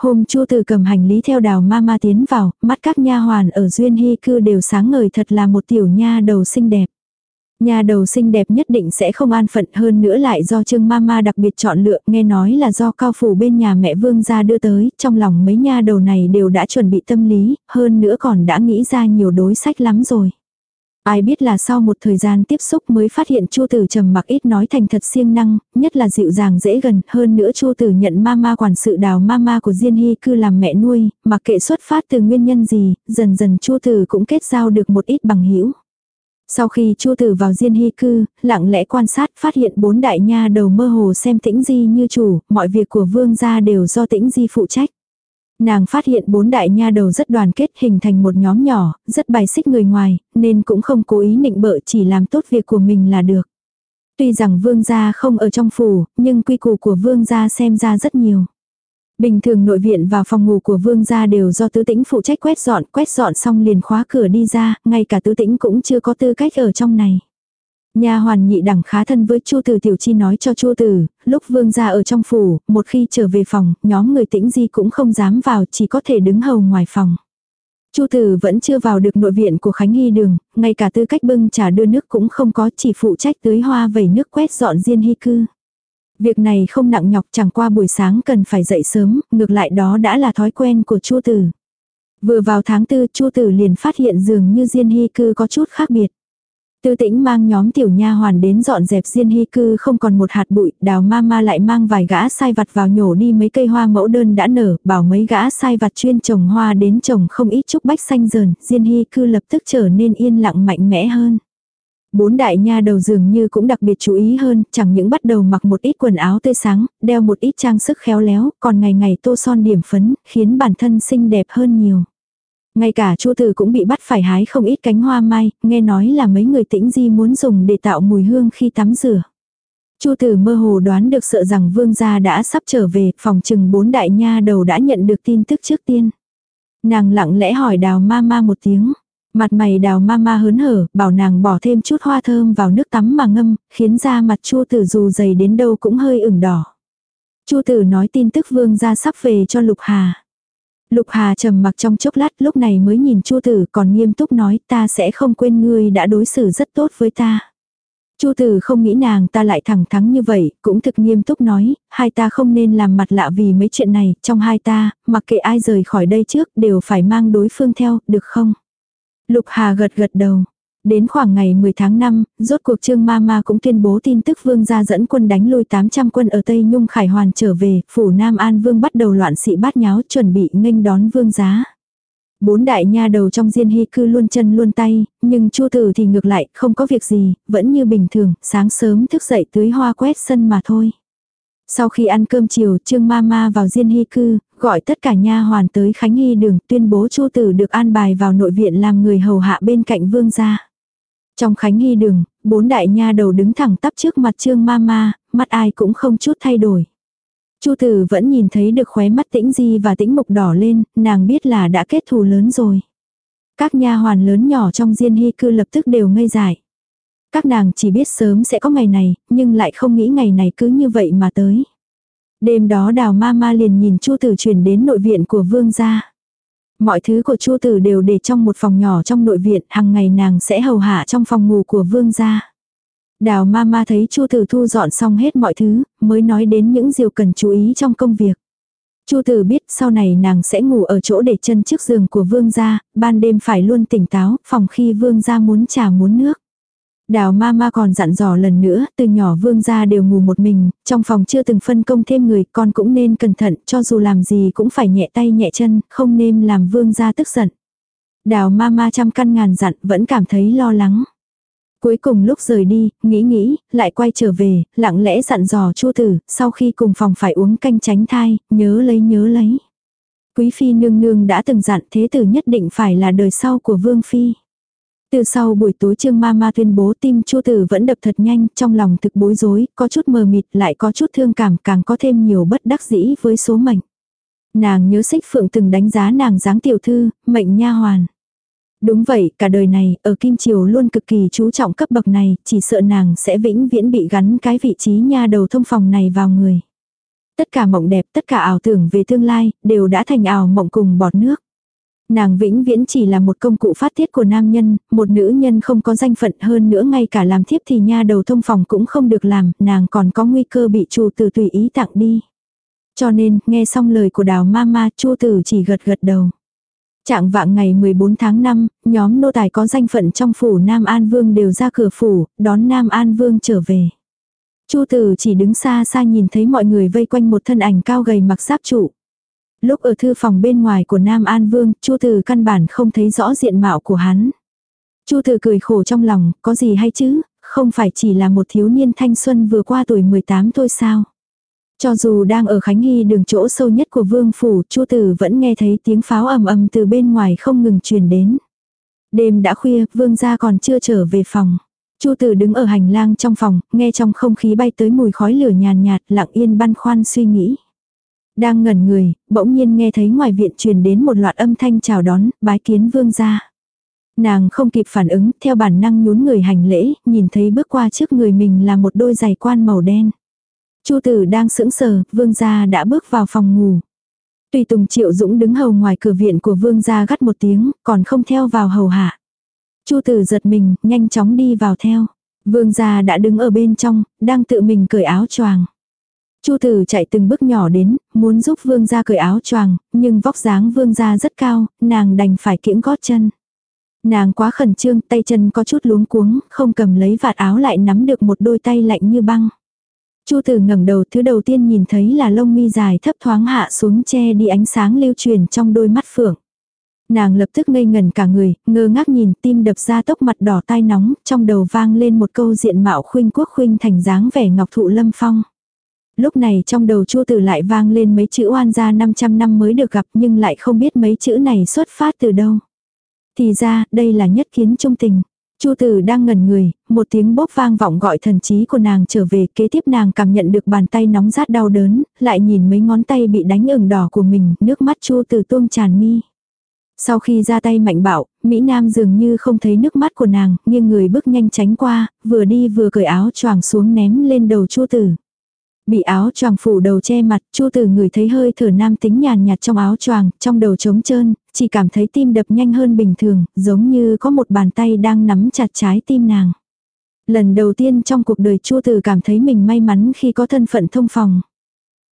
Hôm chua từ cầm hành lý theo đào ma ma tiến vào, mắt các nha hoàn ở duyên hy cư đều sáng ngời thật là một tiểu nha đầu xinh đẹp. Nhà đầu xinh đẹp nhất định sẽ không an phận hơn nữa lại do Trương Mama đặc biệt chọn lựa, nghe nói là do cao phủ bên nhà mẹ Vương gia đưa tới, trong lòng mấy nha đầu này đều đã chuẩn bị tâm lý, hơn nữa còn đã nghĩ ra nhiều đối sách lắm rồi. Ai biết là sau một thời gian tiếp xúc mới phát hiện Chu Tử trầm mặc ít nói thành thật siêng năng, nhất là dịu dàng dễ gần, hơn nữa Chu Tử nhận mama quản sự đào mama của Diên Hy cư làm mẹ nuôi, mặc kệ xuất phát từ nguyên nhân gì, dần dần Chu Tử cũng kết giao được một ít bằng hữu. Sau khi Chu Tử vào Diên Hy cư, lặng lẽ quan sát, phát hiện bốn đại nha đầu mơ hồ xem Tĩnh Di như chủ, mọi việc của vương gia đều do Tĩnh Di phụ trách. Nàng phát hiện bốn đại nha đầu rất đoàn kết hình thành một nhóm nhỏ, rất bài xích người ngoài, nên cũng không cố ý nịnh bợ chỉ làm tốt việc của mình là được. Tuy rằng vương gia không ở trong phủ, nhưng quy củ của vương gia xem ra rất nhiều. Bình thường nội viện và phòng ngủ của vương gia đều do tứ tĩnh phụ trách quét dọn, quét dọn xong liền khóa cửa đi ra, ngay cả tứ tĩnh cũng chưa có tư cách ở trong này. Nhà hoàn nhị đẳng khá thân với Chu Tử Tiểu Chi nói cho Chu Tử, lúc vương gia ở trong phủ, một khi trở về phòng, nhóm người tĩnh di cũng không dám vào, chỉ có thể đứng hầu ngoài phòng. Chu Tử vẫn chưa vào được nội viện của Khánh Hy Đường, ngay cả tư cách bưng trà đưa nước cũng không có, chỉ phụ trách tưới hoa vẩy nước quét dọn diên hy cư. Việc này không nặng nhọc chẳng qua buổi sáng cần phải dậy sớm, ngược lại đó đã là thói quen của Chu Tử. Vừa vào tháng tư Chu Tử liền phát hiện dường như Diên Hy cư có chút khác biệt. Tư tĩnh mang nhóm tiểu nha hoàn đến dọn dẹp diên hy cư không còn một hạt bụi, đào ma ma lại mang vài gã sai vặt vào nhổ đi mấy cây hoa mẫu đơn đã nở, bảo mấy gã sai vặt chuyên trồng hoa đến trồng không ít trúc bách xanh dờn, diên hy cư lập tức trở nên yên lặng mạnh mẽ hơn. Bốn đại nha đầu dường như cũng đặc biệt chú ý hơn, chẳng những bắt đầu mặc một ít quần áo tươi sáng, đeo một ít trang sức khéo léo, còn ngày ngày tô son điểm phấn, khiến bản thân xinh đẹp hơn nhiều. Ngay cả Chu Tử cũng bị bắt phải hái không ít cánh hoa mai, nghe nói là mấy người tĩnh di muốn dùng để tạo mùi hương khi tắm rửa. Chu Tử mơ hồ đoán được sợ rằng vương gia đã sắp trở về, phòng trừng bốn đại nha đầu đã nhận được tin tức trước tiên. Nàng lặng lẽ hỏi đào ma ma một tiếng. Mặt mày đào ma ma hớn hở, bảo nàng bỏ thêm chút hoa thơm vào nước tắm mà ngâm, khiến da mặt Chu Tử dù dày đến đâu cũng hơi ửng đỏ. Chu Tử nói tin tức vương gia sắp về cho Lục Hà. Lục Hà trầm mặc trong chốc lát lúc này mới nhìn Chu Tử còn nghiêm túc nói ta sẽ không quên ngươi đã đối xử rất tốt với ta. Chu Tử không nghĩ nàng ta lại thẳng thắn như vậy, cũng thực nghiêm túc nói, hai ta không nên làm mặt lạ vì mấy chuyện này, trong hai ta, mặc kệ ai rời khỏi đây trước đều phải mang đối phương theo, được không? Lục Hà gật gật đầu, Đến khoảng ngày 10 tháng 5, rốt cuộc Trương Mama cũng tuyên bố tin tức vương gia dẫn quân đánh lui 800 quân ở Tây Nhung Khải Hoàn trở về, phủ Nam An Vương bắt đầu loạn sĩ bát nháo chuẩn bị nghênh đón vương giá. Bốn đại nha đầu trong diên hy cư luôn chân luôn tay, nhưng Chu Tử thì ngược lại, không có việc gì, vẫn như bình thường, sáng sớm thức dậy tưới hoa quét sân mà thôi. Sau khi ăn cơm chiều, Trương Mama vào Diên Hy cư, gọi tất cả nha hoàn tới Khánh Hy đường, tuyên bố Chu Tử được an bài vào nội viện làm người hầu hạ bên cạnh vương gia. Trong khánh nghi đường, bốn đại nha đầu đứng thẳng tắp trước mặt trương ma ma, mắt ai cũng không chút thay đổi. Chu tử vẫn nhìn thấy được khóe mắt tĩnh di và tĩnh mục đỏ lên, nàng biết là đã kết thù lớn rồi. Các nha hoàn lớn nhỏ trong diên hy cư lập tức đều ngây dại. Các nàng chỉ biết sớm sẽ có ngày này, nhưng lại không nghĩ ngày này cứ như vậy mà tới. Đêm đó đào ma ma liền nhìn chu tử chuyển đến nội viện của vương gia. Mọi thứ của Chu Tử đều để trong một phòng nhỏ trong nội viện, hàng ngày nàng sẽ hầu hạ trong phòng ngủ của vương gia. Đào ma ma thấy Chu Tử thu dọn xong hết mọi thứ, mới nói đến những điều cần chú ý trong công việc. Chu Tử biết sau này nàng sẽ ngủ ở chỗ để chân trước giường của vương gia, ban đêm phải luôn tỉnh táo, phòng khi vương gia muốn trà muốn nước. Đào ma ma còn dặn dò lần nữa, từ nhỏ vương gia đều ngủ một mình, trong phòng chưa từng phân công thêm người, con cũng nên cẩn thận, cho dù làm gì cũng phải nhẹ tay nhẹ chân, không nên làm vương gia tức giận. Đào ma ma trăm căn ngàn dặn, vẫn cảm thấy lo lắng. Cuối cùng lúc rời đi, nghĩ nghĩ, lại quay trở về, lặng lẽ dặn dò chu tử, sau khi cùng phòng phải uống canh tránh thai, nhớ lấy nhớ lấy. Quý phi nương nương đã từng dặn thế tử nhất định phải là đời sau của vương phi. Từ sau buổi tối Trương Mama tuyên bố tim Chu Tử vẫn đập thật nhanh, trong lòng thực bối rối, có chút mờ mịt, lại có chút thương cảm, càng có thêm nhiều bất đắc dĩ với số mệnh. Nàng nhớ Xích Phượng từng đánh giá nàng dáng tiểu thư, mệnh nha hoàn. Đúng vậy, cả đời này, ở Kim Triều luôn cực kỳ chú trọng cấp bậc này, chỉ sợ nàng sẽ vĩnh viễn bị gắn cái vị trí nha đầu thông phòng này vào người. Tất cả mộng đẹp, tất cả ảo tưởng về tương lai, đều đã thành ảo mộng cùng bọt nước. Nàng vĩnh viễn chỉ là một công cụ phát tiết của nam nhân, một nữ nhân không có danh phận hơn nữa ngay cả làm thiếp thì nha đầu thông phòng cũng không được làm, nàng còn có nguy cơ bị chủ tử tùy ý tặng đi. Cho nên, nghe xong lời của đào mama, chu tử chỉ gật gật đầu. Trạng vạng ngày 14 tháng 5, nhóm nô tài có danh phận trong phủ Nam An Vương đều ra cửa phủ, đón Nam An Vương trở về. Chu tử chỉ đứng xa xa nhìn thấy mọi người vây quanh một thân ảnh cao gầy mặc giáp trụ. Lúc ở thư phòng bên ngoài của Nam An Vương, Chu Từ căn bản không thấy rõ diện mạo của hắn. Chu Tử cười khổ trong lòng, có gì hay chứ, không phải chỉ là một thiếu niên thanh xuân vừa qua tuổi 18 thôi sao. Cho dù đang ở Khánh Hy đường chỗ sâu nhất của vương phủ, Chu Tử vẫn nghe thấy tiếng pháo ầm ầm từ bên ngoài không ngừng truyền đến. Đêm đã khuya, vương gia còn chưa trở về phòng. Chu Tử đứng ở hành lang trong phòng, nghe trong không khí bay tới mùi khói lửa nhàn nhạt, lặng yên băn khoăn suy nghĩ. Đang ngẩn người, bỗng nhiên nghe thấy ngoài viện truyền đến một loạt âm thanh chào đón, bái kiến vương gia. Nàng không kịp phản ứng, theo bản năng nhún người hành lễ, nhìn thấy bước qua trước người mình là một đôi giày quan màu đen. Chu tử đang sững sờ, vương gia đã bước vào phòng ngủ. Tùy Tùng Triệu Dũng đứng hầu ngoài cửa viện của vương gia gắt một tiếng, còn không theo vào hầu hạ. Chu tử giật mình, nhanh chóng đi vào theo. Vương gia đã đứng ở bên trong, đang tự mình cởi áo choàng. Chu tử chạy từng bước nhỏ đến, muốn giúp vương gia cởi áo choàng, nhưng vóc dáng vương gia rất cao, nàng đành phải kiễng gót chân. Nàng quá khẩn trương, tay chân có chút luống cuống, không cầm lấy vạt áo lại nắm được một đôi tay lạnh như băng. Chu Tử ngẩng đầu, thứ đầu tiên nhìn thấy là lông mi dài thấp thoáng hạ xuống che đi ánh sáng lưu truyền trong đôi mắt phượng. Nàng lập tức ngây ngần cả người, ngơ ngác nhìn tim đập ra tốc mặt đỏ tai nóng, trong đầu vang lên một câu diện mạo khuynh quốc khuynh thành dáng vẻ ngọc thụ lâm phong. Lúc này trong đầu Chu Tử lại vang lên mấy chữ oan gia 500 năm mới được gặp nhưng lại không biết mấy chữ này xuất phát từ đâu. Thì ra, đây là nhất kiến trung tình. Chu tử đang ngẩn người, một tiếng bóp vang vọng gọi thần trí của nàng trở về, kế tiếp nàng cảm nhận được bàn tay nóng rát đau đớn, lại nhìn mấy ngón tay bị đánh ửng đỏ của mình, nước mắt chu tử tuông tràn mi. Sau khi ra tay mạnh bạo, Mỹ Nam dường như không thấy nước mắt của nàng, nhưng người bước nhanh tránh qua, vừa đi vừa cởi áo choàng xuống ném lên đầu chu tử. Bị áo choàng phủ đầu che mặt, Chu Tử người thấy hơi thở nam tính nhàn nhạt trong áo choàng, trong đầu trống trơn, chỉ cảm thấy tim đập nhanh hơn bình thường, giống như có một bàn tay đang nắm chặt trái tim nàng. Lần đầu tiên trong cuộc đời Chu Tử cảm thấy mình may mắn khi có thân phận thông phòng.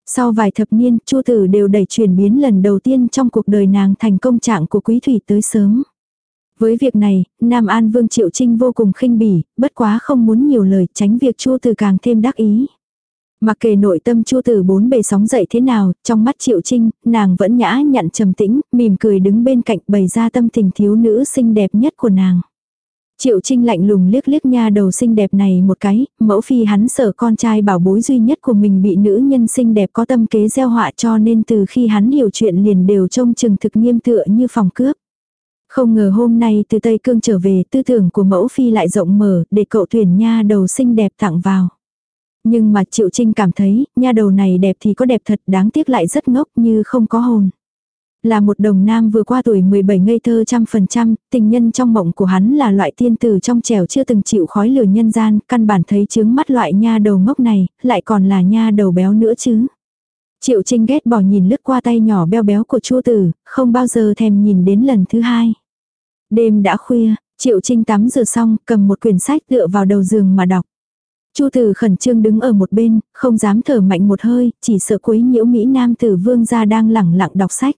Sau vài thập niên, Chu Tử đều đẩy chuyển biến lần đầu tiên trong cuộc đời nàng thành công trạng của quý thủy tới sớm. Với việc này, Nam An Vương Triệu Trinh vô cùng khinh bỉ, bất quá không muốn nhiều lời tránh việc Chu Tử càng thêm đắc ý. Mặc kệ nội tâm chua từ bốn bề sóng dậy thế nào, trong mắt Triệu Trinh, nàng vẫn nhã nhặn trầm tĩnh, mỉm cười đứng bên cạnh bày ra tâm tình thiếu nữ xinh đẹp nhất của nàng. Triệu Trinh lạnh lùng liếc liếc nha đầu xinh đẹp này một cái, mẫu phi hắn sợ con trai bảo bối duy nhất của mình bị nữ nhân xinh đẹp có tâm kế gieo họa cho nên từ khi hắn hiểu chuyện liền đều trông chừng thực nghiêm tựa như phòng cướp. Không ngờ hôm nay từ Tây Cương trở về tư tưởng của mẫu phi lại rộng mở để cậu tuyển nha đầu xinh đẹp tặng vào. Nhưng mà Triệu Trinh cảm thấy, nha đầu này đẹp thì có đẹp thật đáng tiếc lại rất ngốc như không có hồn. Là một đồng nam vừa qua tuổi 17 ngây thơ trăm phần trăm, tình nhân trong mộng của hắn là loại tiên tử trong trẻo chưa từng chịu khói lửa nhân gian, căn bản thấy chướng mắt loại nha đầu ngốc này, lại còn là nha đầu béo nữa chứ. Triệu Trinh ghét bỏ nhìn lướt qua tay nhỏ beo béo của chua tử, không bao giờ thèm nhìn đến lần thứ hai. Đêm đã khuya, Triệu Trinh tắm rửa xong, cầm một quyển sách tựa vào đầu giường mà đọc. Chu tử khẩn trương đứng ở một bên, không dám thở mạnh một hơi, chỉ sợ quấy nhiễu Mỹ Nam tử vương gia đang lẳng lặng đọc sách.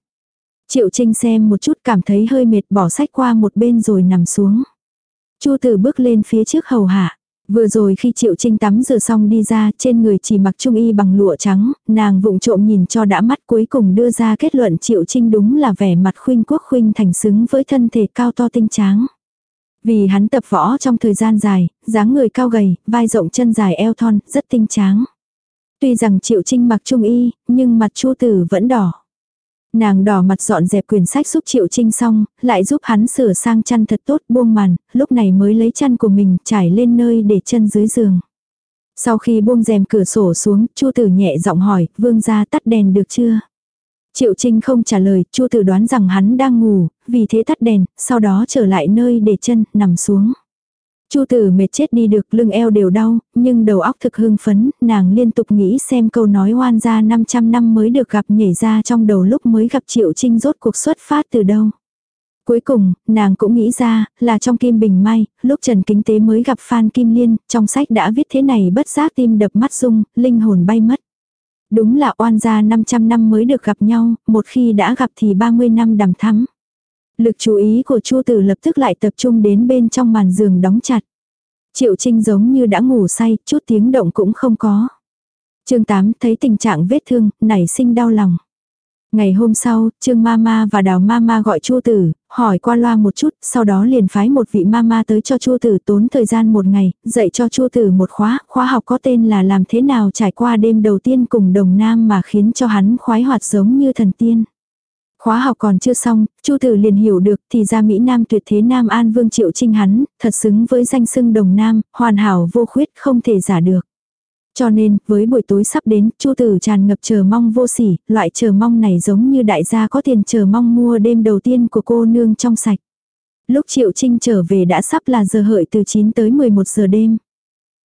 Triệu Trinh xem một chút cảm thấy hơi mệt bỏ sách qua một bên rồi nằm xuống. Chu tử bước lên phía trước hầu hạ. Vừa rồi khi Triệu Trinh tắm rửa xong đi ra, trên người chỉ mặc trung y bằng lụa trắng, nàng vụng trộm nhìn cho đã mắt cuối cùng đưa ra kết luận Triệu Trinh đúng là vẻ mặt khuynh quốc khuynh thành xứng với thân thể cao to tinh tráng. Vì hắn tập võ trong thời gian dài, dáng người cao gầy, vai rộng chân dài eo thon, rất tinh tráng. Tuy rằng Triệu Trinh mặc trung y, nhưng mặt Chu Tử vẫn đỏ. Nàng đỏ mặt dọn dẹp quyển sách giúp Triệu Trinh xong, lại giúp hắn sửa sang chăn thật tốt buông màn, lúc này mới lấy chăn của mình trải lên nơi để chân dưới giường. Sau khi buông rèm cửa sổ xuống, Chu Tử nhẹ giọng hỏi, vương gia tắt đèn được chưa? Triệu Trinh không trả lời, Chu Tử đoán rằng hắn đang ngủ, vì thế tắt đèn, sau đó trở lại nơi để chân, nằm xuống. Chu Tử mệt chết đi được, lưng eo đều đau, nhưng đầu óc thực hưng phấn, nàng liên tục nghĩ xem câu nói oan gia 500 năm mới được gặp nhảy ra trong đầu lúc mới gặp Triệu Trinh rốt cuộc xuất phát từ đâu. Cuối cùng, nàng cũng nghĩ ra, là trong Kim Bình Mai, lúc Trần Kính Tế mới gặp Phan Kim Liên, trong sách đã viết thế này bất giác tim đập mắt rung, linh hồn bay mất. Đúng là oan gia 500 năm mới được gặp nhau, một khi đã gặp thì 30 năm đàm thắm. Lực chú ý của Chu Tử lập tức lại tập trung đến bên trong màn giường đóng chặt. Triệu Trinh giống như đã ngủ say, chút tiếng động cũng không có. chương 8 thấy tình trạng vết thương, nảy sinh đau lòng. Ngày hôm sau, Trương Mama và Đào Mama gọi Chu Tử, hỏi qua loa một chút, sau đó liền phái một vị Mama tới cho Chu Tử tốn thời gian một ngày, dạy cho Chu Tử một khóa, khóa học có tên là làm thế nào trải qua đêm đầu tiên cùng Đồng Nam mà khiến cho hắn khoái hoạt giống như thần tiên. Khóa học còn chưa xong, Chu Tử liền hiểu được thì ra Mỹ Nam tuyệt thế Nam An Vương Triệu Trinh hắn, thật xứng với danh xưng Đồng Nam, hoàn hảo vô khuyết không thể giả được. Cho nên, với buổi tối sắp đến, Chu Tử tràn ngập chờ mong vô sỉ, loại chờ mong này giống như đại gia có tiền chờ mong mua đêm đầu tiên của cô nương trong sạch. Lúc Triệu Trinh trở về đã sắp là giờ hợi từ 9 tới 11 giờ đêm.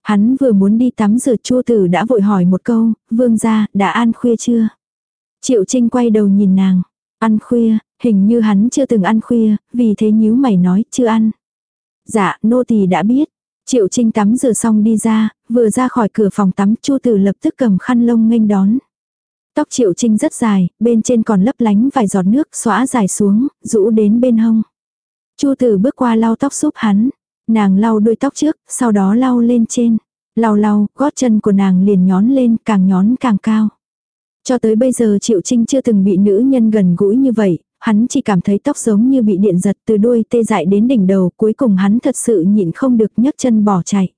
Hắn vừa muốn đi tắm rửa Chu Tử đã vội hỏi một câu, vương gia, đã ăn khuya chưa? Triệu Trinh quay đầu nhìn nàng, ăn khuya, hình như hắn chưa từng ăn khuya, vì thế nhíu mày nói, chưa ăn. Dạ, nô tỳ đã biết, Triệu Trinh tắm rửa xong đi ra, vừa ra khỏi cửa phòng tắm Chu Tử lập tức cầm khăn lông nghênh đón. Tóc Triệu Trinh rất dài, bên trên còn lấp lánh vài giọt nước xóa dài xuống, rũ đến bên hông. Chu Tử bước qua lau tóc giúp hắn. Nàng lau đuôi tóc trước, sau đó lau lên trên. Lau lau, gót chân của nàng liền nhón lên, càng nhón càng cao. Cho tới bây giờ Triệu Trinh chưa từng bị nữ nhân gần gũi như vậy, hắn chỉ cảm thấy tóc giống như bị điện giật từ đuôi tê dại đến đỉnh đầu, cuối cùng hắn thật sự nhịn không được nhấc chân bỏ chạy.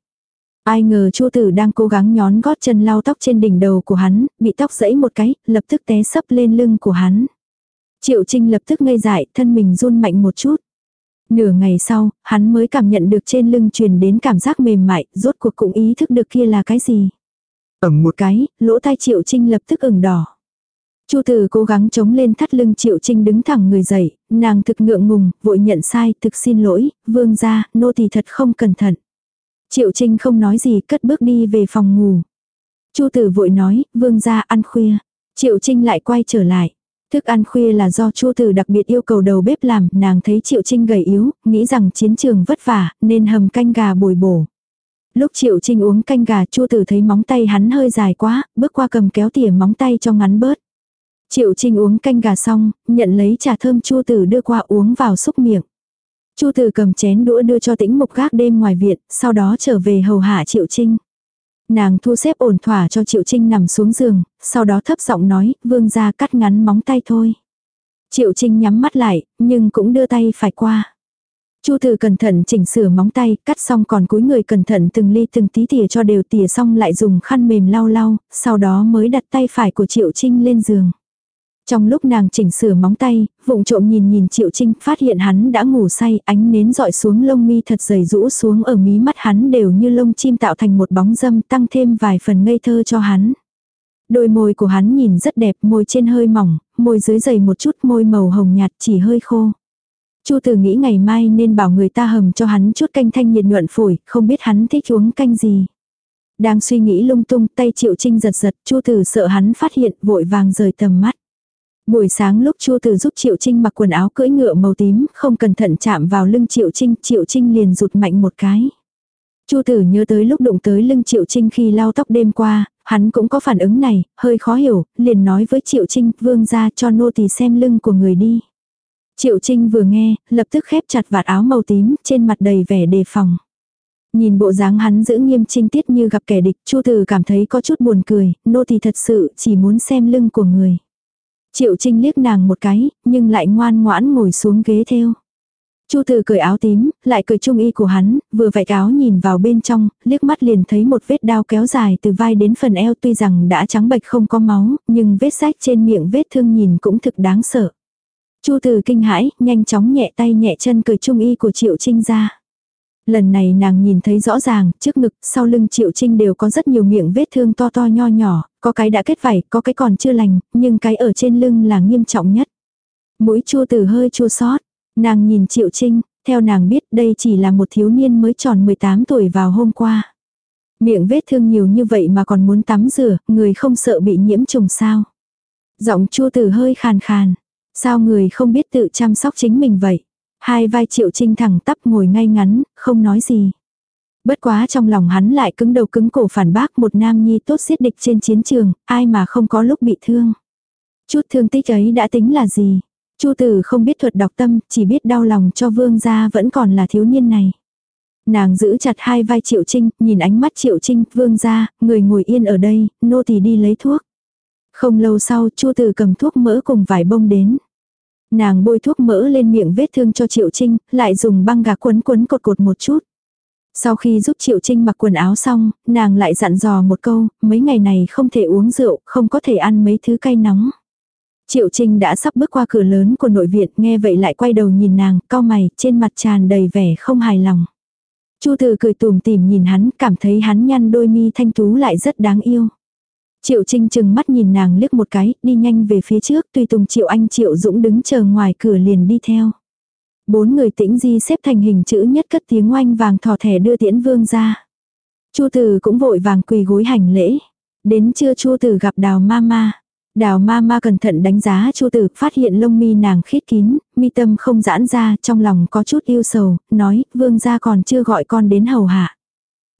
Ai ngờ Chu Tử đang cố gắng nhón gót chân lau tóc trên đỉnh đầu của hắn, bị tóc dẫy một cái, lập tức té sấp lên lưng của hắn. Triệu Trinh lập tức ngây dại, thân mình run mạnh một chút. Nửa ngày sau, hắn mới cảm nhận được trên lưng truyền đến cảm giác mềm mại, rốt cuộc cũng ý thức được kia là cái gì. Ẩm một cái, lỗ tai Triệu Trinh lập tức ửng đỏ. Chu Từ cố gắng chống lên thắt lưng Triệu Trinh đứng thẳng người dậy, nàng thực ngượng ngùng, vội nhận sai, thực xin lỗi, vương gia, nô tỳ thật không cẩn thận. Triệu Trinh không nói gì, cất bước đi về phòng ngủ. Chu Tử vội nói, vương gia ăn khuya. Triệu Trinh lại quay trở lại. Thức ăn khuya là do Chu Tử đặc biệt yêu cầu đầu bếp làm, nàng thấy Triệu Trinh gầy yếu, nghĩ rằng chiến trường vất vả, nên hầm canh gà bồi bổ. Lúc Triệu Trinh uống canh gà Chu Tử thấy móng tay hắn hơi dài quá, bước qua cầm kéo tỉa móng tay cho ngắn bớt. Triệu Trinh uống canh gà xong, nhận lấy trà thơm Chu Tử đưa qua uống vào xúc miệng. Chu Tử cầm chén đũa đưa cho tĩnh mục gác đêm ngoài viện, sau đó trở về hầu hạ Triệu Trinh. Nàng thu xếp ổn thỏa cho Triệu Trinh nằm xuống giường, sau đó thấp giọng nói, vương ra cắt ngắn móng tay thôi. Triệu Trinh nhắm mắt lại, nhưng cũng đưa tay phải qua. Chu Tử cẩn thận chỉnh sửa móng tay, cắt xong còn cúi người cẩn thận từng ly từng tí tỉa cho đều tỉa xong lại dùng khăn mềm lau lau, sau đó mới đặt tay phải của Triệu Trinh lên giường. Trong lúc nàng chỉnh sửa móng tay, vụng trộm nhìn nhìn Triệu Trinh, phát hiện hắn đã ngủ say, ánh nến dọi xuống lông mi thật dày rũ xuống ở mí mắt hắn đều như lông chim tạo thành một bóng dâm tăng thêm vài phần ngây thơ cho hắn. Đôi môi của hắn nhìn rất đẹp, môi trên hơi mỏng, môi dưới dày một chút môi màu hồng nhạt chỉ hơi khô. Chu Tử nghĩ ngày mai nên bảo người ta hầm cho hắn chút canh thanh nhiệt nhuận phổi, không biết hắn thích uống canh gì. Đang suy nghĩ lung tung, tay Triệu Trinh giật giật, Chu Tử sợ hắn phát hiện, vội vàng rời tầm mắt. Buổi sáng lúc Chu Từ giúp Triệu Trinh mặc quần áo cưỡi ngựa màu tím, không cẩn thận chạm vào lưng Triệu Trinh, Triệu Trinh liền rụt mạnh một cái. Chu Tử nhớ tới lúc đụng tới lưng Triệu Trinh khi lau tóc đêm qua, hắn cũng có phản ứng này, hơi khó hiểu, liền nói với Triệu Trinh, vương ra cho nô tỳ xem lưng của người đi. Triệu Trinh vừa nghe, lập tức khép chặt vạt áo màu tím, trên mặt đầy vẻ đề phòng. Nhìn bộ dáng hắn giữ nghiêm trinh tiết như gặp kẻ địch, Chu Tử cảm thấy có chút buồn cười, nô tỳ thật sự chỉ muốn xem lưng của người. Triệu Trinh liếc nàng một cái, nhưng lại ngoan ngoãn ngồi xuống ghế theo. Chu Từ cởi áo tím, lại cởi trung y của hắn, vừa vạch áo nhìn vào bên trong, liếc mắt liền thấy một vết đao kéo dài từ vai đến phần eo tuy rằng đã trắng bệch không có máu, nhưng vết sách trên miệng vết thương nhìn cũng thực đáng sợ. Chu Từ kinh hãi, nhanh chóng nhẹ tay nhẹ chân cởi trung y của Triệu Trinh ra. Lần này nàng nhìn thấy rõ ràng, trước ngực, sau lưng Triệu Trinh đều có rất nhiều miệng vết thương to to nho nhỏ, có cái đã kết vảy, có cái còn chưa lành, nhưng cái ở trên lưng là nghiêm trọng nhất. Mũi chua từ hơi chua sót, nàng nhìn Triệu Trinh, theo nàng biết đây chỉ là một thiếu niên mới tròn 18 tuổi vào hôm qua. Miệng vết thương nhiều như vậy mà còn muốn tắm rửa, người không sợ bị nhiễm trùng sao. Giọng chua từ hơi khàn khàn, sao người không biết tự chăm sóc chính mình vậy. Hai vai triệu trinh thẳng tắp ngồi ngay ngắn, không nói gì. Bất quá trong lòng hắn lại cứng đầu cứng cổ phản bác một nam nhi tốt giết địch trên chiến trường, ai mà không có lúc bị thương. Chút thương tích ấy đã tính là gì? Chu tử không biết thuật đọc tâm, chỉ biết đau lòng cho vương gia vẫn còn là thiếu niên này. Nàng giữ chặt hai vai triệu trinh, nhìn ánh mắt triệu trinh, vương gia, người ngồi yên ở đây, nô tỳ đi lấy thuốc. Không lâu sau, Chu tử cầm thuốc mỡ cùng vải bông đến. Nàng bôi thuốc mỡ lên miệng vết thương cho Triệu Trinh, lại dùng băng gạc quấn quấn cột cột một chút. Sau khi giúp Triệu Trinh mặc quần áo xong, nàng lại dặn dò một câu, mấy ngày này không thể uống rượu, không có thể ăn mấy thứ cay nóng. Triệu Trinh đã sắp bước qua cửa lớn của nội viện, nghe vậy lại quay đầu nhìn nàng, cau mày, trên mặt tràn đầy vẻ không hài lòng. Chu Từ cười tùm tìm nhìn hắn, cảm thấy hắn nhăn đôi mi thanh tú lại rất đáng yêu. Triệu Trinh chừng mắt nhìn nàng liếc một cái, đi nhanh về phía trước, tùy tùng Triệu Anh Triệu Dũng đứng chờ ngoài cửa liền đi theo. Bốn người tĩnh di xếp thành hình chữ nhất cất tiếng oanh vàng thò thẻ đưa tiễn vương ra. Chu Từ cũng vội vàng quỳ gối hành lễ. Đến trưa Chu Từ gặp Đào ma ma Đào ma ma cẩn thận đánh giá Chu Tử, phát hiện lông mi nàng khít kín, mi tâm không giãn ra, trong lòng có chút yêu sầu, nói, vương gia còn chưa gọi con đến hầu hạ.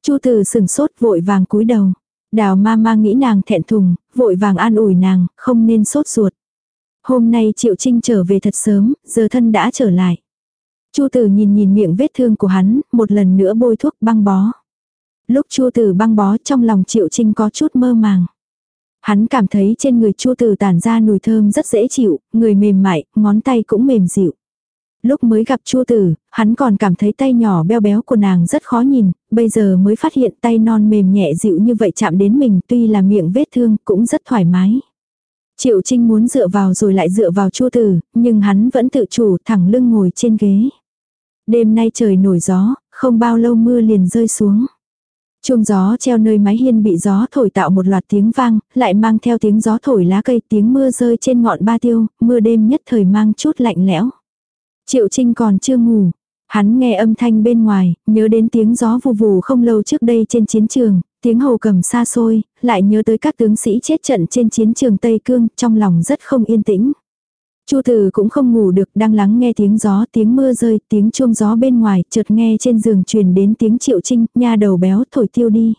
Chu Tử sừng sốt vội vàng cúi đầu. Đào ma ma nghĩ nàng thẹn thùng, vội vàng an ủi nàng, không nên sốt ruột. Hôm nay Triệu Trinh trở về thật sớm, giờ thân đã trở lại. Chu Tử nhìn nhìn miệng vết thương của hắn, một lần nữa bôi thuốc băng bó. Lúc Chu Tử băng bó trong lòng Triệu Trinh có chút mơ màng. Hắn cảm thấy trên người Chu Tử tản ra mùi thơm rất dễ chịu, người mềm mại, ngón tay cũng mềm dịu. Lúc mới gặp Chu Tử, hắn còn cảm thấy tay nhỏ beo béo của nàng rất khó nhìn, bây giờ mới phát hiện tay non mềm nhẹ dịu như vậy chạm đến mình tuy là miệng vết thương cũng rất thoải mái. Triệu Trinh muốn dựa vào rồi lại dựa vào Chu Tử, nhưng hắn vẫn tự chủ thẳng lưng ngồi trên ghế. Đêm nay trời nổi gió, không bao lâu mưa liền rơi xuống. Chuông gió treo nơi mái hiên bị gió thổi tạo một loạt tiếng vang, lại mang theo tiếng gió thổi lá cây tiếng mưa rơi trên ngọn ba tiêu, mưa đêm nhất thời mang chút lạnh lẽo. Triệu Trinh còn chưa ngủ. Hắn nghe âm thanh bên ngoài, nhớ đến tiếng gió vù vù không lâu trước đây trên chiến trường, tiếng hầu cầm xa xôi, lại nhớ tới các tướng sĩ chết trận trên chiến trường Tây Cương, trong lòng rất không yên tĩnh. Chu Tử cũng không ngủ được, đang lắng nghe tiếng gió, tiếng mưa rơi, tiếng chuông gió bên ngoài, chợt nghe trên giường truyền đến tiếng Triệu Trinh, nha đầu béo thổi tiêu đi.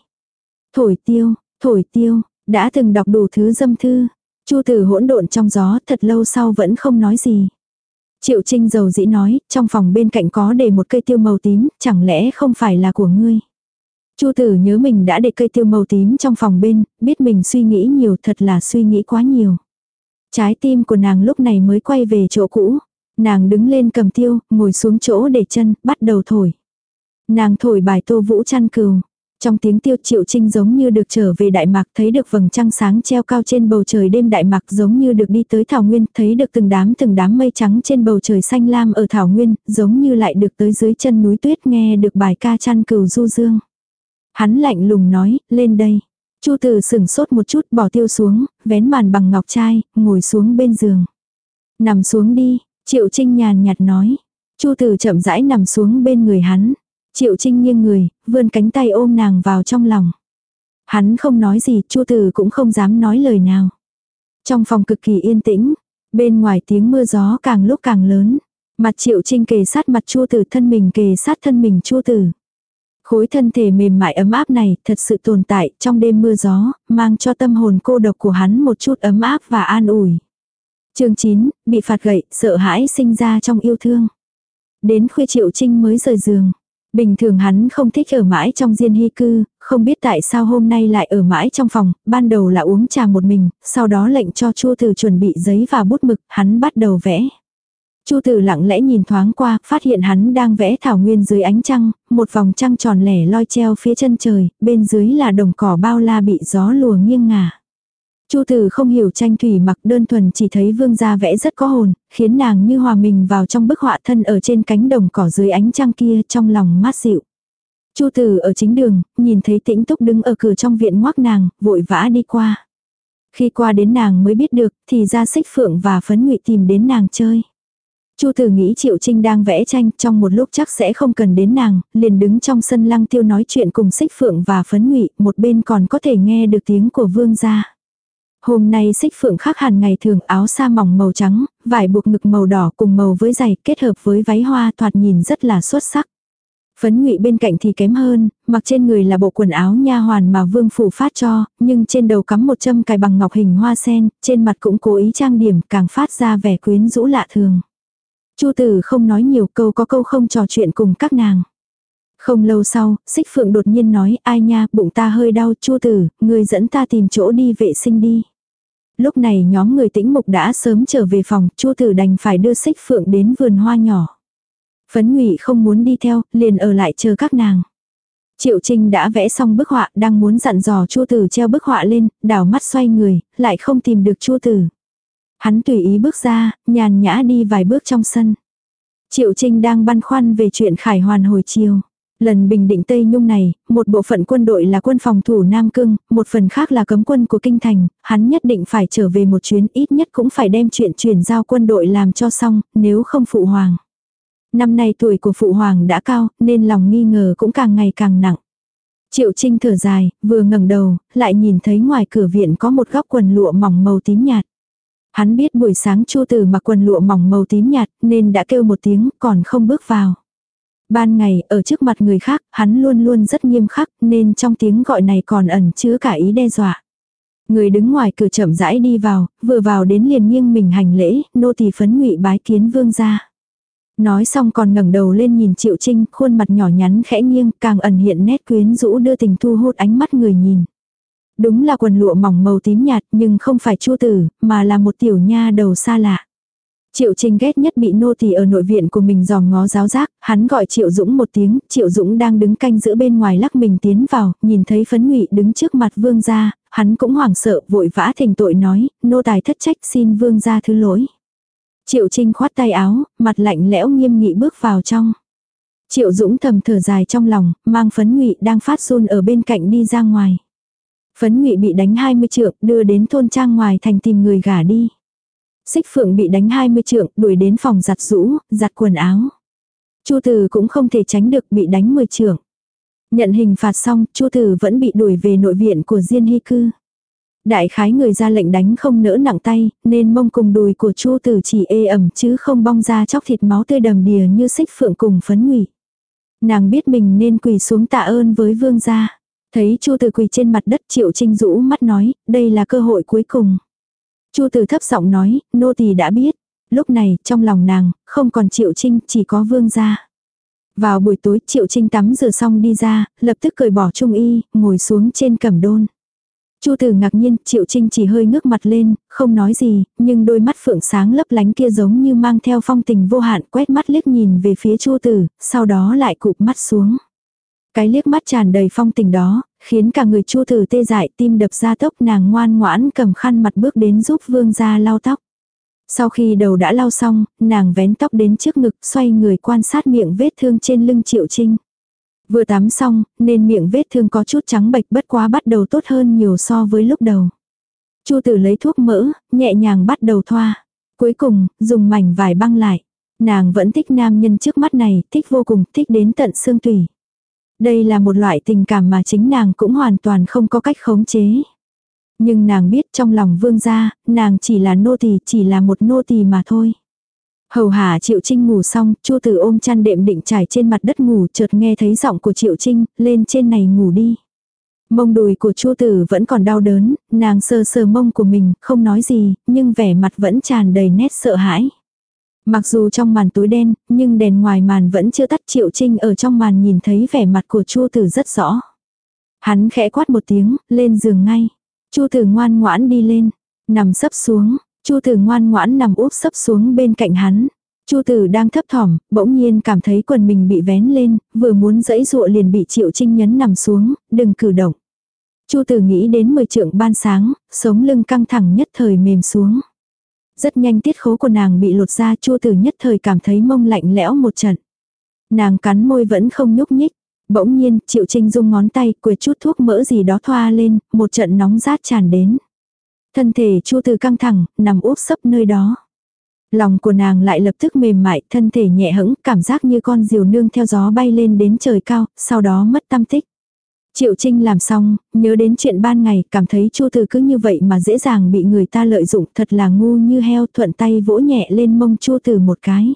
Thổi tiêu, thổi tiêu, đã từng đọc đủ thứ dâm thư. Chu Tử hỗn độn trong gió, thật lâu sau vẫn không nói gì. Triệu Trinh dầu dĩ nói, trong phòng bên cạnh có để một cây tiêu màu tím, chẳng lẽ không phải là của ngươi. Chu Tử nhớ mình đã để cây tiêu màu tím trong phòng bên, biết mình suy nghĩ nhiều thật là suy nghĩ quá nhiều. Trái tim của nàng lúc này mới quay về chỗ cũ. Nàng đứng lên cầm tiêu, ngồi xuống chỗ để chân, bắt đầu thổi. Nàng thổi bài tô vũ chăn cừu. Trong tiếng tiêu triệu trinh giống như được trở về Đại Mạc thấy được vầng trăng sáng treo cao trên bầu trời đêm Đại Mạc giống như được đi tới Thảo Nguyên thấy được từng đám từng đám mây trắng trên bầu trời xanh lam ở Thảo Nguyên giống như lại được tới dưới chân núi tuyết nghe được bài ca chăn cừu du dương. Hắn lạnh lùng nói, lên đây. Chu Tử sừng sốt một chút bỏ tiêu xuống, vén màn bằng ngọc trai, ngồi xuống bên giường. Nằm xuống đi, Triệu Trinh nhàn nhạt nói. Chu Tử chậm rãi nằm xuống bên người hắn. Triệu Trinh nghiêng người, vươn cánh tay ôm nàng vào trong lòng. Hắn không nói gì, Chu Tử cũng không dám nói lời nào. Trong phòng cực kỳ yên tĩnh, bên ngoài tiếng mưa gió càng lúc càng lớn. Mặt Triệu Trinh kề sát mặt Chu Tử thân mình kề sát thân mình Chu Tử. Khối thân thể mềm mại ấm áp này thật sự tồn tại trong đêm mưa gió, mang cho tâm hồn cô độc của hắn một chút ấm áp và an ủi. chương 9, bị phạt gậy, sợ hãi sinh ra trong yêu thương. Đến khuya triệu trinh mới rời giường. Bình thường hắn không thích ở mãi trong diên hy cư, không biết tại sao hôm nay lại ở mãi trong phòng, ban đầu là uống trà một mình, sau đó lệnh cho chua từ chuẩn bị giấy và bút mực, hắn bắt đầu vẽ. Chu tử lặng lẽ nhìn thoáng qua, phát hiện hắn đang vẽ thảo nguyên dưới ánh trăng, một vòng trăng tròn lẻ loi treo phía chân trời, bên dưới là đồng cỏ bao la bị gió lùa nghiêng ngả. Chu tử không hiểu tranh thủy mặc đơn thuần chỉ thấy vương gia vẽ rất có hồn, khiến nàng như hòa mình vào trong bức họa thân ở trên cánh đồng cỏ dưới ánh trăng kia trong lòng mát dịu. Chu tử ở chính đường, nhìn thấy tĩnh túc đứng ở cửa trong viện ngoác nàng, vội vã đi qua. Khi qua đến nàng mới biết được, thì ra xích phượng và phấn ngụy tìm đến nàng chơi. Chu Từ nghĩ Triệu Trinh đang vẽ tranh, trong một lúc chắc sẽ không cần đến nàng, liền đứng trong sân lăng tiêu nói chuyện cùng xích phượng và phấn ngụy, một bên còn có thể nghe được tiếng của vương gia. Hôm nay xích phượng khác hẳn ngày thường áo sa mỏng màu trắng, vải buộc ngực màu đỏ cùng màu với giày kết hợp với váy hoa thoạt nhìn rất là xuất sắc. Phấn ngụy bên cạnh thì kém hơn, mặc trên người là bộ quần áo nha hoàn mà vương phủ phát cho, nhưng trên đầu cắm một châm cài bằng ngọc hình hoa sen, trên mặt cũng cố ý trang điểm càng phát ra vẻ quyến rũ lạ thường. Chu tử không nói nhiều câu có câu không trò chuyện cùng các nàng. Không lâu sau, xích phượng đột nhiên nói ai nha, bụng ta hơi đau, chu tử, người dẫn ta tìm chỗ đi vệ sinh đi. Lúc này nhóm người tĩnh mục đã sớm trở về phòng, Chu Tử đành phải đưa xích phượng đến vườn hoa nhỏ. Phấn Ngụy không muốn đi theo, liền ở lại chờ các nàng. Triệu Trinh đã vẽ xong bức họa, đang muốn dặn dò Chu Tử treo bức họa lên, đảo mắt xoay người, lại không tìm được Chu Tử. Hắn tùy ý bước ra, nhàn nhã đi vài bước trong sân. Triệu Trinh đang băn khoăn về chuyện khải hoàn hồi chiều. Lần bình định Tây Nhung này, một bộ phận quân đội là quân phòng thủ Nam Cương, một phần khác là cấm quân của Kinh Thành, hắn nhất định phải trở về một chuyến ít nhất cũng phải đem chuyện chuyển giao quân đội làm cho xong, nếu không phụ hoàng. Năm nay tuổi của phụ hoàng đã cao, nên lòng nghi ngờ cũng càng ngày càng nặng. Triệu Trinh thở dài, vừa ngẩng đầu, lại nhìn thấy ngoài cửa viện có một góc quần lụa mỏng màu tím nhạt. Hắn biết buổi sáng Chu Tử mặc quần lụa mỏng màu tím nhạt, nên đã kêu một tiếng, còn không bước vào. Ban ngày, ở trước mặt người khác, hắn luôn luôn rất nghiêm khắc, nên trong tiếng gọi này còn ẩn chứa cả ý đe dọa. Người đứng ngoài cửa chậm rãi đi vào, vừa vào đến liền nghiêng mình hành lễ, nô tỳ phấn ngụy bái kiến vương gia. Nói xong còn ngẩng đầu lên nhìn Triệu Trinh, khuôn mặt nhỏ nhắn khẽ nghiêng, càng ẩn hiện nét quyến rũ đưa tình thu hút ánh mắt người nhìn. Đúng là quần lụa mỏng màu tím nhạt, nhưng không phải chu tử, mà là một tiểu nha đầu xa lạ. Triệu Trinh ghét nhất bị nô tỳ ở nội viện của mình dòm ngó giáo giác, hắn gọi Triệu Dũng một tiếng, Triệu Dũng đang đứng canh giữa bên ngoài lắc mình tiến vào, nhìn thấy phấn ngụy đứng trước mặt vương gia, hắn cũng hoảng sợ vội vã thỉnh tội nói, nô tài thất trách xin vương gia thứ lỗi. Triệu Trinh khoát tay áo, mặt lạnh lẽo nghiêm nghị bước vào trong. Triệu Dũng thầm thở dài trong lòng, mang phấn ngụy đang phát run ở bên cạnh đi ra ngoài. Phấn ngụy bị đánh 20 trượng, đưa đến thôn trang ngoài thành tìm người gả đi. Xích phượng bị đánh 20 trượng, đuổi đến phòng giặt rũ, giặt quần áo. Chu Tử cũng không thể tránh được bị đánh 10 trượng. Nhận hình phạt xong, Chu Tử vẫn bị đuổi về nội viện của Diên Hy Cư. Đại khái người ra lệnh đánh không nỡ nặng tay, nên mông cùng đùi của Chu Tử chỉ ê ẩm chứ không bong ra chóc thịt máu tươi đầm đìa như xích phượng cùng phấn ngụy. Nàng biết mình nên quỳ xuống tạ ơn với vương gia. Thấy Chu Tử quỳ trên mặt đất Triệu Trinh rũ mắt nói, đây là cơ hội cuối cùng. Chu Tử thấp giọng nói, nô tỳ đã biết. Lúc này, trong lòng nàng, không còn Triệu Trinh, chỉ có vương gia. Vào buổi tối, Triệu Trinh tắm rửa xong đi ra, lập tức cởi bỏ trung y, ngồi xuống trên cẩm đôn. Chu Tử ngạc nhiên, Triệu Trinh chỉ hơi ngước mặt lên, không nói gì, nhưng đôi mắt phượng sáng lấp lánh kia giống như mang theo phong tình vô hạn, quét mắt liếc nhìn về phía Chu Tử, sau đó lại cụp mắt xuống. Cái liếc mắt tràn đầy phong tình đó, khiến cả người Chu Tử tê dại, tim đập ra tốc, nàng ngoan ngoãn cầm khăn mặt bước đến giúp vương gia lau tóc. Sau khi đầu đã lau xong, nàng vén tóc đến trước ngực, xoay người quan sát miệng vết thương trên lưng Triệu Trinh. Vừa tắm xong, nên miệng vết thương có chút trắng bệch bất quá bắt đầu tốt hơn nhiều so với lúc đầu. Chu tử lấy thuốc mỡ, nhẹ nhàng bắt đầu thoa. Cuối cùng, dùng mảnh vải băng lại. Nàng vẫn thích nam nhân trước mắt này, thích vô cùng, thích đến tận xương tủy. Đây là một loại tình cảm mà chính nàng cũng hoàn toàn không có cách khống chế. Nhưng nàng biết trong lòng vương gia, nàng chỉ là nô tỳ, chỉ là một nô tỳ mà thôi. Hầu hà Triệu Trinh ngủ xong, Chu Tử ôm chăn đệm định trải trên mặt đất ngủ, chợt nghe thấy giọng của Triệu Trinh, lên trên này ngủ đi. Mông đùi của Chu Tử vẫn còn đau đớn, nàng sờ sờ mông của mình, không nói gì, nhưng vẻ mặt vẫn tràn đầy nét sợ hãi. Mặc dù trong màn tối đen, nhưng đèn ngoài màn vẫn chưa tắt Triệu Trinh ở trong màn nhìn thấy vẻ mặt của Chu Tử rất rõ. Hắn khẽ quát một tiếng, lên giường ngay. Chu Tử ngoan ngoãn đi lên, nằm sấp xuống, Chu tử ngoan ngoãn nằm úp sấp xuống bên cạnh hắn. Chu tử đang thấp thỏm, bỗng nhiên cảm thấy quần mình bị vén lên, vừa muốn dẫy dụa liền bị triệu trinh nhấn nằm xuống, đừng cử động. Chu tử nghĩ đến mười trượng ban sáng, sống lưng căng thẳng nhất thời mềm xuống. Rất nhanh tiết khố của nàng bị lột ra chu từ nhất thời cảm thấy mông lạnh lẽo một trận. Nàng cắn môi vẫn không nhúc nhích. Bỗng nhiên, triệu trinh dung ngón tay, quệt chút thuốc mỡ gì đó thoa lên, một trận nóng rát tràn đến. Thân thể Chu Từ căng thẳng, nằm úp sấp nơi đó. Lòng của nàng lại lập tức mềm mại, thân thể nhẹ hững, cảm giác như con diều nương theo gió bay lên đến trời cao, sau đó mất tâm tích. Triệu Trinh làm xong, nhớ đến chuyện ban ngày, cảm thấy Chu Từ cứ như vậy mà dễ dàng bị người ta lợi dụng, thật là ngu như heo, thuận tay vỗ nhẹ lên mông Chu Từ một cái.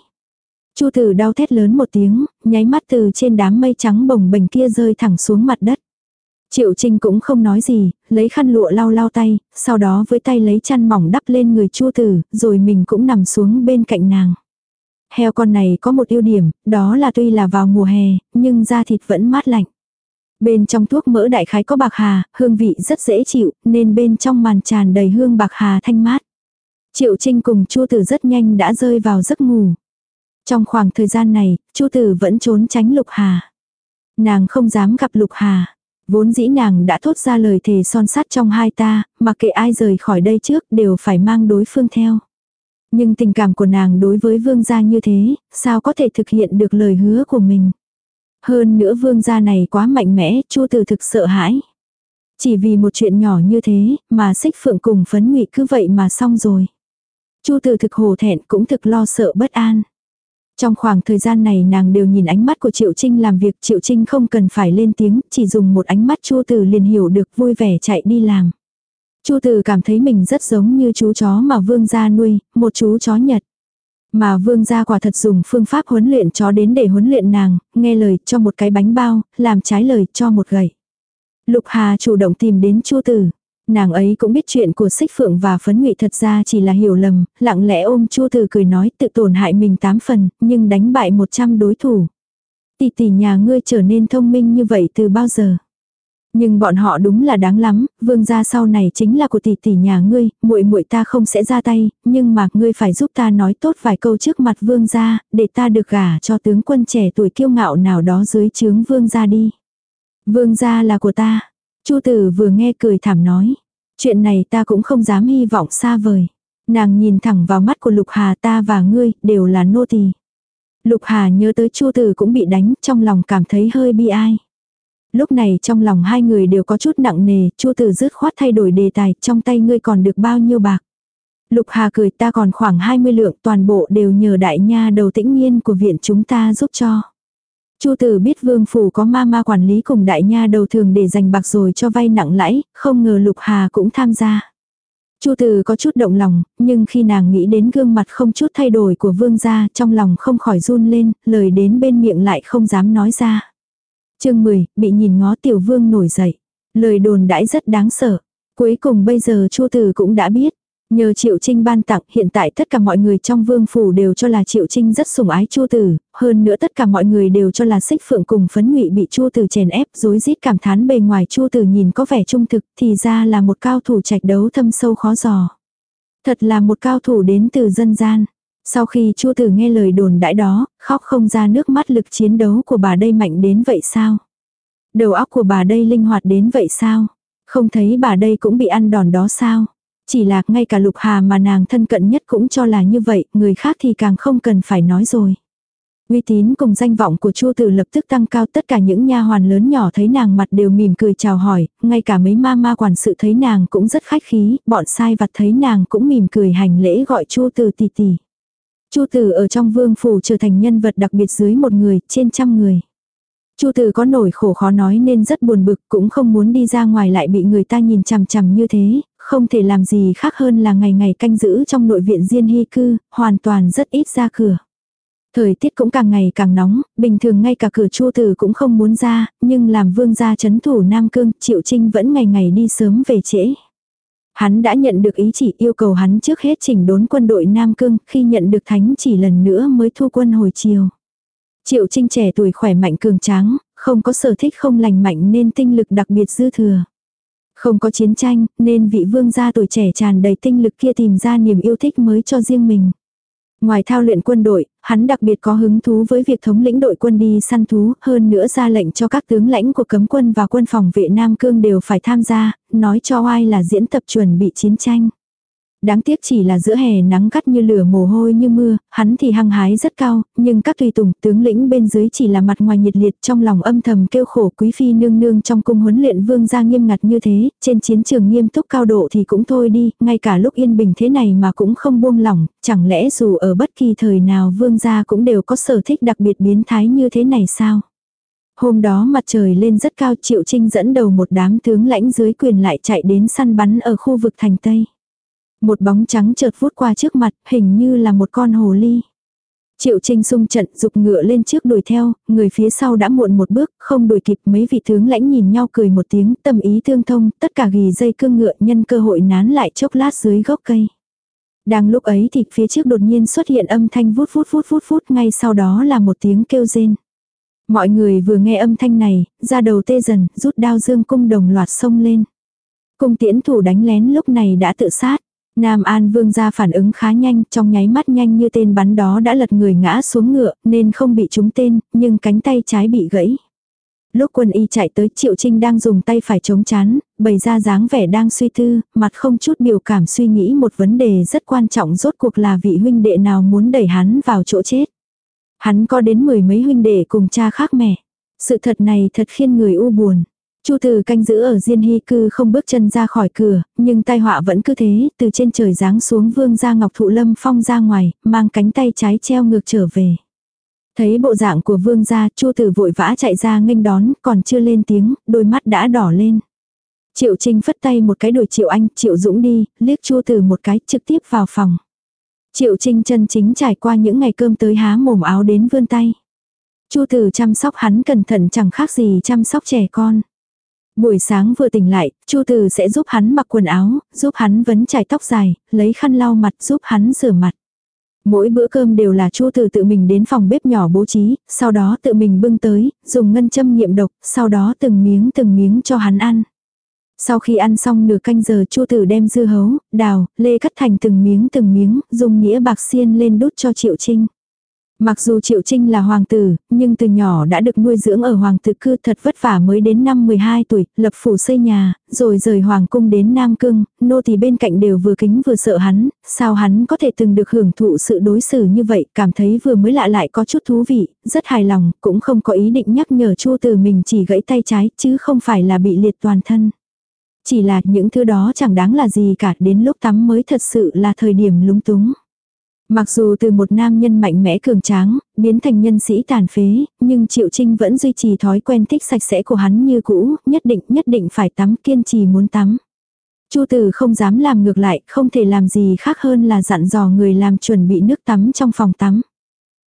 Chu Từ đau thét lớn một tiếng, nháy mắt từ trên đám mây trắng bồng bềnh kia rơi thẳng xuống mặt đất. Triệu Trinh cũng không nói gì, lấy khăn lụa lau lau tay, sau đó với tay lấy chăn mỏng đắp lên người Chu tử, rồi mình cũng nằm xuống bên cạnh nàng. Heo con này có một ưu điểm, đó là tuy là vào mùa hè, nhưng da thịt vẫn mát lạnh. Bên trong thuốc mỡ đại khái có bạc hà, hương vị rất dễ chịu, nên bên trong màn tràn đầy hương bạc hà thanh mát. Triệu Trinh cùng Chu Tử rất nhanh đã rơi vào giấc ngủ. Trong khoảng thời gian này, Chu Tử vẫn trốn tránh Lục Hà. Nàng không dám gặp Lục Hà. Vốn dĩ nàng đã thốt ra lời thề son sắt trong hai ta, mà kệ ai rời khỏi đây trước đều phải mang đối phương theo. Nhưng tình cảm của nàng đối với vương gia như thế, sao có thể thực hiện được lời hứa của mình. Hơn nữa vương gia này quá mạnh mẽ, chu từ thực sợ hãi. Chỉ vì một chuyện nhỏ như thế, mà xích phượng cùng phấn ngụy cứ vậy mà xong rồi. Chu từ thực hồ thẹn cũng thực lo sợ bất an. Trong khoảng thời gian này nàng đều nhìn ánh mắt của Triệu Trinh làm việc Triệu Trinh không cần phải lên tiếng, chỉ dùng một ánh mắt Chu Từ liền hiểu được vui vẻ chạy đi làm. Chu Từ cảm thấy mình rất giống như chú chó mà vương gia nuôi, một chú chó Nhật. Mà vương gia quả thật dùng phương pháp huấn luyện chó đến để huấn luyện nàng, nghe lời cho một cái bánh bao, làm trái lời cho một gậy. Lục Hà chủ động tìm đến Chu tử, Nàng ấy cũng biết chuyện của xích phượng và phấn ngụy thật ra chỉ là hiểu lầm, lặng lẽ ôm Chu tử cười nói tự tổn hại mình tám phần, nhưng đánh bại một trăm đối thủ. Tỷ tỷ nhà ngươi trở nên thông minh như vậy từ bao giờ? Nhưng bọn họ đúng là đáng lắm, vương gia sau này chính là của tỷ tỷ nhà ngươi, muội muội ta không sẽ ra tay, nhưng mà ngươi phải giúp ta nói tốt vài câu trước mặt vương gia, để ta được gả cho tướng quân trẻ tuổi kiêu ngạo nào đó dưới trướng vương gia đi. Vương gia là của ta. Chu tử vừa nghe cười thảm nói. Chuyện này ta cũng không dám hy vọng xa vời. Nàng nhìn thẳng vào mắt của Lục Hà ta và ngươi, đều là nô tỳ. Lục Hà nhớ tới Chu Tử cũng bị đánh, trong lòng cảm thấy hơi bi ai. Lúc này trong lòng hai người đều có chút nặng nề, Chu Tử dứt khoát thay đổi đề tài, trong tay ngươi còn được bao nhiêu bạc. Lục Hà cười ta còn khoảng 20 lượng, toàn bộ đều nhờ đại nha đầu tĩnh nghiên của viện chúng ta giúp cho. Chu Tử biết Vương phủ có ma ma quản lý cùng đại nha đầu thường để dành bạc rồi cho vay nặng lãi, không ngờ Lục Hà cũng tham gia. Chu Tử có chút động lòng, nhưng khi nàng nghĩ đến gương mặt không chút thay đổi của vương gia, trong lòng không khỏi run lên, lời đến bên miệng lại không dám nói ra. Chương 10, bị nhìn ngó tiểu vương nổi dậy. Lời đồn đãi rất đáng sợ. Cuối cùng bây giờ Chu Tử cũng đã biết, Nhờ Triệu Trinh ban tặng, hiện tại tất cả mọi người trong vương phủ đều cho là Triệu Trinh rất sủng ái Chu Tử, hơn nữa tất cả mọi người đều cho là Xích Phượng cùng phấn ngụy bị Chu Tử chèn ép, rối rít cảm thán bề ngoài Chu Tử nhìn có vẻ trung thực, thì ra là một cao thủ trạch đấu thâm sâu khó dò. Thật là một cao thủ đến từ dân gian. Sau khi Chu Tử nghe lời đồn đãi đó, khóc không ra nước mắt lực chiến đấu của bà đây mạnh đến vậy sao? Đầu óc của bà đây linh hoạt đến vậy sao? Không thấy bà đây cũng bị ăn đòn đó sao? Chỉ là ngay cả Lục Hà mà nàng thân cận nhất cũng cho là như vậy, người khác thì càng không cần phải nói rồi. Uy tín cùng danh vọng của Chu Tử lập tức tăng cao tất cả những nha hoàn lớn nhỏ thấy nàng mặt đều mỉm cười chào hỏi, ngay cả mấy ma ma quản sự thấy nàng cũng rất khách khí, bọn sai vặt thấy nàng cũng mỉm cười hành lễ gọi Chu Tử tỷ tỷ. Chu Tử ở trong vương phủ trở thành nhân vật đặc biệt dưới một người, trên trăm người. Chu Tử có nổi khổ khó nói nên rất buồn bực, cũng không muốn đi ra ngoài lại bị người ta nhìn chằm chằm như thế, không thể làm gì khác hơn là ngày ngày canh giữ trong nội viện Diên Hy cư, hoàn toàn rất ít ra cửa. Thời tiết cũng càng ngày càng nóng, bình thường ngay cả cửa Chu Tử cũng không muốn ra, nhưng làm vương gia chấn thủ Nam Cương, Triệu Trinh vẫn ngày ngày đi sớm về trễ. Hắn đã nhận được ý chỉ yêu cầu hắn trước hết chỉnh đốn quân đội Nam Cương, khi nhận được thánh chỉ lần nữa mới thu quân hồi chiều. Triệu Trinh trẻ tuổi khỏe mạnh cường tráng, không có sở thích không lành mạnh nên tinh lực đặc biệt dư thừa. Không có chiến tranh, nên vị vương gia tuổi trẻ tràn đầy tinh lực kia tìm ra niềm yêu thích mới cho riêng mình. Ngoài thao luyện quân đội, hắn đặc biệt có hứng thú với việc thống lĩnh đội quân đi săn thú, hơn nữa ra lệnh cho các tướng lãnh của cấm quân và quân phòng vệ Nam Cương đều phải tham gia, nói cho ai là diễn tập chuẩn bị chiến tranh. Đáng tiếc chỉ là giữa hè nắng cắt như lửa mồ hôi như mưa, hắn thì hăng hái rất cao, nhưng các tùy tùng tướng lĩnh bên dưới chỉ là mặt ngoài nhiệt liệt trong lòng âm thầm kêu khổ quý phi nương nương trong cung huấn luyện vương gia nghiêm ngặt như thế, trên chiến trường nghiêm túc cao độ thì cũng thôi đi, ngay cả lúc yên bình thế này mà cũng không buông lỏng, chẳng lẽ dù ở bất kỳ thời nào vương gia cũng đều có sở thích đặc biệt biến thái như thế này sao? Hôm đó mặt trời lên rất cao Triệu Trinh dẫn đầu một đám tướng lãnh dưới quyền lại chạy đến săn bắn ở khu vực thành Tây. Một bóng trắng chợt vút qua trước mặt, hình như là một con hồ ly. Triệu Trinh sung trận dục ngựa lên trước đuổi theo, người phía sau đã muộn một bước, không đuổi kịp mấy vị tướng lãnh nhìn nhau cười một tiếng, tâm ý tương thông, tất cả ghi dây cương ngựa nhân cơ hội nán lại chốc lát dưới gốc cây. Đang lúc ấy thì phía trước đột nhiên xuất hiện âm thanh vút vút vút vút vút ngay sau đó là một tiếng kêu rên. Mọi người vừa nghe âm thanh này, ra đầu tê dần, rút đao dương cung đồng loạt xông lên. Cung tiễn thủ đánh lén lúc này đã tự sát. Nam An Vương ra phản ứng khá nhanh, trong nháy mắt nhanh như tên bắn đó đã lật người ngã xuống ngựa, nên không bị trúng tên, nhưng cánh tay trái bị gãy. Lúc quân y chạy tới Triệu Trinh đang dùng tay phải chống chán, bày ra dáng vẻ đang suy tư, mặt không chút biểu cảm suy nghĩ một vấn đề rất quan trọng rốt cuộc là vị huynh đệ nào muốn đẩy hắn vào chỗ chết. Hắn có đến mười mấy huynh đệ cùng cha khác mẹ. Sự thật này thật khiến người u buồn. Chu Từ canh giữ ở Diên Hy cư không bước chân ra khỏi cửa, nhưng tai họa vẫn cứ thế, từ trên trời giáng xuống vương gia ngọc thụ lâm phong ra ngoài, mang cánh tay trái treo ngược trở về. Thấy bộ dạng của vương gia, Chu Từ vội vã chạy ra nghênh đón, còn chưa lên tiếng, đôi mắt đã đỏ lên. Triệu Trinh phất tay một cái đuổi Triệu Anh, Triệu Dũng đi, liếc Chu Từ một cái, trực tiếp vào phòng. Triệu Trinh chân chính trải qua những ngày cơm tới há mồm áo đến vươn tay. Chu Từ chăm sóc hắn cẩn thận chẳng khác gì chăm sóc trẻ con. Buổi sáng vừa tỉnh lại, Chu Từ sẽ giúp hắn mặc quần áo, giúp hắn vấn chải tóc dài, lấy khăn lau mặt giúp hắn rửa mặt. Mỗi bữa cơm đều là Chu Từ tự mình đến phòng bếp nhỏ bố trí, sau đó tự mình bưng tới, dùng ngân châm nghiệm độc, sau đó từng miếng từng miếng cho hắn ăn. Sau khi ăn xong nửa canh giờ Chu Tử đem dưa hấu, đào, lê cắt thành từng miếng từng miếng, dùng nghĩa bạc xiên lên đút cho Triệu Trinh. Mặc dù Triệu Trinh là hoàng tử, nhưng từ nhỏ đã được nuôi dưỡng ở hoàng tử cư thật vất vả mới đến năm 12 tuổi, lập phủ xây nhà, rồi rời hoàng cung đến Nam Cương, nô tỳ bên cạnh đều vừa kính vừa sợ hắn, sao hắn có thể từng được hưởng thụ sự đối xử như vậy, cảm thấy vừa mới lạ lại có chút thú vị, rất hài lòng, cũng không có ý định nhắc nhở Chu từ mình chỉ gãy tay trái, chứ không phải là bị liệt toàn thân. Chỉ là những thứ đó chẳng đáng là gì cả, đến lúc tắm mới thật sự là thời điểm lúng túng. Mặc dù từ một nam nhân mạnh mẽ cường tráng, biến thành nhân sĩ tàn phế, nhưng Triệu Trinh vẫn duy trì thói quen thích sạch sẽ của hắn như cũ, nhất định nhất định phải tắm kiên trì muốn tắm. Chu Tử không dám làm ngược lại, không thể làm gì khác hơn là dặn dò người làm chuẩn bị nước tắm trong phòng tắm.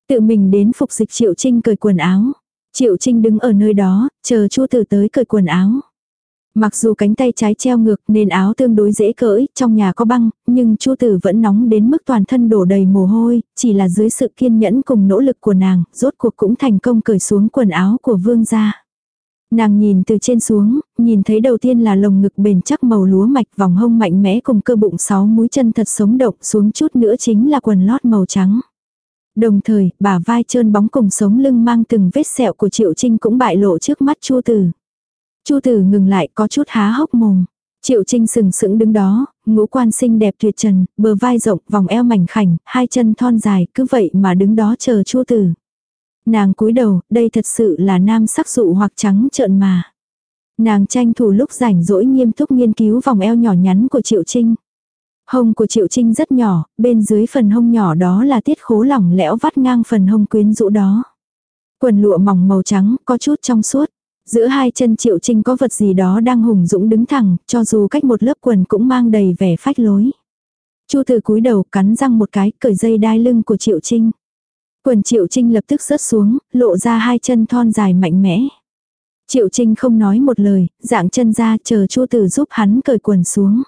Tự mình đến phục dịch Triệu Trinh cởi quần áo. Triệu Trinh đứng ở nơi đó, chờ Chu Tử tới cởi quần áo. Mặc dù cánh tay trái treo ngược nên áo tương đối dễ cởi, trong nhà có băng, nhưng Chu Tử vẫn nóng đến mức toàn thân đổ đầy mồ hôi, chỉ là dưới sự kiên nhẫn cùng nỗ lực của nàng, rốt cuộc cũng thành công cởi xuống quần áo của vương gia. Nàng nhìn từ trên xuống, nhìn thấy đầu tiên là lồng ngực bền chắc màu lúa mạch vòng hông mạnh mẽ cùng cơ bụng sáu múi chân thật sống động xuống chút nữa chính là quần lót màu trắng. Đồng thời, bả vai trơn bóng cùng sống lưng mang từng vết sẹo của Triệu Trinh cũng bại lộ trước mắt Chu Tử. Chu tử ngừng lại có chút há hốc mồm. Triệu Trinh sừng sững đứng đó, ngũ quan xinh đẹp tuyệt trần, bờ vai rộng, vòng eo mảnh khảnh, hai chân thon dài, cứ vậy mà đứng đó chờ Chu Tử. Nàng cúi đầu, đây thật sự là nam sắc dụ hoặc trắng trợn mà. Nàng tranh thủ lúc rảnh rỗi nghiêm túc nghiên cứu vòng eo nhỏ nhắn của Triệu Trinh. Hông của Triệu Trinh rất nhỏ, bên dưới phần hông nhỏ đó là tiết khố lỏng lẽo vắt ngang phần hông quyến rũ đó. Quần lụa mỏng màu trắng, có chút trong suốt. Giữa hai chân Triệu Trinh có vật gì đó đang hùng dũng đứng thẳng, cho dù cách một lớp quần cũng mang đầy vẻ phách lối. Chu từ cúi đầu cắn răng một cái, cởi dây đai lưng của Triệu Trinh. Quần Triệu Trinh lập tức rớt xuống, lộ ra hai chân thon dài mạnh mẽ. Triệu Trinh không nói một lời, dạng chân ra chờ Chu Tử giúp hắn cởi quần xuống.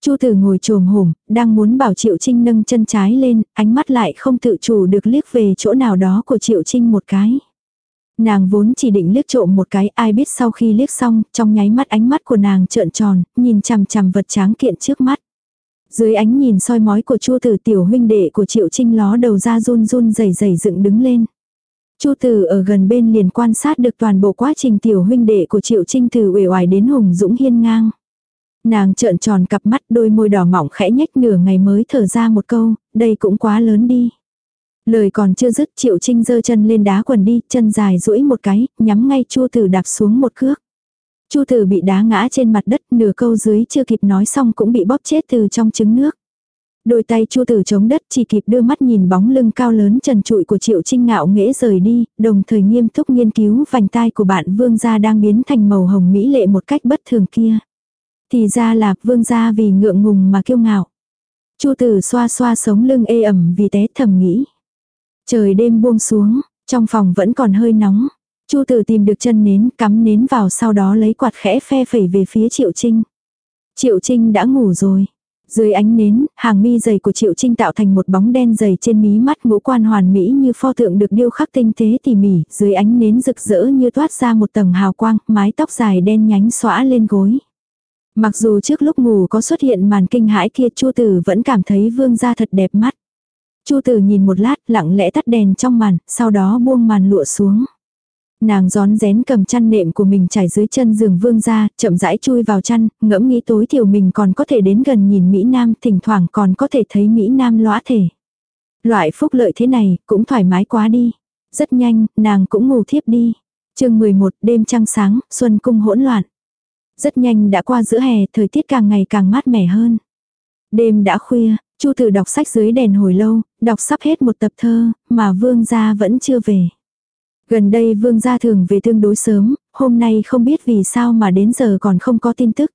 Chu Tử ngồi trồm hổm, đang muốn bảo Triệu Trinh nâng chân trái lên, ánh mắt lại không tự chủ được liếc về chỗ nào đó của Triệu Trinh một cái. Nàng vốn chỉ định liếc trộm một cái ai biết sau khi liếc xong, trong nháy mắt ánh mắt của nàng trợn tròn, nhìn chằm chằm vật tráng kiện trước mắt. Dưới ánh nhìn soi mói của Chu Tử tiểu huynh đệ của Triệu Trinh ló đầu ra run run rẩy rẩy dựng đứng lên. Chu Tử ở gần bên liền quan sát được toàn bộ quá trình tiểu huynh đệ của Triệu Trinh từ uể oải đến hùng dũng hiên ngang. Nàng trợn tròn cặp mắt đôi môi đỏ mỏng khẽ nhếch nửa ngày mới thở ra một câu, đây cũng quá lớn đi. Lời còn chưa dứt Triệu Trinh giơ chân lên đá quần đi, chân dài duỗi một cái, nhắm ngay Chu Tử đạp xuống một cước. Chu Tử bị đá ngã trên mặt đất, nửa câu dưới chưa kịp nói xong cũng bị bóp chết từ trong trứng nước. Đôi tay Chu Tử chống đất chỉ kịp đưa mắt nhìn bóng lưng cao lớn trần trụi của Triệu Trinh ngạo nghễ rời đi, đồng thời nghiêm túc nghiên cứu vành tai của bạn vương gia đang biến thành màu hồng mỹ lệ một cách bất thường kia. Thì ra là vương gia vì ngượng ngùng mà kiêu ngạo. Chu Tử xoa xoa sống lưng ê ẩm vì té thầm nghĩ. Trời đêm buông xuống, trong phòng vẫn còn hơi nóng. Chu tử tìm được chân nến, cắm nến vào sau đó lấy quạt khẽ phe phẩy về phía Triệu Trinh. Triệu Trinh đã ngủ rồi. Dưới ánh nến, hàng mi dày của Triệu Trinh tạo thành một bóng đen dày trên mí mắt ngũ quan hoàn mỹ như pho tượng được điêu khắc tinh tế tỉ mỉ, dưới ánh nến rực rỡ như toát ra một tầng hào quang, mái tóc dài đen nhánh xõa lên gối. Mặc dù trước lúc ngủ có xuất hiện màn kinh hãi kia Chu Tử vẫn cảm thấy vương gia thật đẹp mắt. Chu Tử nhìn một lát lặng lẽ tắt đèn trong màn, sau đó buông màn lụa xuống. Nàng gión rén cầm chăn nệm của mình trải dưới chân giường vương ra, chậm rãi chui vào chăn, ngẫm nghĩ tối thiểu mình còn có thể đến gần nhìn Mỹ Nam, thỉnh thoảng còn có thể thấy Mỹ Nam lõa thể. Loại phúc lợi thế này, cũng thoải mái quá đi. Rất nhanh, nàng cũng ngủ thiếp đi. chương 11, đêm trăng sáng, xuân cung hỗn loạn. Rất nhanh đã qua giữa hè, thời tiết càng ngày càng mát mẻ hơn. Đêm đã khuya, Chu Tử đọc sách dưới đèn hồi lâu, đọc sắp hết một tập thơ, mà vương gia vẫn chưa về. Gần đây vương gia thường về tương đối sớm, hôm nay không biết vì sao mà đến giờ còn không có tin tức.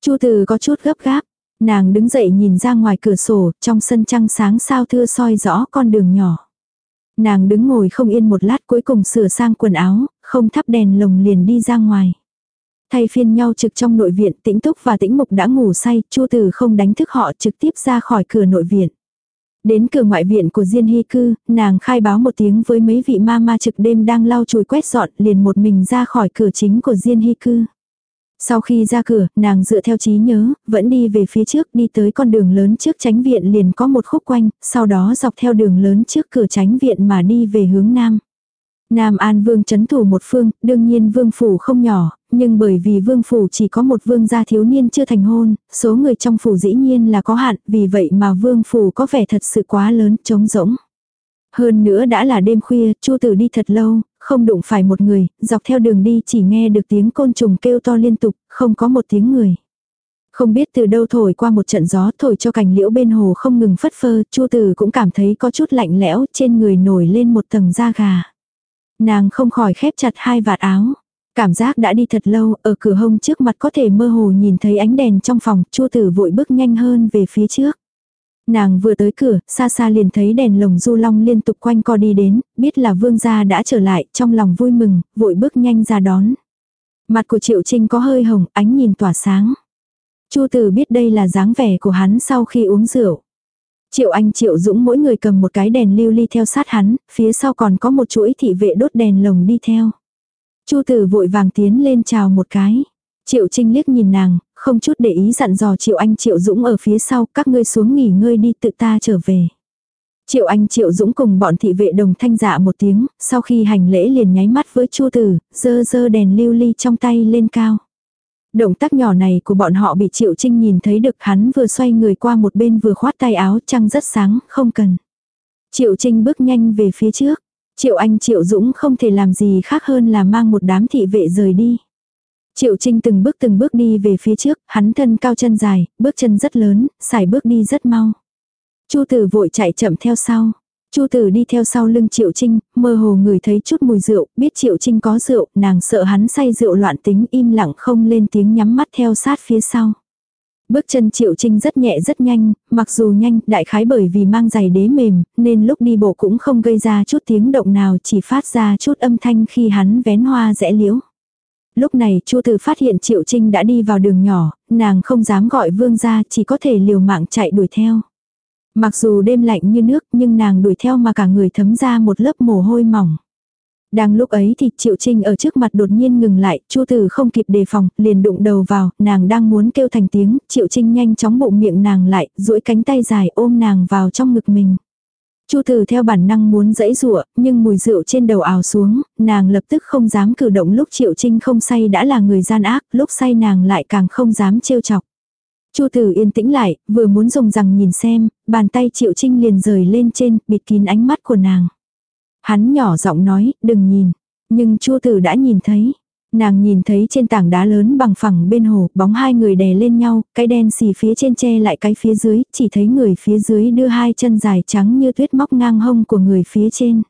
Chu Tử có chút gấp gáp, nàng đứng dậy nhìn ra ngoài cửa sổ, trong sân trăng sáng sao thưa soi rõ con đường nhỏ. Nàng đứng ngồi không yên một lát cuối cùng sửa sang quần áo, không thắp đèn lồng liền đi ra ngoài. Thay phiên nhau trực trong nội viện tĩnh túc và tĩnh mục đã ngủ say, Chu Từ không đánh thức họ trực tiếp ra khỏi cửa nội viện. Đến cửa ngoại viện của Diên Hy Cư, nàng khai báo một tiếng với mấy vị ma ma trực đêm đang lau chùi quét dọn liền một mình ra khỏi cửa chính của Diên Hy Cư. Sau khi ra cửa, nàng dựa theo trí nhớ, vẫn đi về phía trước đi tới con đường lớn trước tránh viện liền có một khúc quanh, sau đó dọc theo đường lớn trước cửa tránh viện mà đi về hướng nam. Nam An Vương chấn thủ một phương, đương nhiên vương phủ không nhỏ, nhưng bởi vì vương phủ chỉ có một vương gia thiếu niên chưa thành hôn, số người trong phủ dĩ nhiên là có hạn, vì vậy mà vương phủ có vẻ thật sự quá lớn, trống rỗng. Hơn nữa đã là đêm khuya, Chu Tử đi thật lâu, không đụng phải một người, dọc theo đường đi chỉ nghe được tiếng côn trùng kêu to liên tục, không có một tiếng người. Không biết từ đâu thổi qua một trận gió thổi cho cành liễu bên hồ không ngừng phất phơ, Chu Tử cũng cảm thấy có chút lạnh lẽo, trên người nổi lên một tầng da gà. Nàng không khỏi khép chặt hai vạt áo. Cảm giác đã đi thật lâu, ở cửa hông trước mặt có thể mơ hồ nhìn thấy ánh đèn trong phòng, chua tử vội bước nhanh hơn về phía trước. Nàng vừa tới cửa, xa xa liền thấy đèn lồng du long liên tục quanh co đi đến, biết là vương gia đã trở lại, trong lòng vui mừng, vội bước nhanh ra đón. Mặt của Triệu Trinh có hơi hồng, ánh nhìn tỏa sáng. Chu tử biết đây là dáng vẻ của hắn sau khi uống rượu. Triệu Anh Triệu Dũng mỗi người cầm một cái đèn lưu ly theo sát hắn, phía sau còn có một chuỗi thị vệ đốt đèn lồng đi theo. Chu tử vội vàng tiến lên chào một cái. Triệu Trinh liếc nhìn nàng, không chút để ý dặn dò Triệu Anh Triệu Dũng ở phía sau, các ngươi xuống nghỉ ngơi đi tự ta trở về. Triệu Anh Triệu Dũng cùng bọn thị vệ đồng thanh dạ một tiếng, sau khi hành lễ liền nháy mắt với Chu Tử, dơ dơ đèn lưu ly trong tay lên cao. Động tác nhỏ này của bọn họ bị Triệu Trinh nhìn thấy được hắn vừa xoay người qua một bên vừa khoát tay áo trăng rất sáng, không cần. Triệu Trinh bước nhanh về phía trước. Triệu Anh Triệu Dũng không thể làm gì khác hơn là mang một đám thị vệ rời đi. Triệu Trinh từng bước từng bước đi về phía trước, hắn thân cao chân dài, bước chân rất lớn, xài bước đi rất mau. Chu Tử vội chạy chậm theo sau. Chu Tử đi theo sau lưng Triệu Trinh, mơ hồ người thấy chút mùi rượu, biết Triệu Trinh có rượu, nàng sợ hắn say rượu loạn tính im lặng không lên tiếng nhắm mắt theo sát phía sau. Bước chân Triệu Trinh rất nhẹ rất nhanh, mặc dù nhanh, đại khái bởi vì mang giày đế mềm, nên lúc đi bộ cũng không gây ra chút tiếng động nào chỉ phát ra chút âm thanh khi hắn vén hoa rẽ liễu. Lúc này Chu Tử phát hiện Triệu Trinh đã đi vào đường nhỏ, nàng không dám gọi vương ra chỉ có thể liều mạng chạy đuổi theo. Mặc dù đêm lạnh như nước nhưng nàng đuổi theo mà cả người thấm ra một lớp mồ hôi mỏng. Đang lúc ấy thì Triệu Trinh ở trước mặt đột nhiên ngừng lại, Chu Tử không kịp đề phòng, liền đụng đầu vào, nàng đang muốn kêu thành tiếng, Triệu Trinh nhanh chóng bụng miệng nàng lại, duỗi cánh tay dài ôm nàng vào trong ngực mình. Chu Tử theo bản năng muốn dãy rụa, nhưng mùi rượu trên đầu ào xuống, nàng lập tức không dám cử động lúc Triệu Trinh không say đã là người gian ác, lúc say nàng lại càng không dám trêu chọc. Chu Tử yên tĩnh lại, vừa muốn dùng rằng nhìn xem, bàn tay Triệu Trinh liền rời lên trên, bịt kín ánh mắt của nàng. Hắn nhỏ giọng nói, đừng nhìn. Nhưng Chu Tử đã nhìn thấy. Nàng nhìn thấy trên tảng đá lớn bằng phẳng bên hồ, bóng hai người đè lên nhau, cái đen xì phía trên che lại cái phía dưới, chỉ thấy người phía dưới đưa hai chân dài trắng như tuyết móc ngang hông của người phía trên.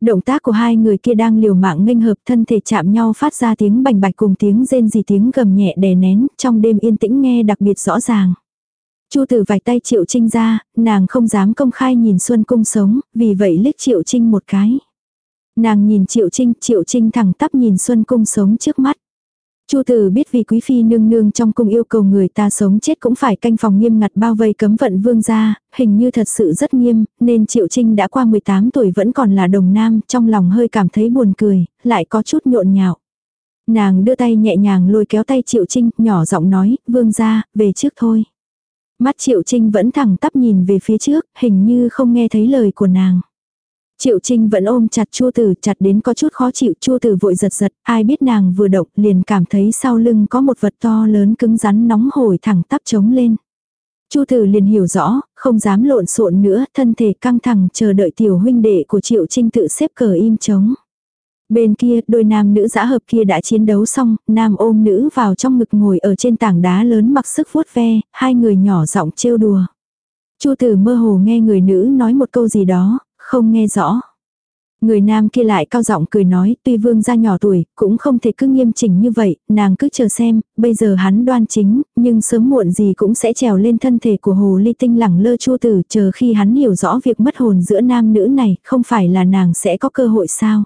Động tác của hai người kia đang liều mạng nghênh hợp thân thể chạm nhau phát ra tiếng bành bạch cùng tiếng rên gì tiếng gầm nhẹ đè nén, trong đêm yên tĩnh nghe đặc biệt rõ ràng. Chu tử vạch tay Triệu Trinh ra, nàng không dám công khai nhìn Xuân Cung sống, vì vậy liếc Triệu Trinh một cái. Nàng nhìn Triệu Trinh, Triệu Trinh thẳng tắp nhìn Xuân Cung sống trước mắt. Chu tử biết vì quý phi nương nương trong cung yêu cầu người ta sống chết cũng phải canh phòng nghiêm ngặt bao vây cấm vận vương gia, hình như thật sự rất nghiêm, nên Triệu Trinh đã qua 18 tuổi vẫn còn là đồng nam, trong lòng hơi cảm thấy buồn cười, lại có chút nhộn nhạo. Nàng đưa tay nhẹ nhàng lôi kéo tay Triệu Trinh, nhỏ giọng nói, vương gia, về trước thôi. Mắt Triệu Trinh vẫn thẳng tắp nhìn về phía trước, hình như không nghe thấy lời của nàng. Triệu Trinh vẫn ôm chặt Chua Tử, chặt đến có chút khó chịu, Chua Tử vội giật giật, ai biết nàng vừa động, liền cảm thấy sau lưng có một vật to lớn cứng rắn nóng hổi thẳng tắp trống lên. Chu Tử liền hiểu rõ, không dám lộn xộn nữa, thân thể căng thẳng chờ đợi tiểu huynh đệ của Triệu Trinh tự xếp cờ im trống. Bên kia, đôi nam nữ giã hợp kia đã chiến đấu xong, nam ôm nữ vào trong ngực ngồi ở trên tảng đá lớn mặc sức vuốt ve, hai người nhỏ giọng trêu đùa. Chu tử mơ hồ nghe người nữ nói một câu gì đó, không nghe rõ. Người nam kia lại cao giọng cười nói, tuy vương gia nhỏ tuổi, cũng không thể cứ nghiêm chỉnh như vậy, nàng cứ chờ xem, bây giờ hắn đoan chính, nhưng sớm muộn gì cũng sẽ trèo lên thân thể của hồ ly tinh lẳng lơ chua tử, chờ khi hắn hiểu rõ việc mất hồn giữa nam nữ này, không phải là nàng sẽ có cơ hội sao.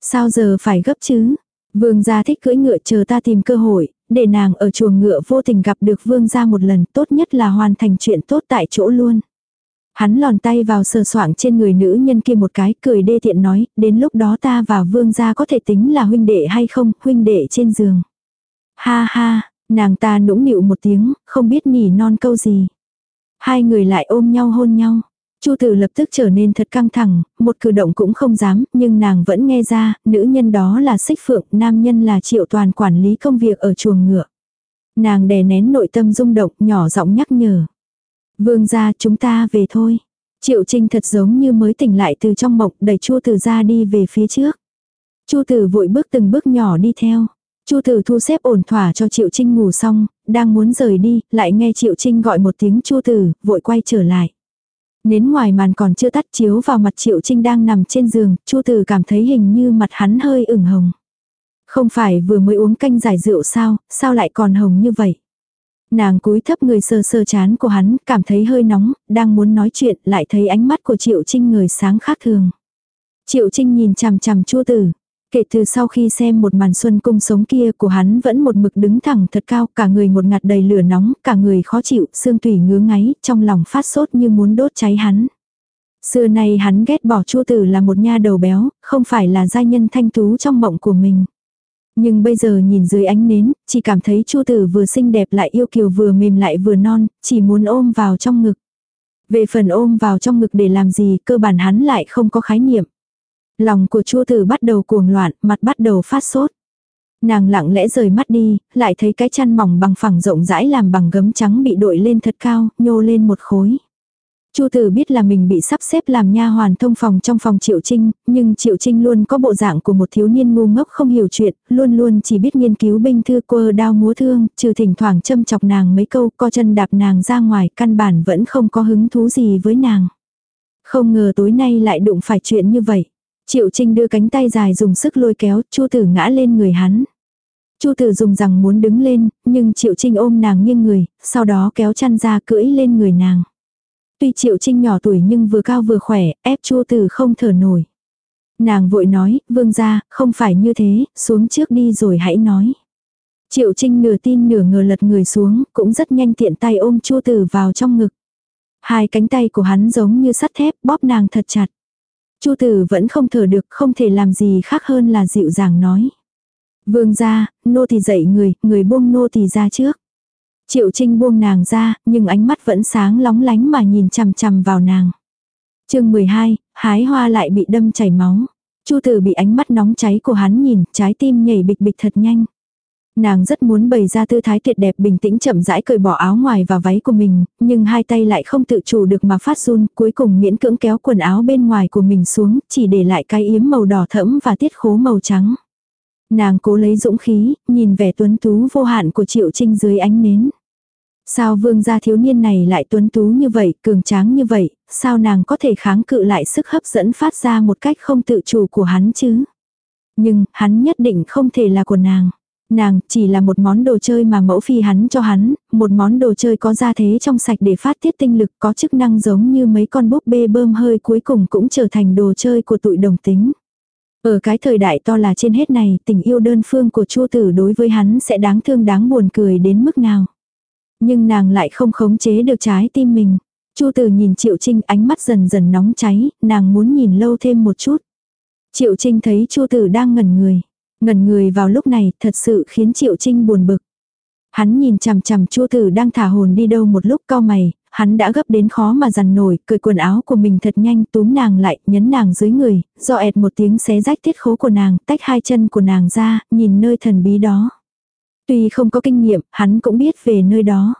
Sao giờ phải gấp chứ? Vương gia thích cưỡi ngựa chờ ta tìm cơ hội, để nàng ở chuồng ngựa vô tình gặp được vương gia một lần tốt nhất là hoàn thành chuyện tốt tại chỗ luôn. Hắn lòn tay vào sờ soạng trên người nữ nhân kia một cái cười đê tiện nói, đến lúc đó ta và vương gia có thể tính là huynh đệ hay không, huynh đệ trên giường. Ha ha, nàng ta nũng nịu một tiếng, không biết nỉ non câu gì. Hai người lại ôm nhau hôn nhau. Chu tử lập tức trở nên thật căng thẳng, một cử động cũng không dám, nhưng nàng vẫn nghe ra, nữ nhân đó là xích phượng, nam nhân là triệu toàn quản lý công việc ở chuồng ngựa. Nàng đè nén nội tâm rung động, nhỏ giọng nhắc nhở. Vương gia chúng ta về thôi. Triệu Trinh thật giống như mới tỉnh lại từ trong mộng đẩy Chu Tử ra đi về phía trước. Chu Tử vội bước từng bước nhỏ đi theo. Chu Tử thu xếp ổn thỏa cho Triệu Trinh ngủ xong, đang muốn rời đi, lại nghe Triệu Trinh gọi một tiếng Chu Tử, vội quay trở lại. Nến ngoài màn còn chưa tắt chiếu vào mặt Triệu Trinh đang nằm trên giường, Chu Tử cảm thấy hình như mặt hắn hơi ửng hồng. Không phải vừa mới uống canh giải rượu sao, sao lại còn hồng như vậy? Nàng cúi thấp người sờ sờ chán của hắn, cảm thấy hơi nóng, đang muốn nói chuyện, lại thấy ánh mắt của Triệu Trinh người sáng khác thường. Triệu Trinh nhìn chằm chằm chua tử. Kể từ sau khi xem một màn xuân cung sống kia của hắn vẫn một mực đứng thẳng thật cao, cả người một ngạt đầy lửa nóng, cả người khó chịu, xương tủy ngứa ngáy, trong lòng phát sốt như muốn đốt cháy hắn. Xưa nay hắn ghét bỏ chua tử là một nha đầu béo, không phải là gia nhân thanh tú trong mộng của mình. Nhưng bây giờ nhìn dưới ánh nến, chỉ cảm thấy chu tử vừa xinh đẹp lại yêu kiều vừa mềm lại vừa non, chỉ muốn ôm vào trong ngực. Về phần ôm vào trong ngực để làm gì, cơ bản hắn lại không có khái niệm. Lòng của chu tử bắt đầu cuồng loạn, mặt bắt đầu phát sốt. Nàng lặng lẽ rời mắt đi, lại thấy cái chăn mỏng bằng phẳng rộng rãi làm bằng gấm trắng bị đội lên thật cao, nhô lên một khối. Chu Tử biết là mình bị sắp xếp làm nha hoàn thông phòng trong phòng Triệu Trinh, nhưng Triệu Trinh luôn có bộ dạng của một thiếu niên ngu ngốc không hiểu chuyện, luôn luôn chỉ biết nghiên cứu binh thư quơ đao múa thương, trừ thỉnh thoảng châm chọc nàng mấy câu, co chân đạp nàng ra ngoài, căn bản vẫn không có hứng thú gì với nàng. Không ngờ tối nay lại đụng phải chuyện như vậy. Triệu Trinh đưa cánh tay dài dùng sức lôi kéo, Chu Tử ngã lên người hắn. Chu Tử dùng rằng muốn đứng lên, nhưng Triệu Trinh ôm nàng nghiêng người, sau đó kéo chăn ra cưỡi lên người nàng. Tuy Triệu Trinh nhỏ tuổi nhưng vừa cao vừa khỏe, ép Chu Tử không thở nổi. Nàng vội nói, vương gia, không phải như thế, xuống trước đi rồi hãy nói. Triệu Trinh nửa tin nửa ngờ lật người xuống, cũng rất nhanh tiện tay ôm Chu Tử vào trong ngực. Hai cánh tay của hắn giống như sắt thép, bóp nàng thật chặt. Chu Tử vẫn không thở được, không thể làm gì khác hơn là dịu dàng nói. Vương gia, nô tỳ dậy người, người buông nô tỳ ra trước. Triệu Trinh buông nàng ra, nhưng ánh mắt vẫn sáng lóng lánh mà nhìn chằm chằm vào nàng. chương 12, hái hoa lại bị đâm chảy máu. Chu tử bị ánh mắt nóng cháy của hắn nhìn, trái tim nhảy bịch bịch thật nhanh. Nàng rất muốn bày ra tư thái tuyệt đẹp bình tĩnh chậm rãi cởi bỏ áo ngoài và váy của mình, nhưng hai tay lại không tự chủ được mà phát run, cuối cùng miễn cưỡng kéo quần áo bên ngoài của mình xuống, chỉ để lại cái yếm màu đỏ thẫm và tiết khố màu trắng. Nàng cố lấy dũng khí, nhìn vẻ tuấn tú vô hạn của Triệu Trinh dưới ánh nến. Sao vương gia thiếu niên này lại tuấn tú như vậy, cường tráng như vậy, sao nàng có thể kháng cự lại sức hấp dẫn phát ra một cách không tự chủ của hắn chứ? Nhưng, hắn nhất định không thể là của nàng. Nàng chỉ là một món đồ chơi mà mẫu phi hắn cho hắn, một món đồ chơi có gia thế trong sạch để phát tiết tinh lực có chức năng giống như mấy con búp bê bơm hơi cuối cùng cũng trở thành đồ chơi của tụi đồng tính. Ở cái thời đại to là trên hết này, tình yêu đơn phương của Chu Tử đối với hắn sẽ đáng thương đáng buồn cười đến mức nào. Nhưng nàng lại không khống chế được trái tim mình. Chu Tử nhìn Triệu Trinh ánh mắt dần dần nóng cháy, nàng muốn nhìn lâu thêm một chút. Triệu Trinh thấy Chu Tử đang ngẩn người. Ngẩn người vào lúc này thật sự khiến Triệu Trinh buồn bực. Hắn nhìn chằm chằm Chu Tử đang thả hồn đi đâu một lúc cao mày, hắn đã gấp đến khó mà dằn nổi, cởi quần áo của mình thật nhanh, túm nàng lại, nhấn nàng dưới người, do ẹt một tiếng xé rách tiết khố của nàng, tách hai chân của nàng ra, nhìn nơi thần bí đó. Tuy không có kinh nghiệm, hắn cũng biết về nơi đó.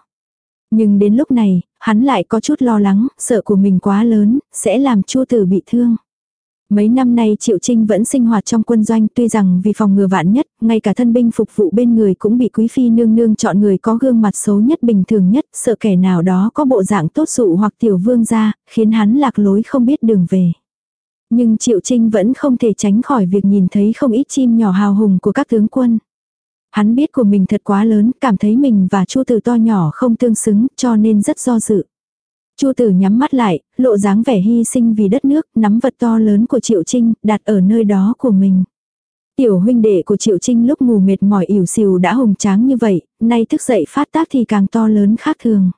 Nhưng đến lúc này, hắn lại có chút lo lắng, sợ của mình quá lớn, sẽ làm Chu Tử bị thương. Mấy năm nay Triệu Trinh vẫn sinh hoạt trong quân doanh tuy rằng vì phòng ngừa vạn nhất, ngay cả thân binh phục vụ bên người cũng bị quý phi nương nương chọn người có gương mặt xấu nhất bình thường nhất, sợ kẻ nào đó có bộ dạng tốt dụ hoặc tiểu vương ra, khiến hắn lạc lối không biết đường về. Nhưng Triệu Trinh vẫn không thể tránh khỏi việc nhìn thấy không ít chim nhỏ hào hùng của các tướng quân. Hắn biết của mình thật quá lớn, cảm thấy mình và Chu Từ to nhỏ không tương xứng, cho nên rất do dự. Chu tử nhắm mắt lại, lộ dáng vẻ hy sinh vì đất nước, nắm vật to lớn của Triệu Trinh, đặt ở nơi đó của mình. Tiểu huynh đệ của Triệu Trinh lúc ngủ mệt mỏi ỉu xìu đã hùng tráng như vậy, nay thức dậy phát tác thì càng to lớn khác thường.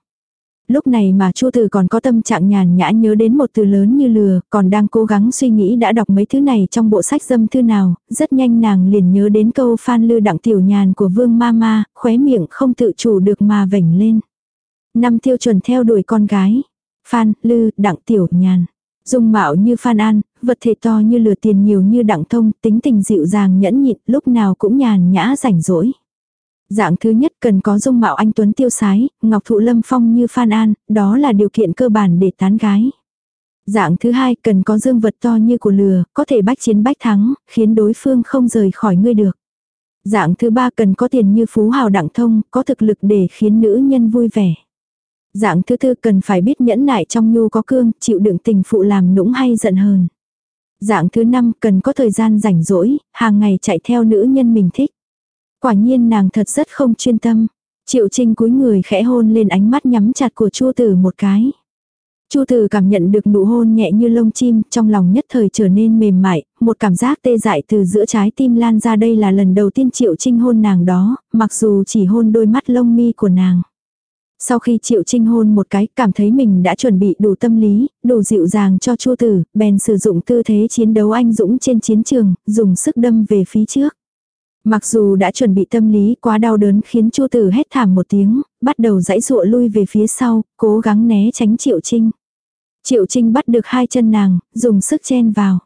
Lúc này mà Chu Tử còn có tâm trạng nhàn nhã nhớ đến một từ lớn như lừa, còn đang cố gắng suy nghĩ đã đọc mấy thứ này trong bộ sách dâm thư nào, rất nhanh nàng liền nhớ đến câu phan lư đặng tiểu nhàn của Vương Mama, khóe miệng không tự chủ được mà vểnh lên. Năm tiêu chuẩn theo đuổi con gái. Phan, Lư, Đặng Tiểu, Nhàn. Dung mạo như Phan An, vật thể to như lửa tiền nhiều như Đặng Thông, tính tình dịu dàng nhẫn nhịn, lúc nào cũng nhàn nhã rảnh rỗi. Dạng thứ nhất cần có dung mạo anh Tuấn tiêu sái, ngọc thụ lâm phong như Phan An, đó là điều kiện cơ bản để tán gái. Dạng thứ hai cần có dương vật to như của lừa, có thể bách chiến bách thắng, khiến đối phương không rời khỏi ngươi được. Dạng thứ ba cần có tiền như phú hào đặng thông, có thực lực để khiến nữ nhân vui vẻ. Dạng thứ tư cần phải biết nhẫn nại trong nhu có cương, chịu đựng tình phụ làm nũng hay giận hờn. Dạng thứ năm cần có thời gian rảnh rỗi, hàng ngày chạy theo nữ nhân mình thích. Quả nhiên nàng thật rất không chuyên tâm. Triệu Trinh cúi người khẽ hôn lên ánh mắt nhắm chặt của Chu Tử một cái. Chu Tử cảm nhận được nụ hôn nhẹ như lông chim, trong lòng nhất thời trở nên mềm mại, một cảm giác tê dại từ giữa trái tim lan ra đây là lần đầu tiên Triệu Trinh hôn nàng đó, mặc dù chỉ hôn đôi mắt lông mi của nàng. Sau khi Triệu Trinh hôn một cái, cảm thấy mình đã chuẩn bị đủ tâm lý, đủ dịu dàng cho Chu Tử, bèn sử dụng tư thế chiến đấu anh dũng trên chiến trường, dùng sức đâm về phía trước. Mặc dù đã chuẩn bị tâm lý quá đau đớn khiến Chu Tử hét thảm một tiếng, bắt đầu dãy rụa lui về phía sau, cố gắng né tránh Triệu Trinh. Triệu Trinh bắt được hai chân nàng, dùng sức chen vào.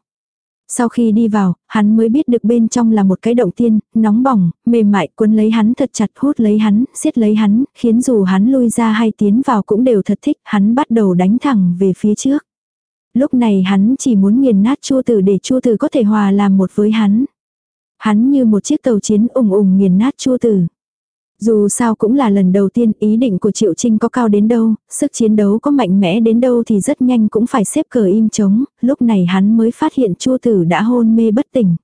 Sau khi đi vào, hắn mới biết được bên trong là một cái động tiên, nóng bỏng, mềm mại, cuốn lấy hắn thật chặt hút lấy hắn, siết lấy hắn, khiến dù hắn lui ra hay tiến vào cũng đều thật thích, hắn bắt đầu đánh thẳng về phía trước. Lúc này hắn chỉ muốn nghiền nát chua tử để chua tử có thể hòa làm một với hắn. Hắn như một chiếc tàu chiến ủng ủng nghiền nát chua tử. Dù sao cũng là lần đầu tiên ý định của Triệu Trinh có cao đến đâu, sức chiến đấu có mạnh mẽ đến đâu thì rất nhanh cũng phải xếp cờ im chống lúc này hắn mới phát hiện Chu Tử đã hôn mê bất tỉnh.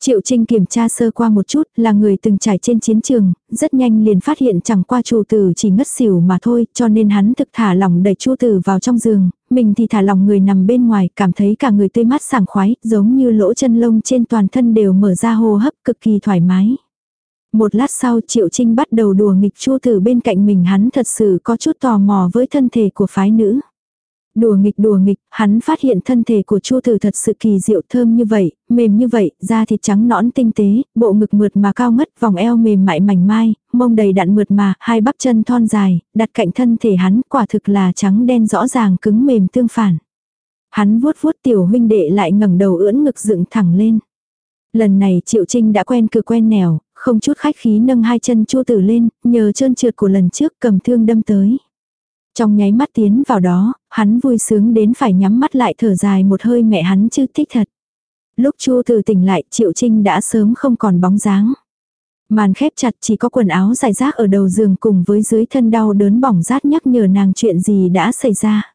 Triệu Trinh kiểm tra sơ qua một chút, là người từng trải trên chiến trường, rất nhanh liền phát hiện chẳng qua Chu Tử chỉ ngất xỉu mà thôi, cho nên hắn thực thả lòng đẩy Chu Tử vào trong giường, mình thì thả lòng người nằm bên ngoài, cảm thấy cả người tươi mát sảng khoái, giống như lỗ chân lông trên toàn thân đều mở ra hô hấp cực kỳ thoải mái. Một lát sau Triệu Trinh bắt đầu đùa nghịch Chu Tử bên cạnh mình hắn thật sự có chút tò mò với thân thể của phái nữ. Đùa nghịch đùa nghịch, hắn phát hiện thân thể của Chu Tử thật sự kỳ diệu thơm như vậy, mềm như vậy, da thịt trắng nõn tinh tế, bộ ngực mượt mà cao ngất, vòng eo mềm mại mảnh mai, mông đầy đặn mượt mà, hai bắp chân thon dài, đặt cạnh thân thể hắn, quả thực là trắng đen rõ ràng cứng mềm tương phản. Hắn vuốt vuốt tiểu huynh đệ lại ngẩng đầu ưỡn ngực dựng thẳng lên. Lần này Triệu Trinh đã quen cửa quen nẻo, không chút khách khí nâng hai chân chua tử lên, nhờ trơn trượt của lần trước cầm thương đâm tới. Trong nháy mắt tiến vào đó, hắn vui sướng đến phải nhắm mắt lại thở dài một hơi mẹ hắn chứ thích thật. Lúc chua tử tỉnh lại Triệu Trinh đã sớm không còn bóng dáng. Màn khép chặt chỉ có quần áo dài rác ở đầu giường cùng với dưới thân đau đớn bỏng rát nhắc nhở nàng chuyện gì đã xảy ra.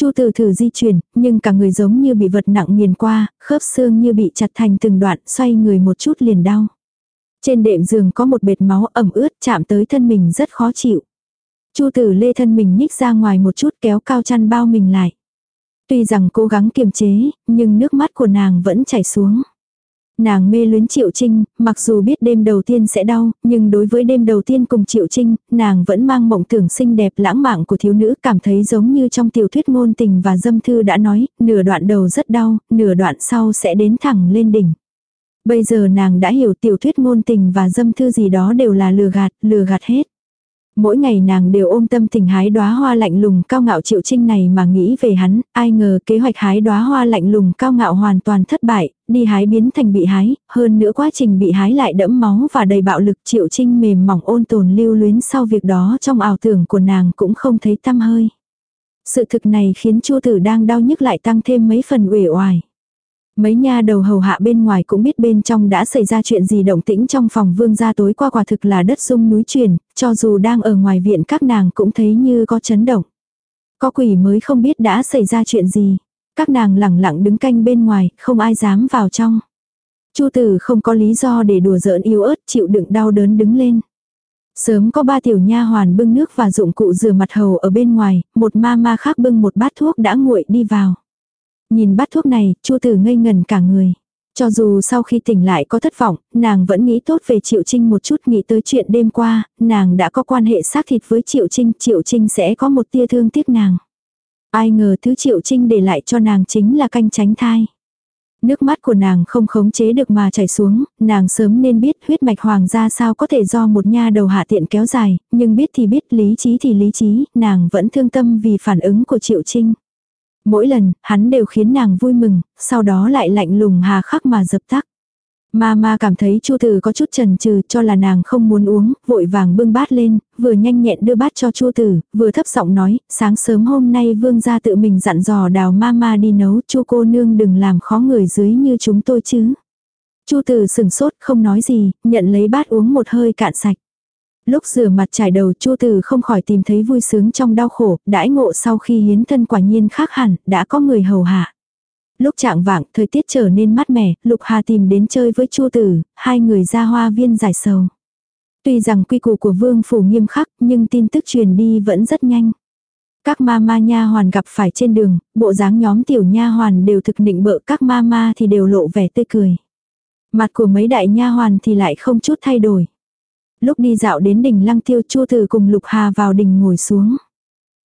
Chu Tử thử di chuyển, nhưng cả người giống như bị vật nặng nghiền qua, khớp xương như bị chặt thành từng đoạn, xoay người một chút liền đau. Trên đệm giường có một bệt máu ẩm ướt chạm tới thân mình rất khó chịu. Chu tử lê thân mình nhích ra ngoài một chút kéo cao chăn bao mình lại. Tuy rằng cố gắng kiềm chế, nhưng nước mắt của nàng vẫn chảy xuống. Nàng mê luyến Triệu Trinh, mặc dù biết đêm đầu tiên sẽ đau, nhưng đối với đêm đầu tiên cùng Triệu Trinh, nàng vẫn mang mộng tưởng xinh đẹp lãng mạn của thiếu nữ cảm thấy giống như trong tiểu thuyết ngôn tình và dâm thư đã nói, nửa đoạn đầu rất đau, nửa đoạn sau sẽ đến thẳng lên đỉnh. Bây giờ nàng đã hiểu tiểu thuyết ngôn tình và dâm thư gì đó đều là lừa gạt, lừa gạt hết. Mỗi ngày nàng đều ôm tâm tình hái đóa hoa lạnh lùng cao ngạo triệu trinh này mà nghĩ về hắn, ai ngờ kế hoạch hái đóa hoa lạnh lùng cao ngạo hoàn toàn thất bại, đi hái biến thành bị hái, hơn nữa quá trình bị hái lại đẫm máu và đầy bạo lực triệu trinh mềm mỏng ôn tồn lưu luyến sau việc đó trong ảo tưởng của nàng cũng không thấy tăm hơi. Sự thực này khiến chu tử đang đau nhức lại tăng thêm mấy phần uể oải. Mấy nha đầu hầu hạ bên ngoài cũng biết bên trong đã xảy ra chuyện gì động tĩnh trong phòng vương gia tối qua quả thực là đất rung núi chuyển, cho dù đang ở ngoài viện các nàng cũng thấy như có chấn động. Có quỷ mới không biết đã xảy ra chuyện gì. Các nàng lẳng lặng đứng canh bên ngoài, không ai dám vào trong. Chu tử không có lý do để đùa giỡn yếu ớt chịu đựng đau đớn đứng lên. Sớm có ba tiểu nha hoàn bưng nước và dụng cụ rửa mặt hầu ở bên ngoài, một ma ma khác bưng một bát thuốc đã nguội đi vào. Nhìn bát thuốc này, Chu Tử ngây ngần cả người. Cho dù sau khi tỉnh lại có thất vọng, nàng vẫn nghĩ tốt về Triệu Trinh một chút nghĩ tới chuyện đêm qua, nàng đã có quan hệ xác thịt với Triệu Trinh, Triệu Trinh sẽ có một tia thương tiếc nàng. Ai ngờ thứ Triệu Trinh để lại cho nàng chính là canh tránh thai. Nước mắt của nàng không khống chế được mà chảy xuống, nàng sớm nên biết huyết mạch hoàng gia sao có thể do một nha đầu hạ tiện kéo dài, nhưng biết thì biết lý trí thì lý trí, nàng vẫn thương tâm vì phản ứng của Triệu Trinh. Mỗi lần, hắn đều khiến nàng vui mừng, sau đó lại lạnh lùng hà khắc mà dập tắt. Mama cảm thấy Chu Tử có chút chần chừ, cho là nàng không muốn uống, vội vàng bưng bát lên, vừa nhanh nhẹn đưa bát cho Chu Tử, vừa thấp giọng nói, sáng sớm hôm nay vương gia tự mình dặn dò đào Mama đi nấu, Chu cô nương đừng làm khó người dưới như chúng tôi chứ. Chu Tử sừng sốt không nói gì, nhận lấy bát uống một hơi cạn sạch. Lúc rửa mặt trải đầu Chu Từ không khỏi tìm thấy vui sướng trong đau khổ, đãi ngộ sau khi hiến thân quả nhiên khác hẳn, đã có người hầu hạ. Lúc trạng vạng, thời tiết trở nên mát mẻ, Lục Hà tìm đến chơi với Chu Tử, hai người ra hoa viên giải sầu. Tuy rằng quy củ của vương phủ nghiêm khắc, nhưng tin tức truyền đi vẫn rất nhanh. Các ma ma nha hoàn gặp phải trên đường, bộ dáng nhóm tiểu nha hoàn đều thực định bợ các ma ma thì đều lộ vẻ tươi cười. Mặt của mấy đại nha hoàn thì lại không chút thay đổi. Lúc đi dạo đến đỉnh lăng tiêu chua tử cùng Lục Hà vào đỉnh ngồi xuống.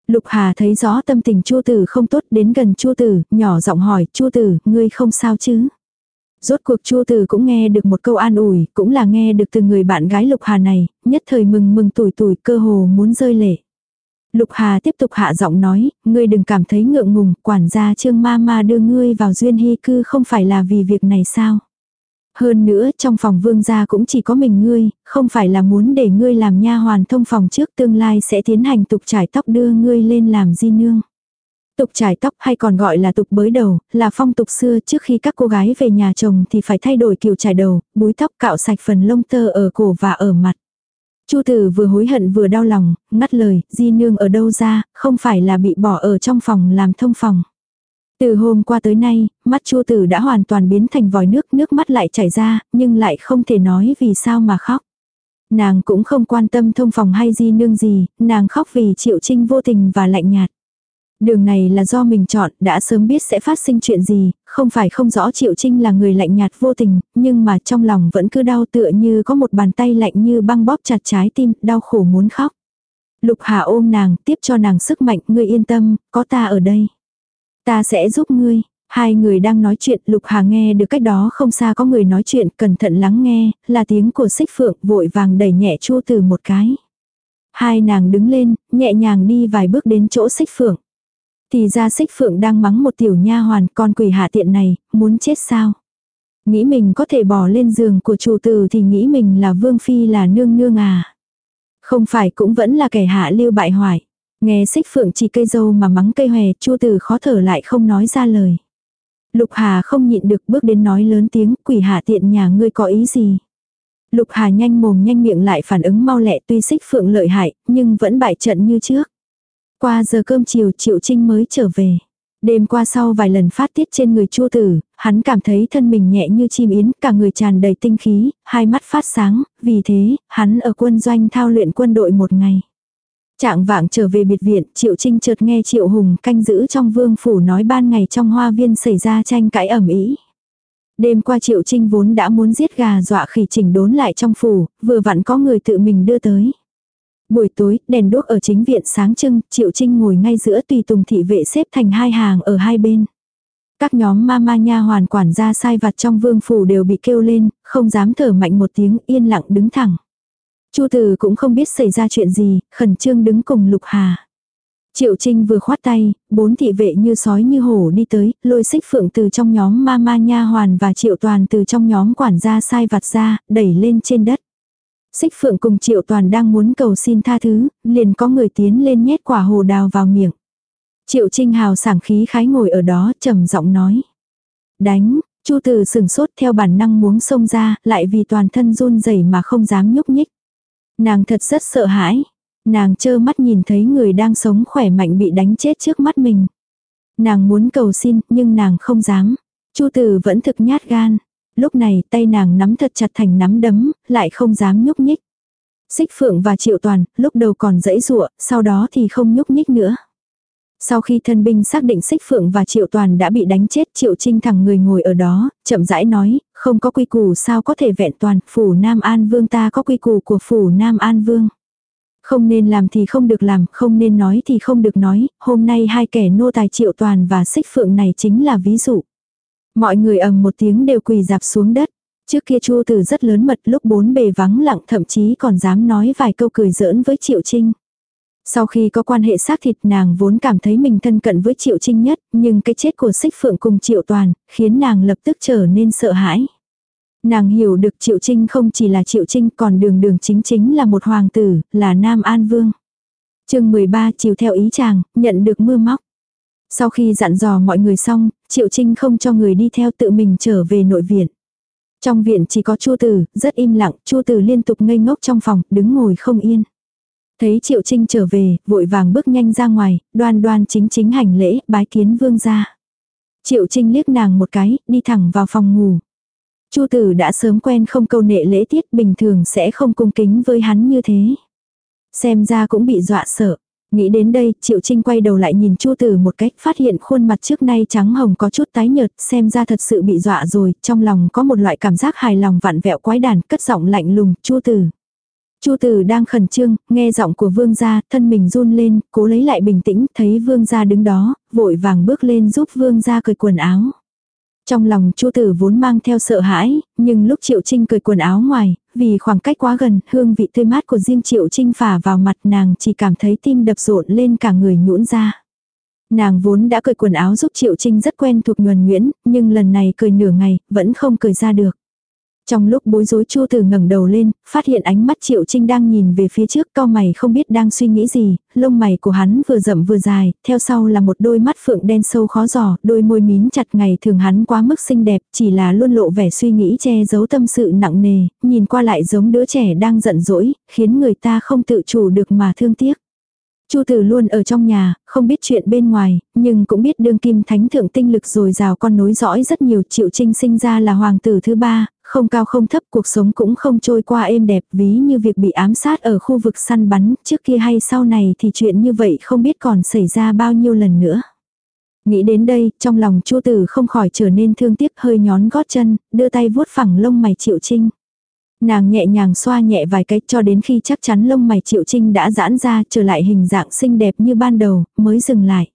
Lục Hà thấy rõ tâm tình chua tử không tốt đến gần chua tử, nhỏ giọng hỏi chua tử, ngươi không sao chứ? Rốt cuộc chua tử cũng nghe được một câu an ủi, cũng là nghe được từ người bạn gái Lục Hà này, nhất thời mừng mừng tuổi tuổi cơ hồ muốn rơi lệ. Lục Hà tiếp tục hạ giọng nói, ngươi đừng cảm thấy ngượng ngùng, quản gia trương ma ma đưa ngươi vào duyên hy cư không phải là vì việc này sao? Hơn nữa trong phòng vương gia cũng chỉ có mình ngươi, không phải là muốn để ngươi làm nha hoàn thông phòng trước tương lai sẽ tiến hành tục trải tóc đưa ngươi lên làm di nương. Tục trải tóc hay còn gọi là tục bới đầu, là phong tục xưa trước khi các cô gái về nhà chồng thì phải thay đổi kiểu trải đầu, búi tóc cạo sạch phần lông tơ ở cổ và ở mặt. Chu tử vừa hối hận vừa đau lòng, ngắt lời, di nương ở đâu ra, không phải là bị bỏ ở trong phòng làm thông phòng. Từ hôm qua tới nay, mắt chua tử đã hoàn toàn biến thành vòi nước, nước mắt lại chảy ra, nhưng lại không thể nói vì sao mà khóc. Nàng cũng không quan tâm thông phòng hay di nương gì, nàng khóc vì triệu trinh vô tình và lạnh nhạt. Đường này là do mình chọn, đã sớm biết sẽ phát sinh chuyện gì, không phải không rõ Triệu Trinh là người lạnh nhạt vô tình, nhưng mà trong lòng vẫn cứ đau tựa như có một bàn tay lạnh như băng bóp chặt trái tim, đau khổ muốn khóc. Lục Hà ôm nàng, tiếp cho nàng sức mạnh, ngươi yên tâm, có ta ở đây. Ta sẽ giúp ngươi. Hai người đang nói chuyện, Lục Hà nghe được cách đó không xa có người nói chuyện, cẩn thận lắng nghe, là tiếng của xích phượng, vội vàng đẩy nhẹ chua từ một cái. Hai nàng đứng lên, nhẹ nhàng đi vài bước đến chỗ xích phượng. Thì ra xích phượng đang mắng một tiểu nha hoàn, con quỷ hạ tiện này, muốn chết sao? Nghĩ mình có thể bỏ lên giường của chủ tử thì nghĩ mình là vương phi là nương nương à. Không phải cũng vẫn là kẻ hạ lưu bại hoại. Nghe xích phượng chỉ cây dâu mà mắng cây hòe, chua từ khó thở lại không nói ra lời. Lục Hà không nhịn được bước đến nói lớn tiếng, quỷ hạ tiện nhà ngươi có ý gì. Lục Hà nhanh mồm nhanh miệng lại phản ứng mau lẹ tuy xích phượng lợi hại, nhưng vẫn bại trận như trước. Qua giờ cơm chiều Triệu Trinh mới trở về. Đêm qua sau vài lần phát tiết trên người chua tử, hắn cảm thấy thân mình nhẹ như chim yến, cả người tràn đầy tinh khí, hai mắt phát sáng, vì thế, hắn ở quân doanh thao luyện quân đội một ngày. Trạng vạng trở về biệt viện, Triệu Trinh chợt nghe Triệu Hùng canh giữ trong vương phủ nói ban ngày trong hoa viên xảy ra tranh cãi ẩm ý. Đêm qua Triệu Trinh vốn đã muốn giết gà dọa khỉ chỉnh đốn lại trong phủ, vừa vặn có người tự mình đưa tới. Buổi tối, đèn đuốc ở chính viện sáng trưng, Triệu Trinh ngồi ngay giữa tùy tùng thị vệ xếp thành hai hàng ở hai bên. Các nhóm ma ma nha hoàn quản gia sai vặt trong vương phủ đều bị kêu lên, không dám thở mạnh một tiếng yên lặng đứng thẳng. Chu Từ cũng không biết xảy ra chuyện gì, khẩn trương đứng cùng Lục Hà. Triệu Trinh vừa khoát tay, bốn thị vệ như sói như hổ đi tới, lôi xích phượng từ trong nhóm ma ma nha hoàn và triệu toàn từ trong nhóm quản gia sai vặt ra, đẩy lên trên đất. Xích phượng cùng triệu toàn đang muốn cầu xin tha thứ, liền có người tiến lên nhét quả hồ đào vào miệng. Triệu Trinh hào sảng khí khái ngồi ở đó trầm giọng nói. Đánh, Chu Từ sừng sốt theo bản năng muốn xông ra, lại vì toàn thân run rẩy mà không dám nhúc nhích. Nàng thật rất sợ hãi. Nàng trơ mắt nhìn thấy người đang sống khỏe mạnh bị đánh chết trước mắt mình. Nàng muốn cầu xin, nhưng nàng không dám. Chu tử vẫn thực nhát gan. Lúc này tay nàng nắm thật chặt thành nắm đấm, lại không dám nhúc nhích. Xích Phượng và Triệu Toàn, lúc đầu còn dãy dụa, sau đó thì không nhúc nhích nữa. Sau khi thân binh xác định Xích Phượng và Triệu Toàn đã bị đánh chết Triệu Trinh thẳng người ngồi ở đó, chậm rãi nói, không có quy củ sao có thể vẹn toàn, phủ Nam An Vương ta có quy củ của phủ Nam An Vương. Không nên làm thì không được làm, không nên nói thì không được nói, hôm nay hai kẻ nô tài Triệu Toàn và Xích Phượng này chính là ví dụ. Mọi người ầm một tiếng đều quỳ dạp xuống đất. Trước kia Chu Tử rất lớn mật lúc bốn bề vắng lặng thậm chí còn dám nói vài câu cười giỡn với Triệu Trinh. Sau khi có quan hệ xác thịt nàng vốn cảm thấy mình thân cận với Triệu Trinh nhất, nhưng cái chết của Xích Phượng cùng Triệu Toàn, khiến nàng lập tức trở nên sợ hãi. Nàng hiểu được Triệu Trinh không chỉ là Triệu Trinh còn đường đường chính chính là một hoàng tử, là Nam An Vương. chương 13 chiều theo ý chàng, nhận được mưa móc. Sau khi dặn dò mọi người xong, Triệu Trinh không cho người đi theo tự mình trở về nội viện. Trong viện chỉ có Chu Tử, rất im lặng, Chu Tử liên tục ngây ngốc trong phòng, đứng ngồi không yên. Thấy Triệu Trinh trở về, vội vàng bước nhanh ra ngoài, đoan đoan chính chính hành lễ, bái kiến vương gia. Triệu Trinh liếc nàng một cái, đi thẳng vào phòng ngủ. Chu tử đã sớm quen không câu nệ lễ tiết bình thường sẽ không cung kính với hắn như thế. Xem ra cũng bị dọa sợ. Nghĩ đến đây, Triệu Trinh quay đầu lại nhìn Chu Tử một cách, phát hiện khuôn mặt trước nay trắng hồng có chút tái nhợt, xem ra thật sự bị dọa rồi, trong lòng có một loại cảm giác hài lòng vặn vẹo quái đản, cất giọng lạnh lùng, "Chu Tử." Chu Tử đang khẩn trương, nghe giọng của vương gia, thân mình run lên, cố lấy lại bình tĩnh, thấy vương gia đứng đó, vội vàng bước lên giúp vương gia cởi quần áo. Trong lòng Chu Tử vốn mang theo sợ hãi, nhưng lúc Triệu Trinh cởi quần áo ngoài, vì khoảng cách quá gần, hương vị tươi mát của riêng Triệu Trinh phả vào mặt nàng chỉ cảm thấy tim đập rộn lên cả người nhũn ra. Nàng vốn đã cởi quần áo giúp Triệu Trinh rất quen thuộc nhuần nhuyễn, nhưng lần này cởi nửa ngày, vẫn không cởi ra được. Trong lúc bối rối Chu Tử ngẩng đầu lên, phát hiện ánh mắt Triệu Trinh đang nhìn về phía trước, cao mày không biết đang suy nghĩ gì, lông mày của hắn vừa rậm vừa dài, theo sau là một đôi mắt phượng đen sâu khó giò, đôi môi mím chặt ngày thường hắn quá mức xinh đẹp, chỉ là luôn lộ vẻ suy nghĩ che giấu tâm sự nặng nề, nhìn qua lại giống đứa trẻ đang giận dỗi, khiến người ta không tự chủ được mà thương tiếc. Chu Tử luôn ở trong nhà, không biết chuyện bên ngoài, nhưng cũng biết đương kim thánh thượng tinh lực rồi rào con nối dõi rất nhiều triệu trinh sinh ra là hoàng tử thứ ba, không cao không thấp cuộc sống cũng không trôi qua êm đẹp ví như việc bị ám sát ở khu vực săn bắn trước kia hay sau này thì chuyện như vậy không biết còn xảy ra bao nhiêu lần nữa. Nghĩ đến đây, trong lòng Chu Tử không khỏi trở nên thương tiếc hơi nhón gót chân, đưa tay vuốt phẳng lông mày Triệu Trinh. Nàng nhẹ nhàng xoa nhẹ vài cái cho đến khi chắc chắn lông mày Triệu Trinh đã giãn ra trở lại hình dạng xinh đẹp như ban đầu, mới dừng lại.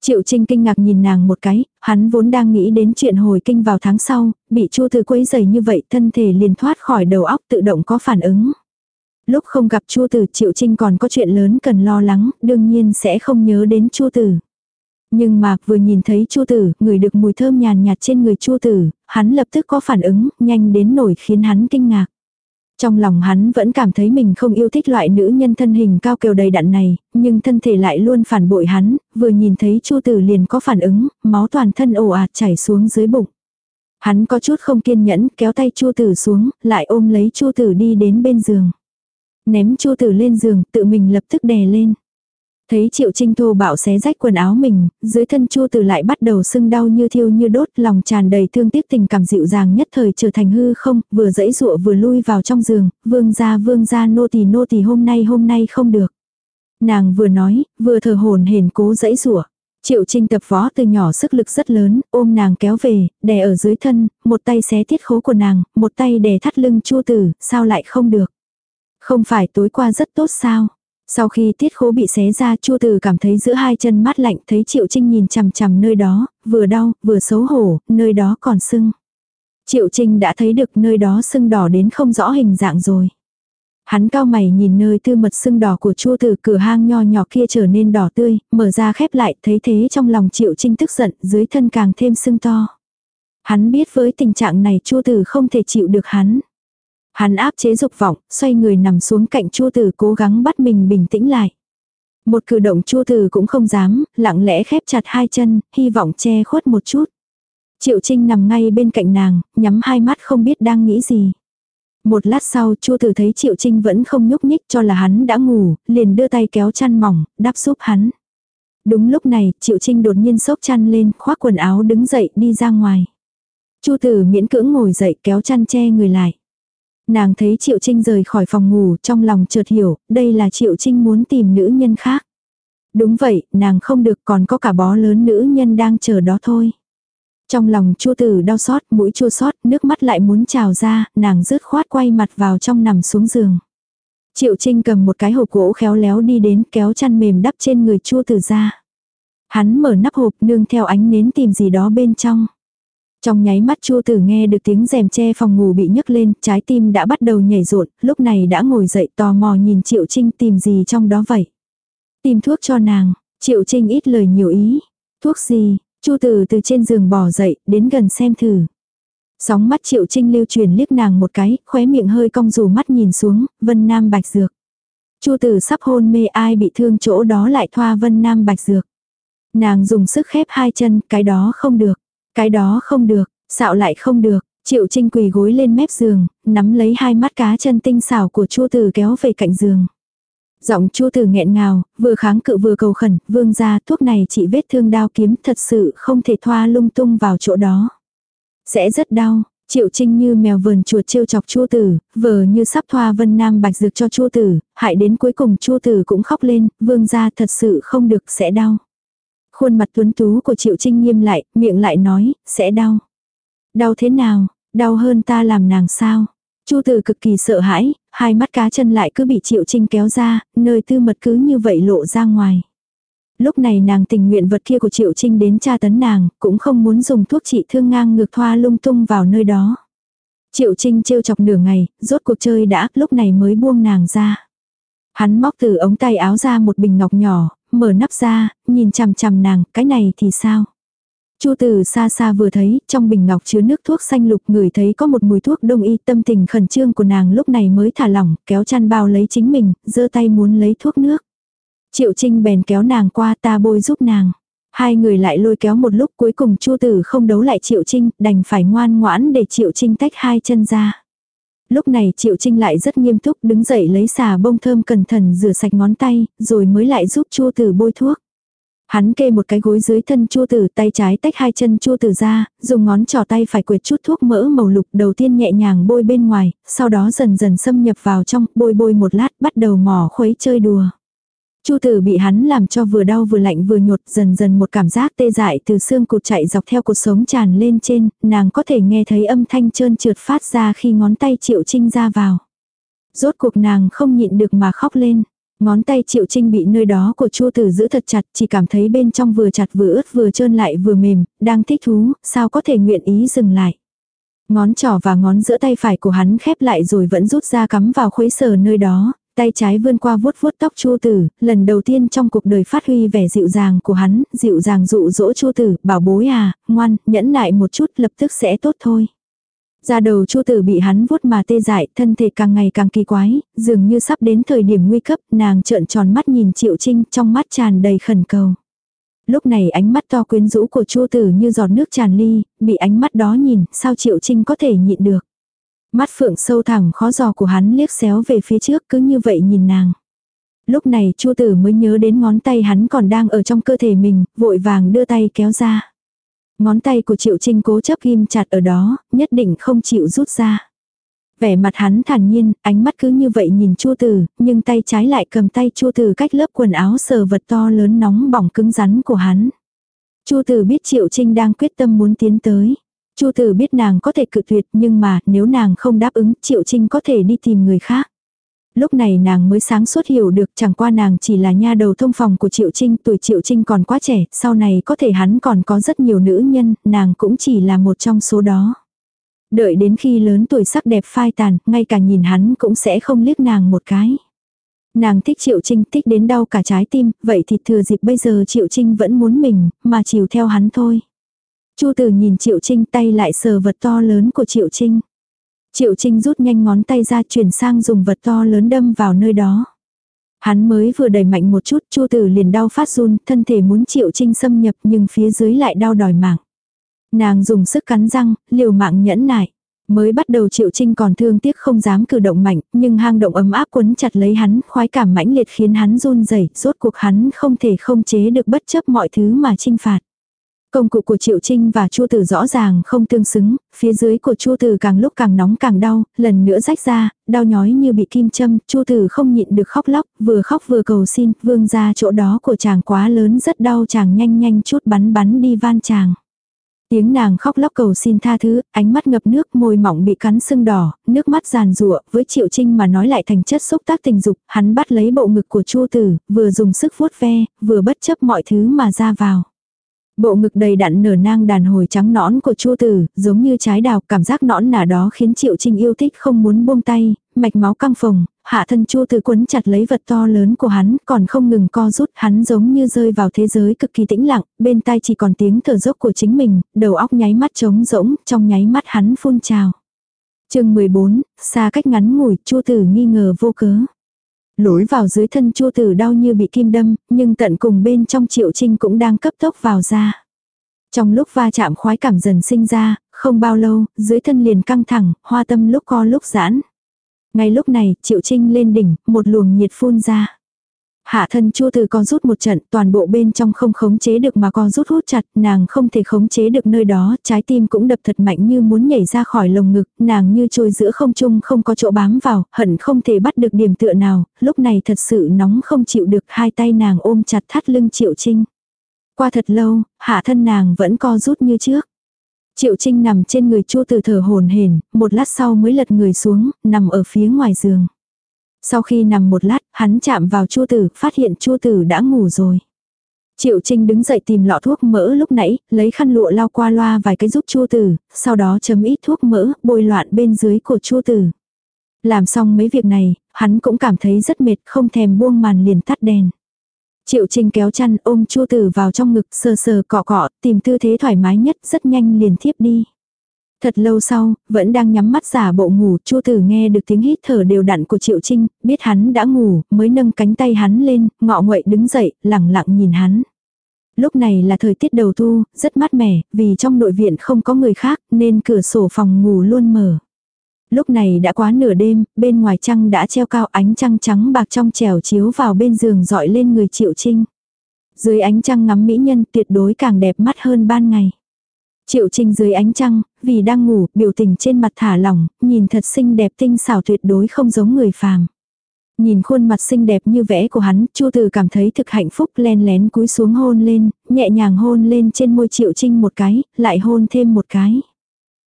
Triệu Trinh kinh ngạc nhìn nàng một cái, hắn vốn đang nghĩ đến chuyện hồi kinh vào tháng sau, bị Chu Thư quấy rầy như vậy thân thể liền thoát khỏi đầu óc tự động có phản ứng. Lúc không gặp Chu Tử, Triệu Trinh còn có chuyện lớn cần lo lắng, đương nhiên sẽ không nhớ đến Chu Tử. Nhưng mà vừa nhìn thấy Chu Tử, người được mùi thơm nhàn nhạt trên người Chu Tử, hắn lập tức có phản ứng, nhanh đến nổi khiến hắn kinh ngạc. Trong lòng hắn vẫn cảm thấy mình không yêu thích loại nữ nhân thân hình cao kiều đầy đặn này, nhưng thân thể lại luôn phản bội hắn, vừa nhìn thấy Chu Tử liền có phản ứng, máu toàn thân ồ ạt chảy xuống dưới bụng. Hắn có chút không kiên nhẫn, kéo tay Chu Tử xuống, lại ôm lấy Chu Tử đi đến bên giường. Ném Chu Tử lên giường, tự mình lập tức đè lên. Thấy Triệu Trinh thô bạo xé rách quần áo mình, dưới thân Chu Tử lại bắt đầu sưng đau như thiêu như đốt, lòng tràn đầy thương tiếc tình cảm dịu dàng nhất thời trở thành hư không, vừa dẫy dụa vừa lui vào trong giường, vương gia vương gia nô tỳ nô tỳ hôm nay hôm nay không được. Nàng vừa nói, vừa thở hồn hển cố dẫy dụa. Triệu Trinh tập võ từ nhỏ sức lực rất lớn, ôm nàng kéo về, đè ở dưới thân, một tay xé tiết khố của nàng, một tay đè thắt lưng chua tử, sao lại không được. Không phải tối qua rất tốt sao. Sau khi tiết khố bị xé ra chu tử cảm thấy giữa hai chân mát lạnh thấy Triệu Trinh nhìn chằm chằm nơi đó, vừa đau, vừa xấu hổ, nơi đó còn sưng. Triệu Trinh đã thấy được nơi đó sưng đỏ đến không rõ hình dạng rồi. Hắn cao mày nhìn nơi tư mật sưng đỏ của chua từ cửa hang nho nhỏ kia trở nên đỏ tươi, mở ra khép lại, thấy thế trong lòng triệu trinh tức giận, dưới thân càng thêm sưng to. Hắn biết với tình trạng này chua từ không thể chịu được hắn. Hắn áp chế dục vọng, xoay người nằm xuống cạnh chua tử cố gắng bắt mình bình tĩnh lại. Một cử động chua tử cũng không dám, lặng lẽ khép chặt hai chân, hy vọng che khuất một chút. Triệu Trinh nằm ngay bên cạnh nàng, nhắm hai mắt không biết đang nghĩ gì. Một lát sau Chu Tử thấy Triệu Trinh vẫn không nhúc nhích cho là hắn đã ngủ, liền đưa tay kéo chăn mỏng, đắp giúp hắn. Đúng lúc này, Triệu Trinh đột nhiên sốc chăn lên, khoác quần áo đứng dậy đi ra ngoài. Chu Tử miễn cưỡng ngồi dậy kéo chăn che người lại. Nàng thấy Triệu Trinh rời khỏi phòng ngủ trong lòng chợt hiểu, đây là Triệu Trinh muốn tìm nữ nhân khác. Đúng vậy, nàng không được còn có cả bó lớn nữ nhân đang chờ đó thôi. Trong lòng chua tử đau xót, mũi chua xót, nước mắt lại muốn trào ra, nàng rứt khoát quay mặt vào trong nằm xuống giường. Triệu Trinh cầm một cái hộp gỗ khéo léo đi đến kéo chăn mềm đắp trên người chua tử ra. Hắn mở nắp hộp nương theo ánh nến tìm gì đó bên trong. Trong nháy mắt Chu tử nghe được tiếng rèm che phòng ngủ bị nhấc lên, trái tim đã bắt đầu nhảy rộn, lúc này đã ngồi dậy tò mò nhìn Triệu Trinh tìm gì trong đó vậy. Tìm thuốc cho nàng, Triệu Trinh ít lời nhiều ý. Thuốc gì, Chu Tử từ trên giường bò dậy, đến gần xem thử. Sóng mắt Triệu Trinh lưu truyền liếc nàng một cái, khóe miệng hơi cong dù mắt nhìn xuống, Vân Nam Bạch Dược. Chu Tử sắp hôn mê ai bị thương chỗ đó lại thoa Vân Nam Bạch Dược. Nàng dùng sức khép hai chân, cái đó không được, cái đó không được, xạo lại không được. Triệu Trinh quỳ gối lên mép giường, nắm lấy hai mắt cá chân tinh xảo của Chu Tử kéo về cạnh giường. Giọng chu từ nghẹn ngào, vừa kháng cự vừa cầu khẩn, vương ra thuốc này chỉ vết thương đao kiếm thật sự không thể thoa lung tung vào chỗ đó. Sẽ rất đau, Triệu Trinh như mèo vườn chuột trêu chọc Chu Tử, vờ như sắp thoa Vân Nam bạch dược cho Chu Tử, hại đến cuối cùng Chu Tử cũng khóc lên, vương gia thật sự không được sẽ đau. Khuôn mặt tuấn tú của Triệu Trinh nghiêm lại, miệng lại nói, sẽ đau. Đau thế nào, đau hơn ta làm nàng sao? Chu Tử cực kỳ sợ hãi, hai mắt cá chân lại cứ bị Triệu Trinh kéo ra, nơi tư mật cứ như vậy lộ ra ngoài. Lúc này nàng tình nguyện vật kia của Triệu Trinh đến tra tấn nàng, cũng không muốn dùng thuốc trị thương ngang ngược thoa lung tung vào nơi đó. Triệu Trinh trêu chọc nửa ngày, rốt cuộc chơi đã, lúc này mới buông nàng ra. Hắn móc từ ống tay áo ra một bình ngọc nhỏ, mở nắp ra, nhìn chằm chằm nàng, cái này thì sao? Chu Tử xa xa vừa thấy, trong bình ngọc chứa nước thuốc xanh lục người thấy có một mùi thuốc đông y tâm tình khẩn trương của nàng lúc này mới thả lỏng, kéo chăn bao lấy chính mình, giơ tay muốn lấy thuốc nước. Triệu Trinh bèn kéo nàng qua ta bôi giúp nàng. Hai người lại lôi kéo một lúc cuối cùng Chu Tử không đấu lại Triệu Trinh, đành phải ngoan ngoãn để Triệu Trinh tách hai chân ra. Lúc này Triệu Trinh lại rất nghiêm túc đứng dậy lấy xà bông thơm cẩn thận rửa sạch ngón tay, rồi mới lại giúp Chu Tử bôi thuốc. Hắn kê một cái gối dưới thân chua tử tay trái tách hai chân chua tử ra, dùng ngón trỏ tay phải quệt chút thuốc mỡ màu lục đầu tiên nhẹ nhàng bôi bên ngoài, sau đó dần dần xâm nhập vào trong, bôi bôi một lát bắt đầu mò khuấy chơi đùa. Chu tử bị hắn làm cho vừa đau vừa lạnh vừa nhột dần dần một cảm giác tê dại từ xương cụt chạy dọc theo cuộc sống tràn lên trên, nàng có thể nghe thấy âm thanh trơn trượt phát ra khi ngón tay triệu trinh ra vào. Rốt cuộc nàng không nhịn được mà khóc lên. Ngón tay Triệu Trinh bị nơi đó của Chu Tử giữ thật chặt, chỉ cảm thấy bên trong vừa chặt vừa ướt vừa trơn lại vừa mềm, đang thích thú, sao có thể nguyện ý dừng lại. Ngón trỏ và ngón giữa tay phải của hắn khép lại rồi vẫn rút ra cắm vào khuấy sờ nơi đó, tay trái vươn qua vuốt vuốt tóc Chu Tử, lần đầu tiên trong cuộc đời phát huy vẻ dịu dàng của hắn, dịu dàng dụ dỗ Chu Tử, bảo bối à, ngoan, nhẫn nại một chút lập tức sẽ tốt thôi. Da đầu chu tử bị hắn vuốt mà tê dại, thân thể càng ngày càng kỳ quái, dường như sắp đến thời điểm nguy cấp, nàng trợn tròn mắt nhìn Triệu Trinh, trong mắt tràn đầy khẩn cầu. Lúc này ánh mắt to quyến rũ của chu tử như giọt nước tràn ly, bị ánh mắt đó nhìn, sao Triệu Trinh có thể nhịn được. Mắt phượng sâu thẳng khó giò của hắn liếc xéo về phía trước cứ như vậy nhìn nàng. Lúc này chu tử mới nhớ đến ngón tay hắn còn đang ở trong cơ thể mình, vội vàng đưa tay kéo ra. Ngón tay của Triệu Trinh cố chấp ghim chặt ở đó, nhất định không chịu rút ra. Vẻ mặt hắn thản nhiên, ánh mắt cứ như vậy nhìn Chu Tử, nhưng tay trái lại cầm tay Chu Tử cách lớp quần áo sờ vật to lớn nóng bỏng cứng rắn của hắn. Chu Tử biết Triệu Trinh đang quyết tâm muốn tiến tới. Chu Tử biết nàng có thể cự tuyệt nhưng mà nếu nàng không đáp ứng Triệu Trinh có thể đi tìm người khác. Lúc này nàng mới sáng suốt hiểu được chẳng qua nàng chỉ là nha đầu thông phòng của Triệu Trinh, tuổi Triệu Trinh còn quá trẻ, sau này có thể hắn còn có rất nhiều nữ nhân, nàng cũng chỉ là một trong số đó. Đợi đến khi lớn tuổi sắc đẹp phai tàn, ngay cả nhìn hắn cũng sẽ không liếc nàng một cái. Nàng thích Triệu Trinh thích đến đau cả trái tim, vậy thì thừa dịp bây giờ Triệu Trinh vẫn muốn mình, mà chiều theo hắn thôi. Chu Tử nhìn Triệu Trinh tay lại sờ vật to lớn của Triệu Trinh. Triệu Trinh rút nhanh ngón tay ra chuyển sang dùng vật to lớn đâm vào nơi đó. Hắn mới vừa đẩy mạnh một chút, Chu Tử liền đau phát run, thân thể muốn Triệu Trinh xâm nhập nhưng phía dưới lại đau đòi mạng. Nàng dùng sức cắn răng, liều mạng nhẫn nại. Mới bắt đầu Triệu Trinh còn thương tiếc không dám cử động mạnh, nhưng hang động ấm áp quấn chặt lấy hắn, khoái cảm mãnh liệt khiến hắn run rẩy, rốt cuộc hắn không thể không chế được bất chấp mọi thứ mà trinh phạt. Công cụ của Triệu Trinh và Chu Tử rõ ràng không tương xứng, phía dưới của Chu Tử càng lúc càng nóng càng đau, lần nữa rách ra, đau nhói như bị kim châm, Chu Tử không nhịn được khóc lóc, vừa khóc vừa cầu xin, vương ra chỗ đó của chàng quá lớn rất đau chàng nhanh nhanh chút bắn bắn đi van chàng. Tiếng nàng khóc lóc cầu xin tha thứ, ánh mắt ngập nước, môi mỏng bị cắn sưng đỏ, nước mắt giàn rụa, với Triệu Trinh mà nói lại thành chất xúc tác tình dục, hắn bắt lấy bộ ngực của Chu Tử, vừa dùng sức vuốt ve, vừa bất chấp mọi thứ mà ra vào. Bộ ngực đầy đặn nở nang đàn hồi trắng nõn của Chu Tử, giống như trái đào, cảm giác nõn nả đó khiến Triệu Trinh yêu thích không muốn buông tay, mạch máu căng phồng, hạ thân Chu Tử quấn chặt lấy vật to lớn của hắn, còn không ngừng co rút, hắn giống như rơi vào thế giới cực kỳ tĩnh lặng, bên tai chỉ còn tiếng thở dốc của chính mình, đầu óc nháy mắt trống rỗng, trong nháy mắt hắn phun trào. Chương 14, xa cách ngắn ngủi, Chu Tử nghi ngờ vô cớ. Lối vào dưới thân chua tử đau như bị kim đâm, nhưng tận cùng bên trong triệu trinh cũng đang cấp tốc vào ra. Trong lúc va chạm khoái cảm dần sinh ra, không bao lâu, dưới thân liền căng thẳng, hoa tâm lúc co lúc giãn. Ngay lúc này, triệu trinh lên đỉnh, một luồng nhiệt phun ra. Hạ thân chua từ co rút một trận, toàn bộ bên trong không khống chế được mà co rút hút chặt, nàng không thể khống chế được nơi đó, trái tim cũng đập thật mạnh như muốn nhảy ra khỏi lồng ngực, nàng như trôi giữa không trung không có chỗ bám vào, hận không thể bắt được điểm tựa nào, lúc này thật sự nóng không chịu được, hai tay nàng ôm chặt thắt lưng triệu trinh. Qua thật lâu, hạ thân nàng vẫn co rút như trước. Triệu Trinh nằm trên người chua từ thở hồn hển, một lát sau mới lật người xuống, nằm ở phía ngoài giường. Sau khi nằm một lát, hắn chạm vào chua tử, phát hiện chua tử đã ngủ rồi. Triệu Trinh đứng dậy tìm lọ thuốc mỡ lúc nãy, lấy khăn lụa lau qua loa vài cái giúp chua tử, sau đó chấm ít thuốc mỡ, bôi loạn bên dưới của chua tử. Làm xong mấy việc này, hắn cũng cảm thấy rất mệt, không thèm buông màn liền tắt đèn. Triệu Trinh kéo chăn ôm chua tử vào trong ngực sờ sờ cọ cọ, tìm tư thế thoải mái nhất, rất nhanh liền thiếp đi. Thật lâu sau, vẫn đang nhắm mắt giả bộ ngủ, Chu Tử nghe được tiếng hít thở đều đặn của Triệu Trinh, biết hắn đã ngủ, mới nâng cánh tay hắn lên, ngọ nguậy đứng dậy, lẳng lặng nhìn hắn. Lúc này là thời tiết đầu thu, rất mát mẻ, vì trong nội viện không có người khác, nên cửa sổ phòng ngủ luôn mở. Lúc này đã quá nửa đêm, bên ngoài trăng đã treo cao ánh trăng trắng bạc trong trèo chiếu vào bên giường dọi lên người Triệu Trinh. Dưới ánh trăng ngắm mỹ nhân tuyệt đối càng đẹp mắt hơn ban ngày. Triệu Trinh dưới ánh trăng, vì đang ngủ, biểu tình trên mặt thả lỏng, nhìn thật xinh đẹp tinh xảo tuyệt đối không giống người phàm. Nhìn khuôn mặt xinh đẹp như vẽ của hắn, Chu Từ cảm thấy thực hạnh phúc len lén cúi xuống hôn lên, nhẹ nhàng hôn lên trên môi Triệu Trinh một cái, lại hôn thêm một cái.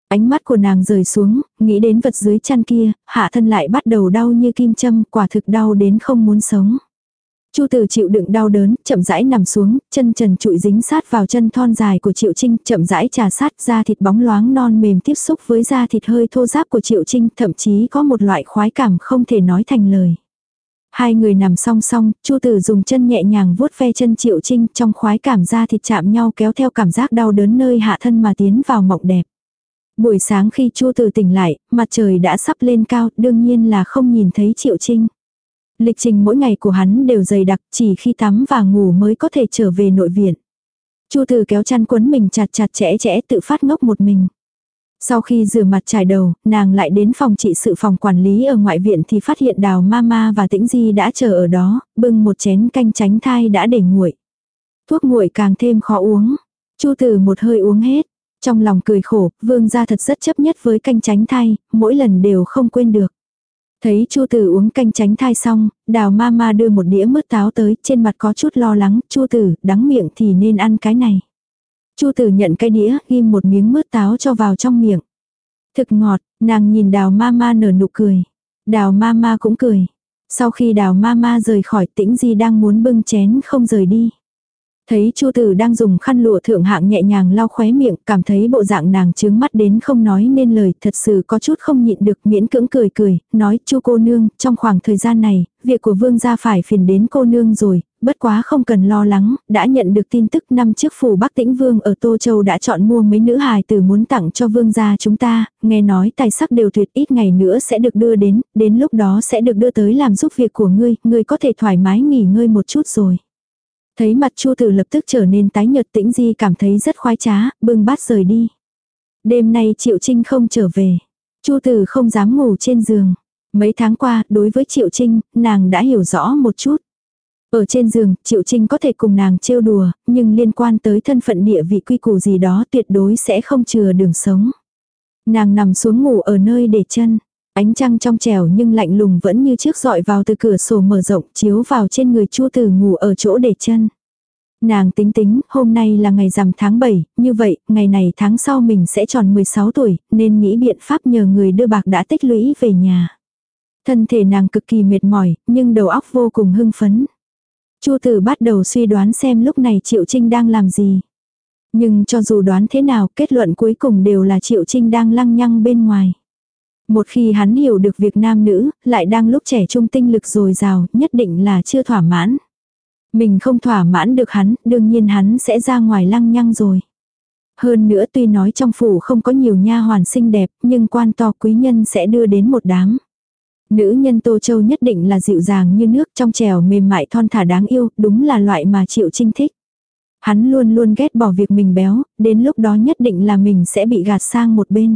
Ánh mắt của nàng rời xuống, nghĩ đến vật dưới chăn kia, hạ thân lại bắt đầu đau như kim châm, quả thực đau đến không muốn sống. Chu Tử chịu đựng đau đớn, chậm rãi nằm xuống, chân trần trụi dính sát vào chân thon dài của Triệu Trinh, chậm rãi trà sát da thịt bóng loáng non mềm tiếp xúc với da thịt hơi thô ráp của Triệu Trinh, thậm chí có một loại khoái cảm không thể nói thành lời. Hai người nằm song song, Chu Tử dùng chân nhẹ nhàng vuốt ve chân Triệu Trinh, trong khoái cảm da thịt chạm nhau kéo theo cảm giác đau đớn nơi hạ thân mà tiến vào mộng đẹp. Buổi sáng khi Chu Tử tỉnh lại, mặt trời đã sắp lên cao, đương nhiên là không nhìn thấy Triệu Trinh. Lịch trình mỗi ngày của hắn đều dày đặc, chỉ khi tắm và ngủ mới có thể trở về nội viện. Chu Từ kéo chăn quấn mình chặt chặt chẽ chẽ tự phát ngốc một mình. Sau khi rửa mặt trải đầu, nàng lại đến phòng trị sự phòng quản lý ở ngoại viện thì phát hiện đào mama và tĩnh di đã chờ ở đó, bưng một chén canh tránh thai đã để nguội. Thuốc nguội càng thêm khó uống. Chu Từ một hơi uống hết. Trong lòng cười khổ, vương gia thật rất chấp nhất với canh tránh thai, mỗi lần đều không quên được. Thấy Chu Tử uống canh tránh thai xong, đào ma ma đưa một đĩa mứt táo tới, trên mặt có chút lo lắng, Chu Tử, đắng miệng thì nên ăn cái này. Chu tử nhận cái đĩa, ghim một miếng mứt táo cho vào trong miệng. Thực ngọt, nàng nhìn đào ma ma nở nụ cười. Đào ma ma cũng cười. Sau khi đào ma ma rời khỏi tĩnh di đang muốn bưng chén không rời đi. Thấy Chu Tử đang dùng khăn lụa thượng hạng nhẹ nhàng lau khóe miệng, cảm thấy bộ dạng nàng trướng mắt đến không nói nên lời, thật sự có chút không nhịn được, miễn cưỡng cười cười, nói: "Chu cô nương, trong khoảng thời gian này, việc của vương gia phải phiền đến cô nương rồi, bất quá không cần lo lắng, đã nhận được tin tức năm trước phủ Bắc Tĩnh Vương ở Tô Châu đã chọn mua mấy nữ hài tử muốn tặng cho vương gia chúng ta, nghe nói tài sắc đều tuyệt ít ngày nữa sẽ được đưa đến, đến lúc đó sẽ được đưa tới làm giúp việc của ngươi, ngươi có thể thoải mái nghỉ ngơi một chút rồi." Thấy mặt Chu Tử lập tức trở nên tái nhợt tĩnh di cảm thấy rất khoái trá, bưng bát rời đi. Đêm nay Triệu Trinh không trở về. Chu Tử không dám ngủ trên giường. Mấy tháng qua, đối với Triệu Trinh, nàng đã hiểu rõ một chút. Ở trên giường, Triệu Trinh có thể cùng nàng trêu đùa, nhưng liên quan tới thân phận địa vị quy củ gì đó tuyệt đối sẽ không chừa đường sống. Nàng nằm xuống ngủ ở nơi để chân. Ánh trăng trong trẻo nhưng lạnh lùng vẫn như trước dọi vào từ cửa sổ mở rộng chiếu vào trên người Chu Tử ngủ ở chỗ để chân. Nàng tính tính, hôm nay là ngày rằm tháng 7, như vậy, ngày này tháng sau mình sẽ tròn 16 tuổi, nên nghĩ biện pháp nhờ người đưa bạc đã tích lũy về nhà. Thân thể nàng cực kỳ mệt mỏi, nhưng đầu óc vô cùng hưng phấn. Chu tử bắt đầu suy đoán xem lúc này Triệu Trinh đang làm gì. Nhưng cho dù đoán thế nào, kết luận cuối cùng đều là Triệu Trinh đang lăng nhăng bên ngoài. Một khi hắn hiểu được việc nam nữ, lại đang lúc trẻ trung tinh lực dồi dào, nhất định là chưa thỏa mãn. Mình không thỏa mãn được hắn, đương nhiên hắn sẽ ra ngoài lăng nhăng rồi. Hơn nữa tuy nói trong phủ không có nhiều nha hoàn xinh đẹp, nhưng quan to quý nhân sẽ đưa đến một đám. Nữ nhân Tô Châu nhất định là dịu dàng như nước trong trèo mềm mại thon thả đáng yêu, đúng là loại mà Triệu Trinh thích. Hắn luôn luôn ghét bỏ việc mình béo, đến lúc đó nhất định là mình sẽ bị gạt sang một bên.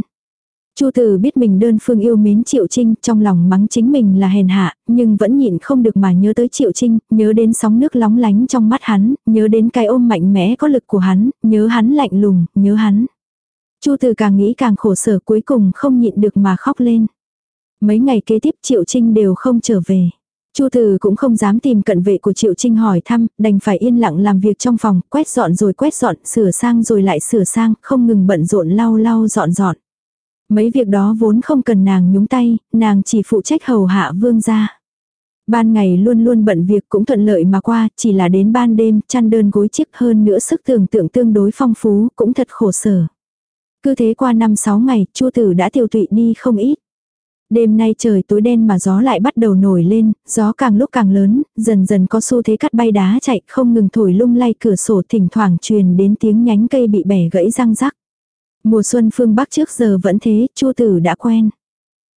Chu Tử biết mình đơn phương yêu mến Triệu Trinh, trong lòng mắng chính mình là hèn hạ, nhưng vẫn nhịn không được mà nhớ tới Triệu Trinh, nhớ đến sóng nước lóng lánh trong mắt hắn, nhớ đến cái ôm mạnh mẽ có lực của hắn, nhớ hắn lạnh lùng, nhớ hắn. Chu Tử càng nghĩ càng khổ sở cuối cùng không nhịn được mà khóc lên. Mấy ngày kế tiếp Triệu Trinh đều không trở về. Chu Từ cũng không dám tìm cận vệ của Triệu Trinh hỏi thăm, đành phải yên lặng làm việc trong phòng, quét dọn rồi quét dọn, sửa sang rồi lại sửa sang, không ngừng bận rộn lau lau dọn dọn. Mấy việc đó vốn không cần nàng nhúng tay, nàng chỉ phụ trách hầu hạ vương gia. Ban ngày luôn luôn bận việc cũng thuận lợi mà qua, chỉ là đến ban đêm, chăn đơn gối chiếc hơn nữa sức tưởng tượng tương đối phong phú, cũng thật khổ sở. Cứ thế qua năm sáu ngày, chua tử đã tiêu tụy đi không ít. Đêm nay trời tối đen mà gió lại bắt đầu nổi lên, gió càng lúc càng lớn, dần dần có xu thế cắt bay đá chạy không ngừng thổi lung lay cửa sổ thỉnh thoảng truyền đến tiếng nhánh cây bị bẻ gãy răng rắc. Mùa xuân phương Bắc trước giờ vẫn thế, Chu Tử đã quen.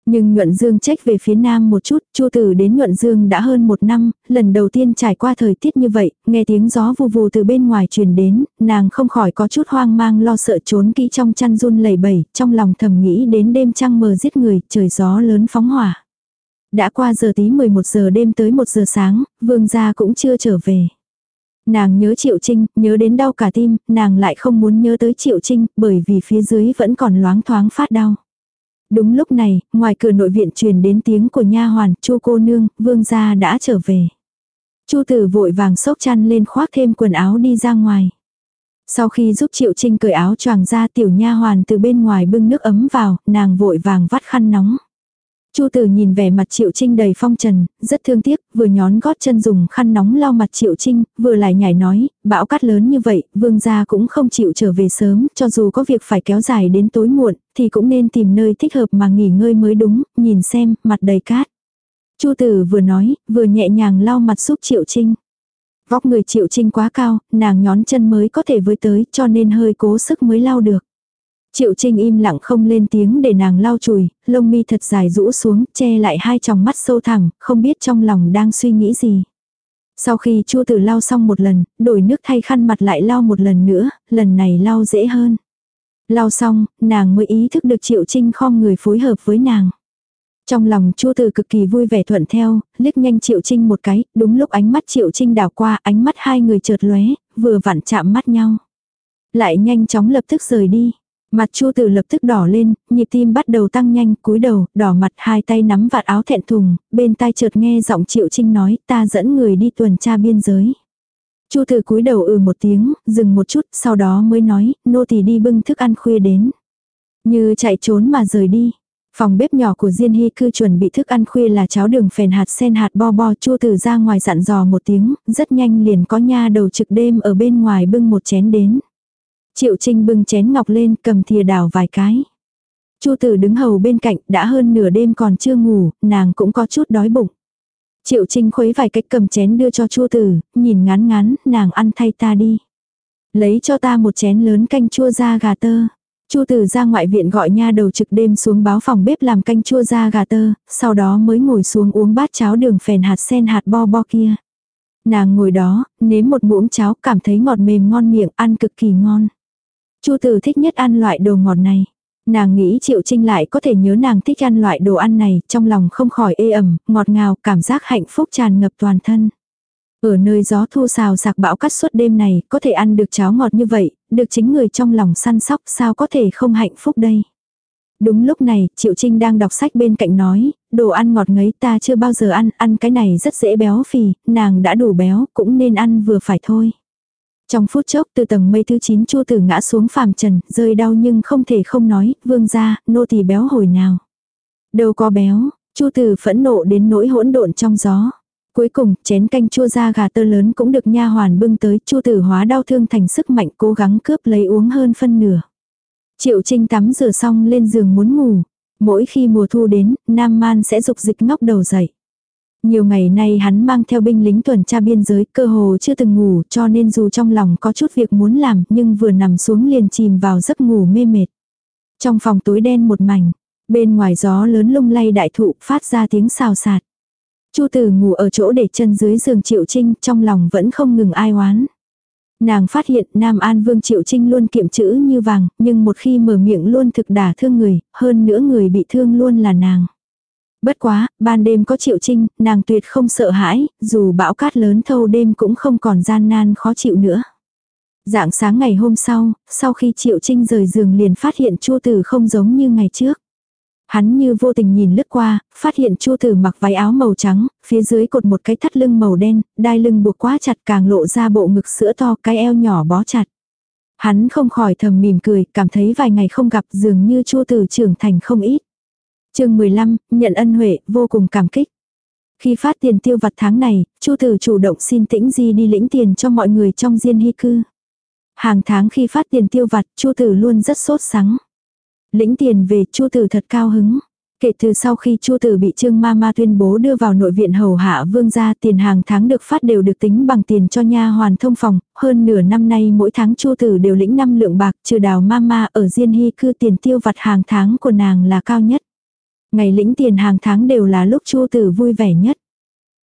Nhưng Nhuận Dương trách về phía Nam một chút, Chu Tử đến Nhuận Dương đã hơn một năm, lần đầu tiên trải qua thời tiết như vậy, nghe tiếng gió vù vù từ bên ngoài truyền đến, nàng không khỏi có chút hoang mang lo sợ trốn kỹ trong chăn run lẩy bẩy, trong lòng thầm nghĩ đến đêm trăng mờ giết người, trời gió lớn phóng hỏa. Đã qua giờ tí 11 giờ đêm tới 1 giờ sáng, vương gia cũng chưa trở về. Nàng nhớ Triệu Trinh, nhớ đến đau cả tim, nàng lại không muốn nhớ tới Triệu Trinh, bởi vì phía dưới vẫn còn loáng thoáng phát đau. Đúng lúc này, ngoài cửa nội viện truyền đến tiếng của nha hoàn, chu cô nương, vương gia đã trở về. chu tử vội vàng xốc chăn lên khoác thêm quần áo đi ra ngoài. Sau khi giúp Triệu Trinh cởi áo choàng ra tiểu nha hoàn từ bên ngoài bưng nước ấm vào, nàng vội vàng vắt khăn nóng. Chu tử nhìn vẻ mặt Triệu Trinh đầy phong trần, rất thương tiếc, vừa nhón gót chân dùng khăn nóng lau mặt Triệu Trinh, vừa lại nhảy nói, bão cát lớn như vậy, vương gia cũng không chịu trở về sớm, cho dù có việc phải kéo dài đến tối muộn, thì cũng nên tìm nơi thích hợp mà nghỉ ngơi mới đúng, nhìn xem, mặt đầy cát. Chu tử vừa nói, vừa nhẹ nhàng lau mặt giúp Triệu Trinh. Vóc người Triệu Trinh quá cao, nàng nhón chân mới có thể với tới, cho nên hơi cố sức mới lau được. Triệu Trinh im lặng không lên tiếng để nàng lau chùi, lông mi thật dài rũ xuống, che lại hai tròng mắt sâu thẳm, không biết trong lòng đang suy nghĩ gì. Sau khi chua tử lau xong một lần, đổi nước thay khăn mặt lại lau một lần nữa, lần này lau dễ hơn. Lau xong, nàng mới ý thức được Triệu Trinh khom người phối hợp với nàng. Trong lòng chua tử cực kỳ vui vẻ thuận theo, liếc nhanh Triệu Trinh một cái, đúng lúc ánh mắt Triệu Trinh đảo qua, ánh mắt hai người chợt lóe, vừa vặn chạm mắt nhau. Lại nhanh chóng lập tức rời đi. Mặt Chu Tử lập tức đỏ lên, nhịp tim bắt đầu tăng nhanh, cúi đầu, đỏ mặt hai tay nắm vạt áo thẹn thùng, bên tai chợt nghe giọng Triệu Trinh nói, ta dẫn người đi tuần tra biên giới. Chu Từ cúi đầu ừ một tiếng, dừng một chút, sau đó mới nói, nô tỳ đi bưng thức ăn khuya đến. Như chạy trốn mà rời đi. Phòng bếp nhỏ của Diên Hy cư chuẩn bị thức ăn khuya là cháo đường phèn hạt sen hạt bo bo chua từ ra ngoài dặn dò một tiếng, rất nhanh liền có nha đầu trực đêm ở bên ngoài bưng một chén đến. Triệu Trinh bưng chén ngọc lên cầm thìa đào vài cái. Chu tử đứng hầu bên cạnh đã hơn nửa đêm còn chưa ngủ, nàng cũng có chút đói bụng. Triệu Trinh khuấy vài cách cầm chén đưa cho Chu tử, nhìn ngắn ngắn, nàng ăn thay ta đi. Lấy cho ta một chén lớn canh chua da gà tơ. Chu Tử ra ngoại viện gọi nha đầu trực đêm xuống báo phòng bếp làm canh chua da gà tơ, sau đó mới ngồi xuống uống bát cháo đường phèn hạt sen hạt bo bo kia. Nàng ngồi đó, nếm một muỗng cháo cảm thấy ngọt mềm ngon miệng, ăn cực kỳ ngon. Chu Từ thích nhất ăn loại đồ ngọt này. Nàng nghĩ Triệu Trinh lại có thể nhớ nàng thích ăn loại đồ ăn này, trong lòng không khỏi ê ẩm, ngọt ngào, cảm giác hạnh phúc tràn ngập toàn thân. Ở nơi gió thu xào sạc bão cắt suốt đêm này, có thể ăn được cháo ngọt như vậy, được chính người trong lòng săn sóc sao có thể không hạnh phúc đây. Đúng lúc này, Triệu Trinh đang đọc sách bên cạnh nói, đồ ăn ngọt ngấy ta chưa bao giờ ăn, ăn cái này rất dễ béo phì, nàng đã đủ béo, cũng nên ăn vừa phải thôi. Trong phút chốc từ tầng mây thứ 9 chua tử ngã xuống phàm trần, rơi đau nhưng không thể không nói, vương ra, nô tỳ béo hồi nào. Đâu có béo, chu tử phẫn nộ đến nỗi hỗn độn trong gió. Cuối cùng, chén canh chua ra gà tơ lớn cũng được nha hoàn bưng tới, chu tử hóa đau thương thành sức mạnh cố gắng cướp lấy uống hơn phân nửa. Triệu Trinh tắm rửa xong lên giường muốn ngủ. Mỗi khi mùa thu đến, Nam Man sẽ dục dịch ngóc đầu dậy. Nhiều ngày nay hắn mang theo binh lính tuần tra biên giới, cơ hồ chưa từng ngủ, cho nên dù trong lòng có chút việc muốn làm, nhưng vừa nằm xuống liền chìm vào giấc ngủ mê mệt. Trong phòng tối đen một mảnh, bên ngoài gió lớn lung lay đại thụ, phát ra tiếng xào xạc. Chu Tử ngủ ở chỗ để chân dưới giường Triệu Trinh, trong lòng vẫn không ngừng ai oán. Nàng phát hiện Nam An Vương Triệu Trinh luôn kiệm chữ như vàng, nhưng một khi mở miệng luôn thực đả thương người, hơn nữa người bị thương luôn là nàng. Bất quá, ban đêm có Triệu Trinh, nàng tuyệt không sợ hãi, dù bão cát lớn thâu đêm cũng không còn gian nan khó chịu nữa. Dạng sáng ngày hôm sau, sau khi Triệu Trinh rời giường liền phát hiện Chu Tử không giống như ngày trước. Hắn như vô tình nhìn lướt qua, phát hiện Chu Tử mặc váy áo màu trắng, phía dưới cột một cái thắt lưng màu đen, đai lưng buộc quá chặt càng lộ ra bộ ngực sữa to, cái eo nhỏ bó chặt. Hắn không khỏi thầm mỉm cười, cảm thấy vài ngày không gặp dường như Chu Tử trưởng thành không ít. Chương 15, nhận ân huệ, vô cùng cảm kích. Khi phát tiền tiêu vặt tháng này, Chu Tử chủ động xin Tĩnh Di đi lĩnh tiền cho mọi người trong Diên Hy cư. Hàng tháng khi phát tiền tiêu vặt, Chu Tử luôn rất sốt sắng. Lĩnh tiền về Chu Tử thật cao hứng. Kể từ sau khi Chu Tử bị Trương Ma Ma tuyên bố đưa vào nội viện hầu hạ vương gia, tiền hàng tháng được phát đều được tính bằng tiền cho nha hoàn thông phòng, hơn nửa năm nay mỗi tháng Chu Tử đều lĩnh 5 lượng bạc, trừ Đào Ma Ma ở Diên Hy cư tiền tiêu vặt hàng tháng của nàng là cao nhất. Ngày lĩnh tiền hàng tháng đều là lúc Chu Tử vui vẻ nhất.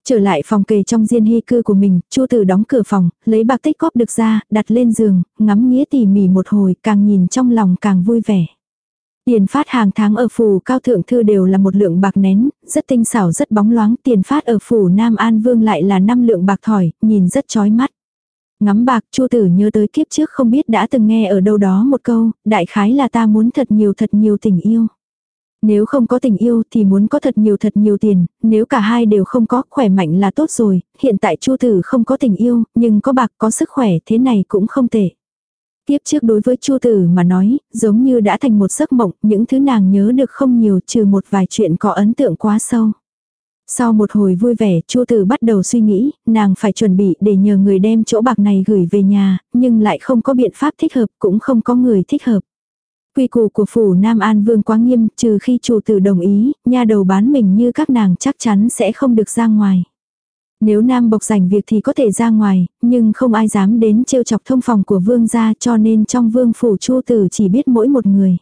Trở lại phòng kề trong diên hy cư của mình, Chu Tử đóng cửa phòng, lấy bạc tích góp được ra, đặt lên giường, ngắm nghĩa tỉ mỉ một hồi, càng nhìn trong lòng càng vui vẻ. Tiền phát hàng tháng ở phủ cao thượng thư đều là một lượng bạc nén, rất tinh xảo rất bóng loáng, tiền phát ở phủ Nam An Vương lại là năm lượng bạc thỏi, nhìn rất chói mắt. Ngắm bạc Chu Tử nhớ tới kiếp trước không biết đã từng nghe ở đâu đó một câu, đại khái là ta muốn thật nhiều thật nhiều tình yêu. Nếu không có tình yêu thì muốn có thật nhiều thật nhiều tiền, nếu cả hai đều không có, khỏe mạnh là tốt rồi, hiện tại Chu Tử không có tình yêu, nhưng có bạc có sức khỏe thế này cũng không tệ. Tiếp trước đối với Chu Tử mà nói, giống như đã thành một giấc mộng, những thứ nàng nhớ được không nhiều trừ một vài chuyện có ấn tượng quá sâu. Sau một hồi vui vẻ, Chu Tử bắt đầu suy nghĩ, nàng phải chuẩn bị để nhờ người đem chỗ bạc này gửi về nhà, nhưng lại không có biện pháp thích hợp, cũng không có người thích hợp. Quy củ của phủ Nam An Vương quá nghiêm, trừ khi chủ tử đồng ý, nha đầu bán mình như các nàng chắc chắn sẽ không được ra ngoài. Nếu Nam Bộc giành việc thì có thể ra ngoài, nhưng không ai dám đến trêu chọc thông phòng của vương gia cho nên trong vương phủ chu tử chỉ biết mỗi một người.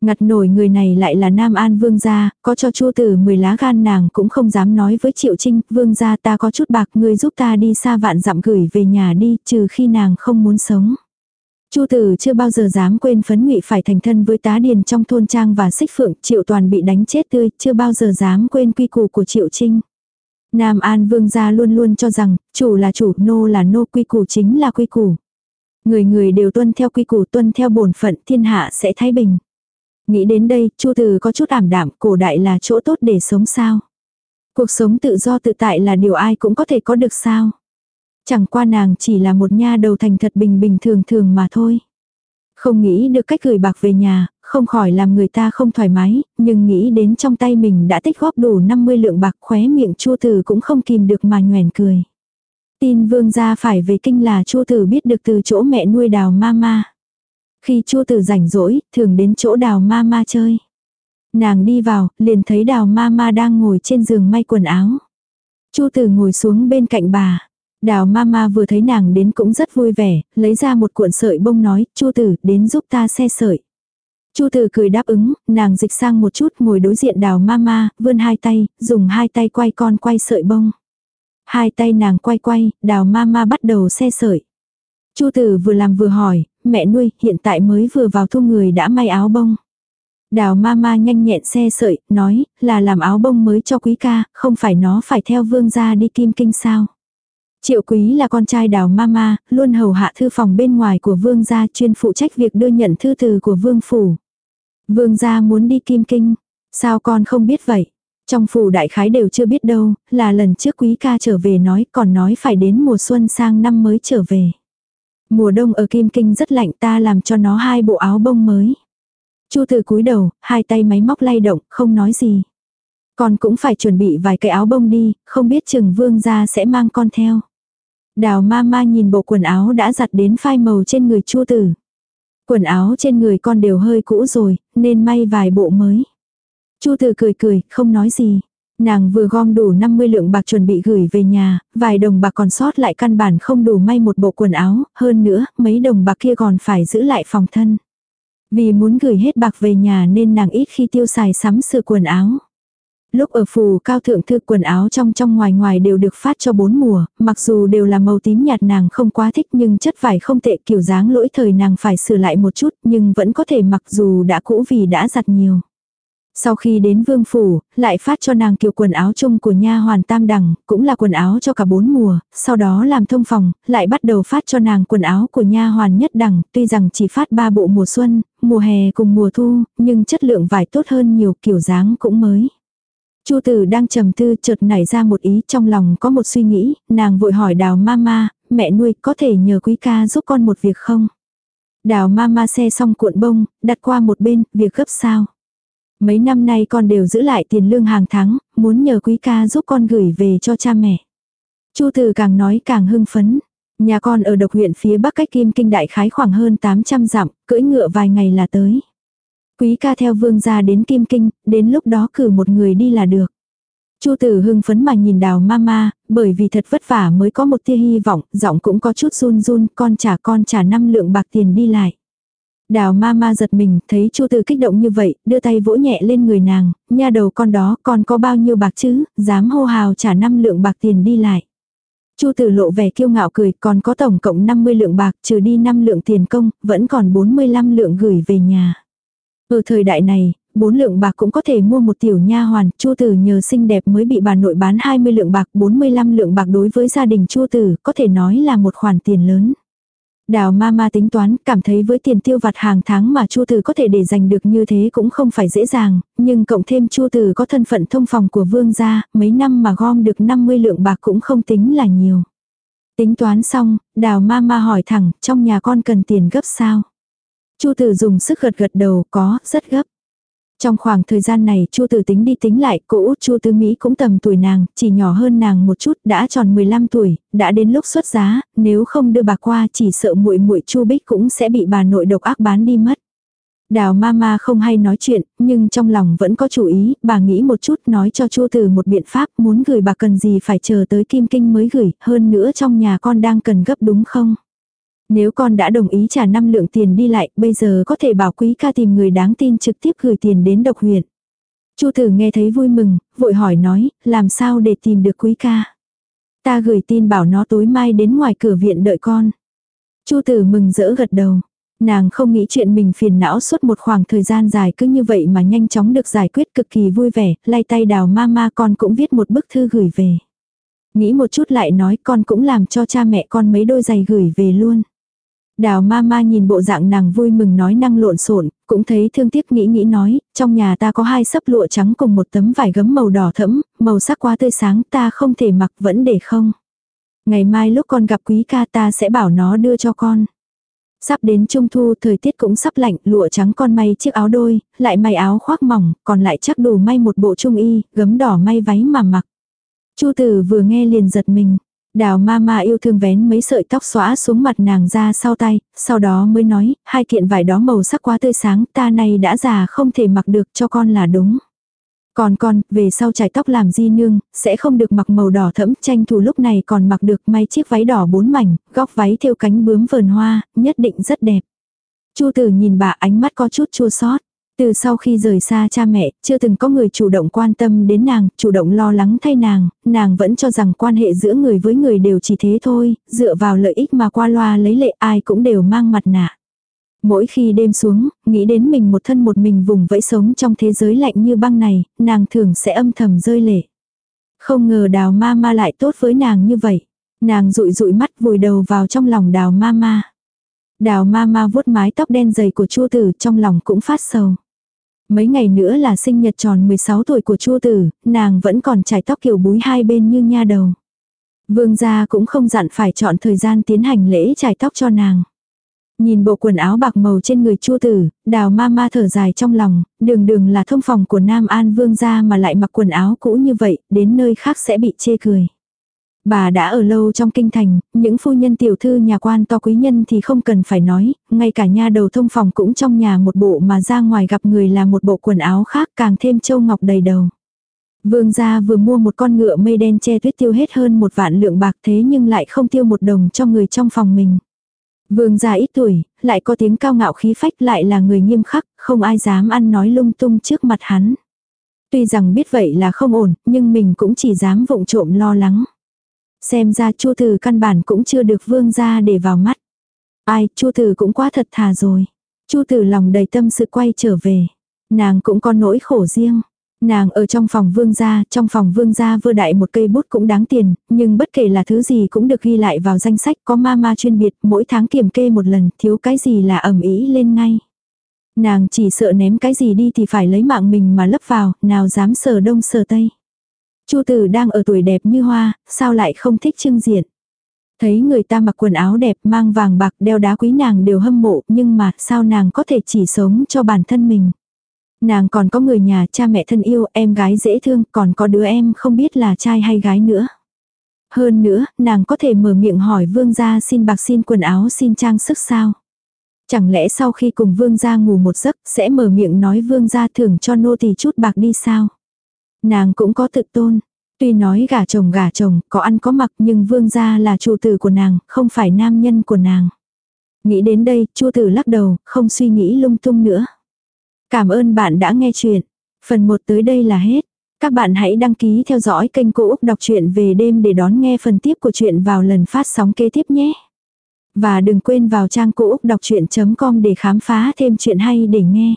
Ngặt nổi người này lại là Nam An vương gia, có cho chu tử 10 lá gan nàng cũng không dám nói với Triệu Trinh, vương gia ta có chút bạc người giúp ta đi xa vạn dặm gửi về nhà đi, trừ khi nàng không muốn sống. Chu Tử chưa bao giờ dám quên phấn ngụy phải thành thân với tá điền trong thôn trang và xích phượng, Triệu Toàn bị đánh chết tươi, chưa bao giờ dám quên quy củ của Triệu Trinh. Nam An Vương gia luôn luôn cho rằng, chủ là chủ, nô là nô, quy củ chính là quy củ. Người người đều tuân theo quy củ, tuân theo bổn phận, thiên hạ sẽ thái bình. Nghĩ đến đây, Chu Tử có chút ảm đạm, cổ đại là chỗ tốt để sống sao? Cuộc sống tự do tự tại là điều ai cũng có thể có được sao? Chẳng qua nàng chỉ là một nha đầu thành thật bình bình thường thường mà thôi. Không nghĩ được cách gửi bạc về nhà, không khỏi làm người ta không thoải mái, nhưng nghĩ đến trong tay mình đã tích góp đủ 50 lượng bạc khóe miệng chua tử cũng không kìm được mà nhoèn cười. Tin vương gia phải về kinh là chua tử biết được từ chỗ mẹ nuôi đào mama. Khi chua tử rảnh rỗi, thường đến chỗ đào mama chơi. Nàng đi vào, liền thấy đào mama đang ngồi trên giường may quần áo. Chu tử ngồi xuống bên cạnh bà. Đào mama vừa thấy nàng đến cũng rất vui vẻ, lấy ra một cuộn sợi bông nói, chu tử, đến giúp ta xe sợi. Chu tử cười đáp ứng, nàng dịch sang một chút ngồi đối diện đào mama, vươn hai tay, dùng hai tay quay con quay sợi bông. Hai tay nàng quay quay, đào mama bắt đầu xe sợi. Chu tử vừa làm vừa hỏi, mẹ nuôi, hiện tại mới vừa vào thu người đã may áo bông. Đào mama nhanh nhẹn xe sợi, nói, là làm áo bông mới cho quý ca, không phải nó phải theo vương gia đi kim kinh sao. Triệu quý là con trai đào mama, luôn hầu hạ thư phòng bên ngoài của vương gia chuyên phụ trách việc đưa nhận thư từ của vương phủ. Vương gia muốn đi kim kinh, sao con không biết vậy? Trong phủ đại khái đều chưa biết đâu, là lần trước quý ca trở về nói còn nói phải đến mùa xuân sang năm mới trở về. Mùa đông ở Kim Kinh rất lạnh ta làm cho nó hai bộ áo bông mới. Chu từ cúi đầu, hai tay máy móc lay động, không nói gì. Con cũng phải chuẩn bị vài cái áo bông đi, không biết chừng vương gia sẽ mang con theo. Đào ma ma nhìn bộ quần áo đã giặt đến phai màu trên người chua tử. Quần áo trên người con đều hơi cũ rồi, nên may vài bộ mới. Chu tử cười cười, không nói gì. Nàng vừa gom đủ 50 lượng bạc chuẩn bị gửi về nhà, vài đồng bạc còn sót lại căn bản không đủ may một bộ quần áo, hơn nữa, mấy đồng bạc kia còn phải giữ lại phòng thân. Vì muốn gửi hết bạc về nhà nên nàng ít khi tiêu xài sắm sửa quần áo. Lúc ở phù cao thượng thư quần áo trong trong ngoài ngoài đều được phát cho bốn mùa, mặc dù đều là màu tím nhạt nàng không quá thích nhưng chất vải không tệ kiểu dáng lỗi thời nàng phải sửa lại một chút nhưng vẫn có thể mặc dù đã cũ vì đã giặt nhiều. Sau khi đến vương phủ, lại phát cho nàng kiểu quần áo chung của nha hoàn tam đẳng, cũng là quần áo cho cả bốn mùa, sau đó làm thông phòng, lại bắt đầu phát cho nàng quần áo của nha hoàn nhất đẳng, tuy rằng chỉ phát ba bộ mùa xuân, mùa hè cùng mùa thu, nhưng chất lượng vải tốt hơn nhiều kiểu dáng cũng mới. Chu tử đang trầm tư chợt nảy ra một ý trong lòng có một suy nghĩ, nàng vội hỏi đào mama, mẹ nuôi có thể nhờ quý ca giúp con một việc không? Đào mama xe xong cuộn bông, đặt qua một bên, việc gấp sao? Mấy năm nay con đều giữ lại tiền lương hàng tháng, muốn nhờ quý ca giúp con gửi về cho cha mẹ. Chu Tử càng nói càng hưng phấn. Nhà con ở độc huyện phía bắc cách Kim Kinh Đại Khái khoảng hơn 800 dặm, cưỡi ngựa vài ngày là tới. Quý ca theo vương gia đến Kim Kinh, đến lúc đó cử một người đi là được. Chu tử hưng phấn mà nhìn đào mama, bởi vì thật vất vả mới có một tia hy vọng, giọng cũng có chút run run, con trả con trả năm lượng bạc tiền đi lại. Đào ma ma giật mình, thấy Chu Tử kích động như vậy, đưa tay vỗ nhẹ lên người nàng, nha đầu con đó, còn có bao nhiêu bạc chứ, dám hô hào trả năm lượng bạc tiền đi lại. Chu Tử lộ vẻ kiêu ngạo cười, còn có tổng cộng 50 lượng bạc, trừ đi 5 lượng tiền công, vẫn còn 45 lượng gửi về nhà. Ở thời đại này, bốn lượng bạc cũng có thể mua một tiểu nha hoàn, Chu Tử nhờ xinh đẹp mới bị bà nội bán 20 lượng bạc, 45 lượng bạc đối với gia đình Chu Tử, có thể nói là một khoản tiền lớn. Đào ma ma tính toán, cảm thấy với tiền tiêu vặt hàng tháng mà Chu Tử có thể để giành được như thế cũng không phải dễ dàng, nhưng cộng thêm Chu Tử có thân phận thông phòng của vương gia, mấy năm mà gom được 50 lượng bạc cũng không tính là nhiều. Tính toán xong, đào ma ma hỏi thẳng, trong nhà con cần tiền gấp sao? Chu Tử dùng sức gật gật đầu, có, rất gấp. Trong khoảng thời gian này, Chu Tử tính đi tính lại, cô út Chu Tứ Mỹ cũng tầm tuổi nàng, chỉ nhỏ hơn nàng một chút, đã tròn 15 tuổi, đã đến lúc xuất giá, nếu không đưa bà qua chỉ sợ muội muội Chu Bích cũng sẽ bị bà nội độc ác bán đi mất. Đào mama không hay nói chuyện, nhưng trong lòng vẫn có chủ ý, bà nghĩ một chút nói cho Chu Tử một biện pháp, muốn gửi bà cần gì phải chờ tới Kim Kinh mới gửi, hơn nữa trong nhà con đang cần gấp đúng không? Nếu con đã đồng ý trả 5 lượng tiền đi lại, bây giờ có thể bảo quý ca tìm người đáng tin trực tiếp gửi tiền đến độc huyện. Chu tử nghe thấy vui mừng, vội hỏi nói, làm sao để tìm được quý ca. Ta gửi tin bảo nó tối mai đến ngoài cửa viện đợi con. Chu tử mừng rỡ gật đầu. Nàng không nghĩ chuyện mình phiền não suốt một khoảng thời gian dài cứ như vậy mà nhanh chóng được giải quyết cực kỳ vui vẻ, lay tay đào ma ma con cũng viết một bức thư gửi về. Nghĩ một chút lại nói con cũng làm cho cha mẹ con mấy đôi giày gửi về luôn. Đào ma ma nhìn bộ dạng nàng vui mừng nói năng lộn xộn, cũng thấy thương tiếc nghĩ nghĩ nói, trong nhà ta có hai sấp lụa trắng cùng một tấm vải gấm màu đỏ thẫm, màu sắc quá tươi sáng ta không thể mặc vẫn để không. Ngày mai lúc con gặp quý ca ta sẽ bảo nó đưa cho con. Sắp đến trung thu thời tiết cũng sắp lạnh, lụa trắng con may chiếc áo đôi, lại may áo khoác mỏng, còn lại chắc đủ may một bộ trung y, gấm đỏ may váy mà mặc. Chu tử vừa nghe liền giật mình. Đào ma ma yêu thương vén mấy sợi tóc xóa xuống mặt nàng ra sau tay, sau đó mới nói, hai kiện vải đó màu sắc quá tươi sáng, ta này đã già không thể mặc được cho con là đúng. Còn con, về sau trải tóc làm di nương, sẽ không được mặc màu đỏ thẫm, tranh thủ lúc này còn mặc được may chiếc váy đỏ bốn mảnh, góc váy thêu cánh bướm vờn hoa, nhất định rất đẹp. Chu tử nhìn bà ánh mắt có chút chua xót. Từ sau khi rời xa cha mẹ, chưa từng có người chủ động quan tâm đến nàng, chủ động lo lắng thay nàng, nàng vẫn cho rằng quan hệ giữa người với người đều chỉ thế thôi, dựa vào lợi ích mà qua loa lấy lệ ai cũng đều mang mặt nạ. Mỗi khi đêm xuống, nghĩ đến mình một thân một mình vùng vẫy sống trong thế giới lạnh như băng này, nàng thường sẽ âm thầm rơi lệ. Không ngờ đào ma ma lại tốt với nàng như vậy. Nàng rụi rụi mắt vùi đầu vào trong lòng đào ma ma. Đào ma ma vuốt mái tóc đen dày của chua tử trong lòng cũng phát sầu. Mấy ngày nữa là sinh nhật tròn 16 tuổi của chua tử, nàng vẫn còn trải tóc kiểu búi hai bên như nha đầu. Vương gia cũng không dặn phải chọn thời gian tiến hành lễ trải tóc cho nàng. Nhìn bộ quần áo bạc màu trên người chua tử, đào ma ma thở dài trong lòng, đường đường là thông phòng của Nam An Vương gia mà lại mặc quần áo cũ như vậy, đến nơi khác sẽ bị chê cười. Bà đã ở lâu trong kinh thành, những phu nhân tiểu thư nhà quan to quý nhân thì không cần phải nói, ngay cả nha đầu thông phòng cũng trong nhà một bộ mà ra ngoài gặp người là một bộ quần áo khác càng thêm châu ngọc đầy đầu. Vương gia vừa mua một con ngựa mây đen che tuyết tiêu hết hơn một vạn lượng bạc thế nhưng lại không tiêu một đồng cho người trong phòng mình. Vương gia ít tuổi, lại có tiếng cao ngạo khí phách lại là người nghiêm khắc, không ai dám ăn nói lung tung trước mặt hắn. Tuy rằng biết vậy là không ổn, nhưng mình cũng chỉ dám vụng trộm lo lắng. Xem ra Chu Tử căn bản cũng chưa được vương gia để vào mắt. Ai, Chu Tử cũng quá thật thà rồi. Chu Tử lòng đầy tâm sự quay trở về. Nàng cũng có nỗi khổ riêng. Nàng ở trong phòng vương gia, trong phòng vương gia vừa đại một cây bút cũng đáng tiền, nhưng bất kể là thứ gì cũng được ghi lại vào danh sách có ma ma chuyên biệt, mỗi tháng kiểm kê một lần, thiếu cái gì là ẩm ý lên ngay. Nàng chỉ sợ ném cái gì đi thì phải lấy mạng mình mà lấp vào, nào dám sờ đông sờ tây. Chu tử đang ở tuổi đẹp như hoa, sao lại không thích trưng diện. Thấy người ta mặc quần áo đẹp mang vàng bạc đeo đá quý nàng đều hâm mộ nhưng mà sao nàng có thể chỉ sống cho bản thân mình. Nàng còn có người nhà cha mẹ thân yêu, em gái dễ thương, còn có đứa em không biết là trai hay gái nữa. Hơn nữa, nàng có thể mở miệng hỏi vương gia xin bạc xin quần áo xin trang sức sao. Chẳng lẽ sau khi cùng vương gia ngủ một giấc sẽ mở miệng nói vương gia thưởng cho nô tỳ chút bạc đi sao. Nàng cũng có tự tôn. Tuy nói gả chồng gả chồng, có ăn có mặc nhưng vương gia là chủ tử của nàng, không phải nam nhân của nàng. Nghĩ đến đây, chua tử lắc đầu, không suy nghĩ lung tung nữa. Cảm ơn bạn đã nghe chuyện. Phần 1 tới đây là hết. Các bạn hãy đăng ký theo dõi kênh Cô Úc Đọc truyện về đêm để đón nghe phần tiếp của chuyện vào lần phát sóng kế tiếp nhé. Và đừng quên vào trang Cô Úc Đọc Chuyện.com để khám phá thêm chuyện hay để nghe.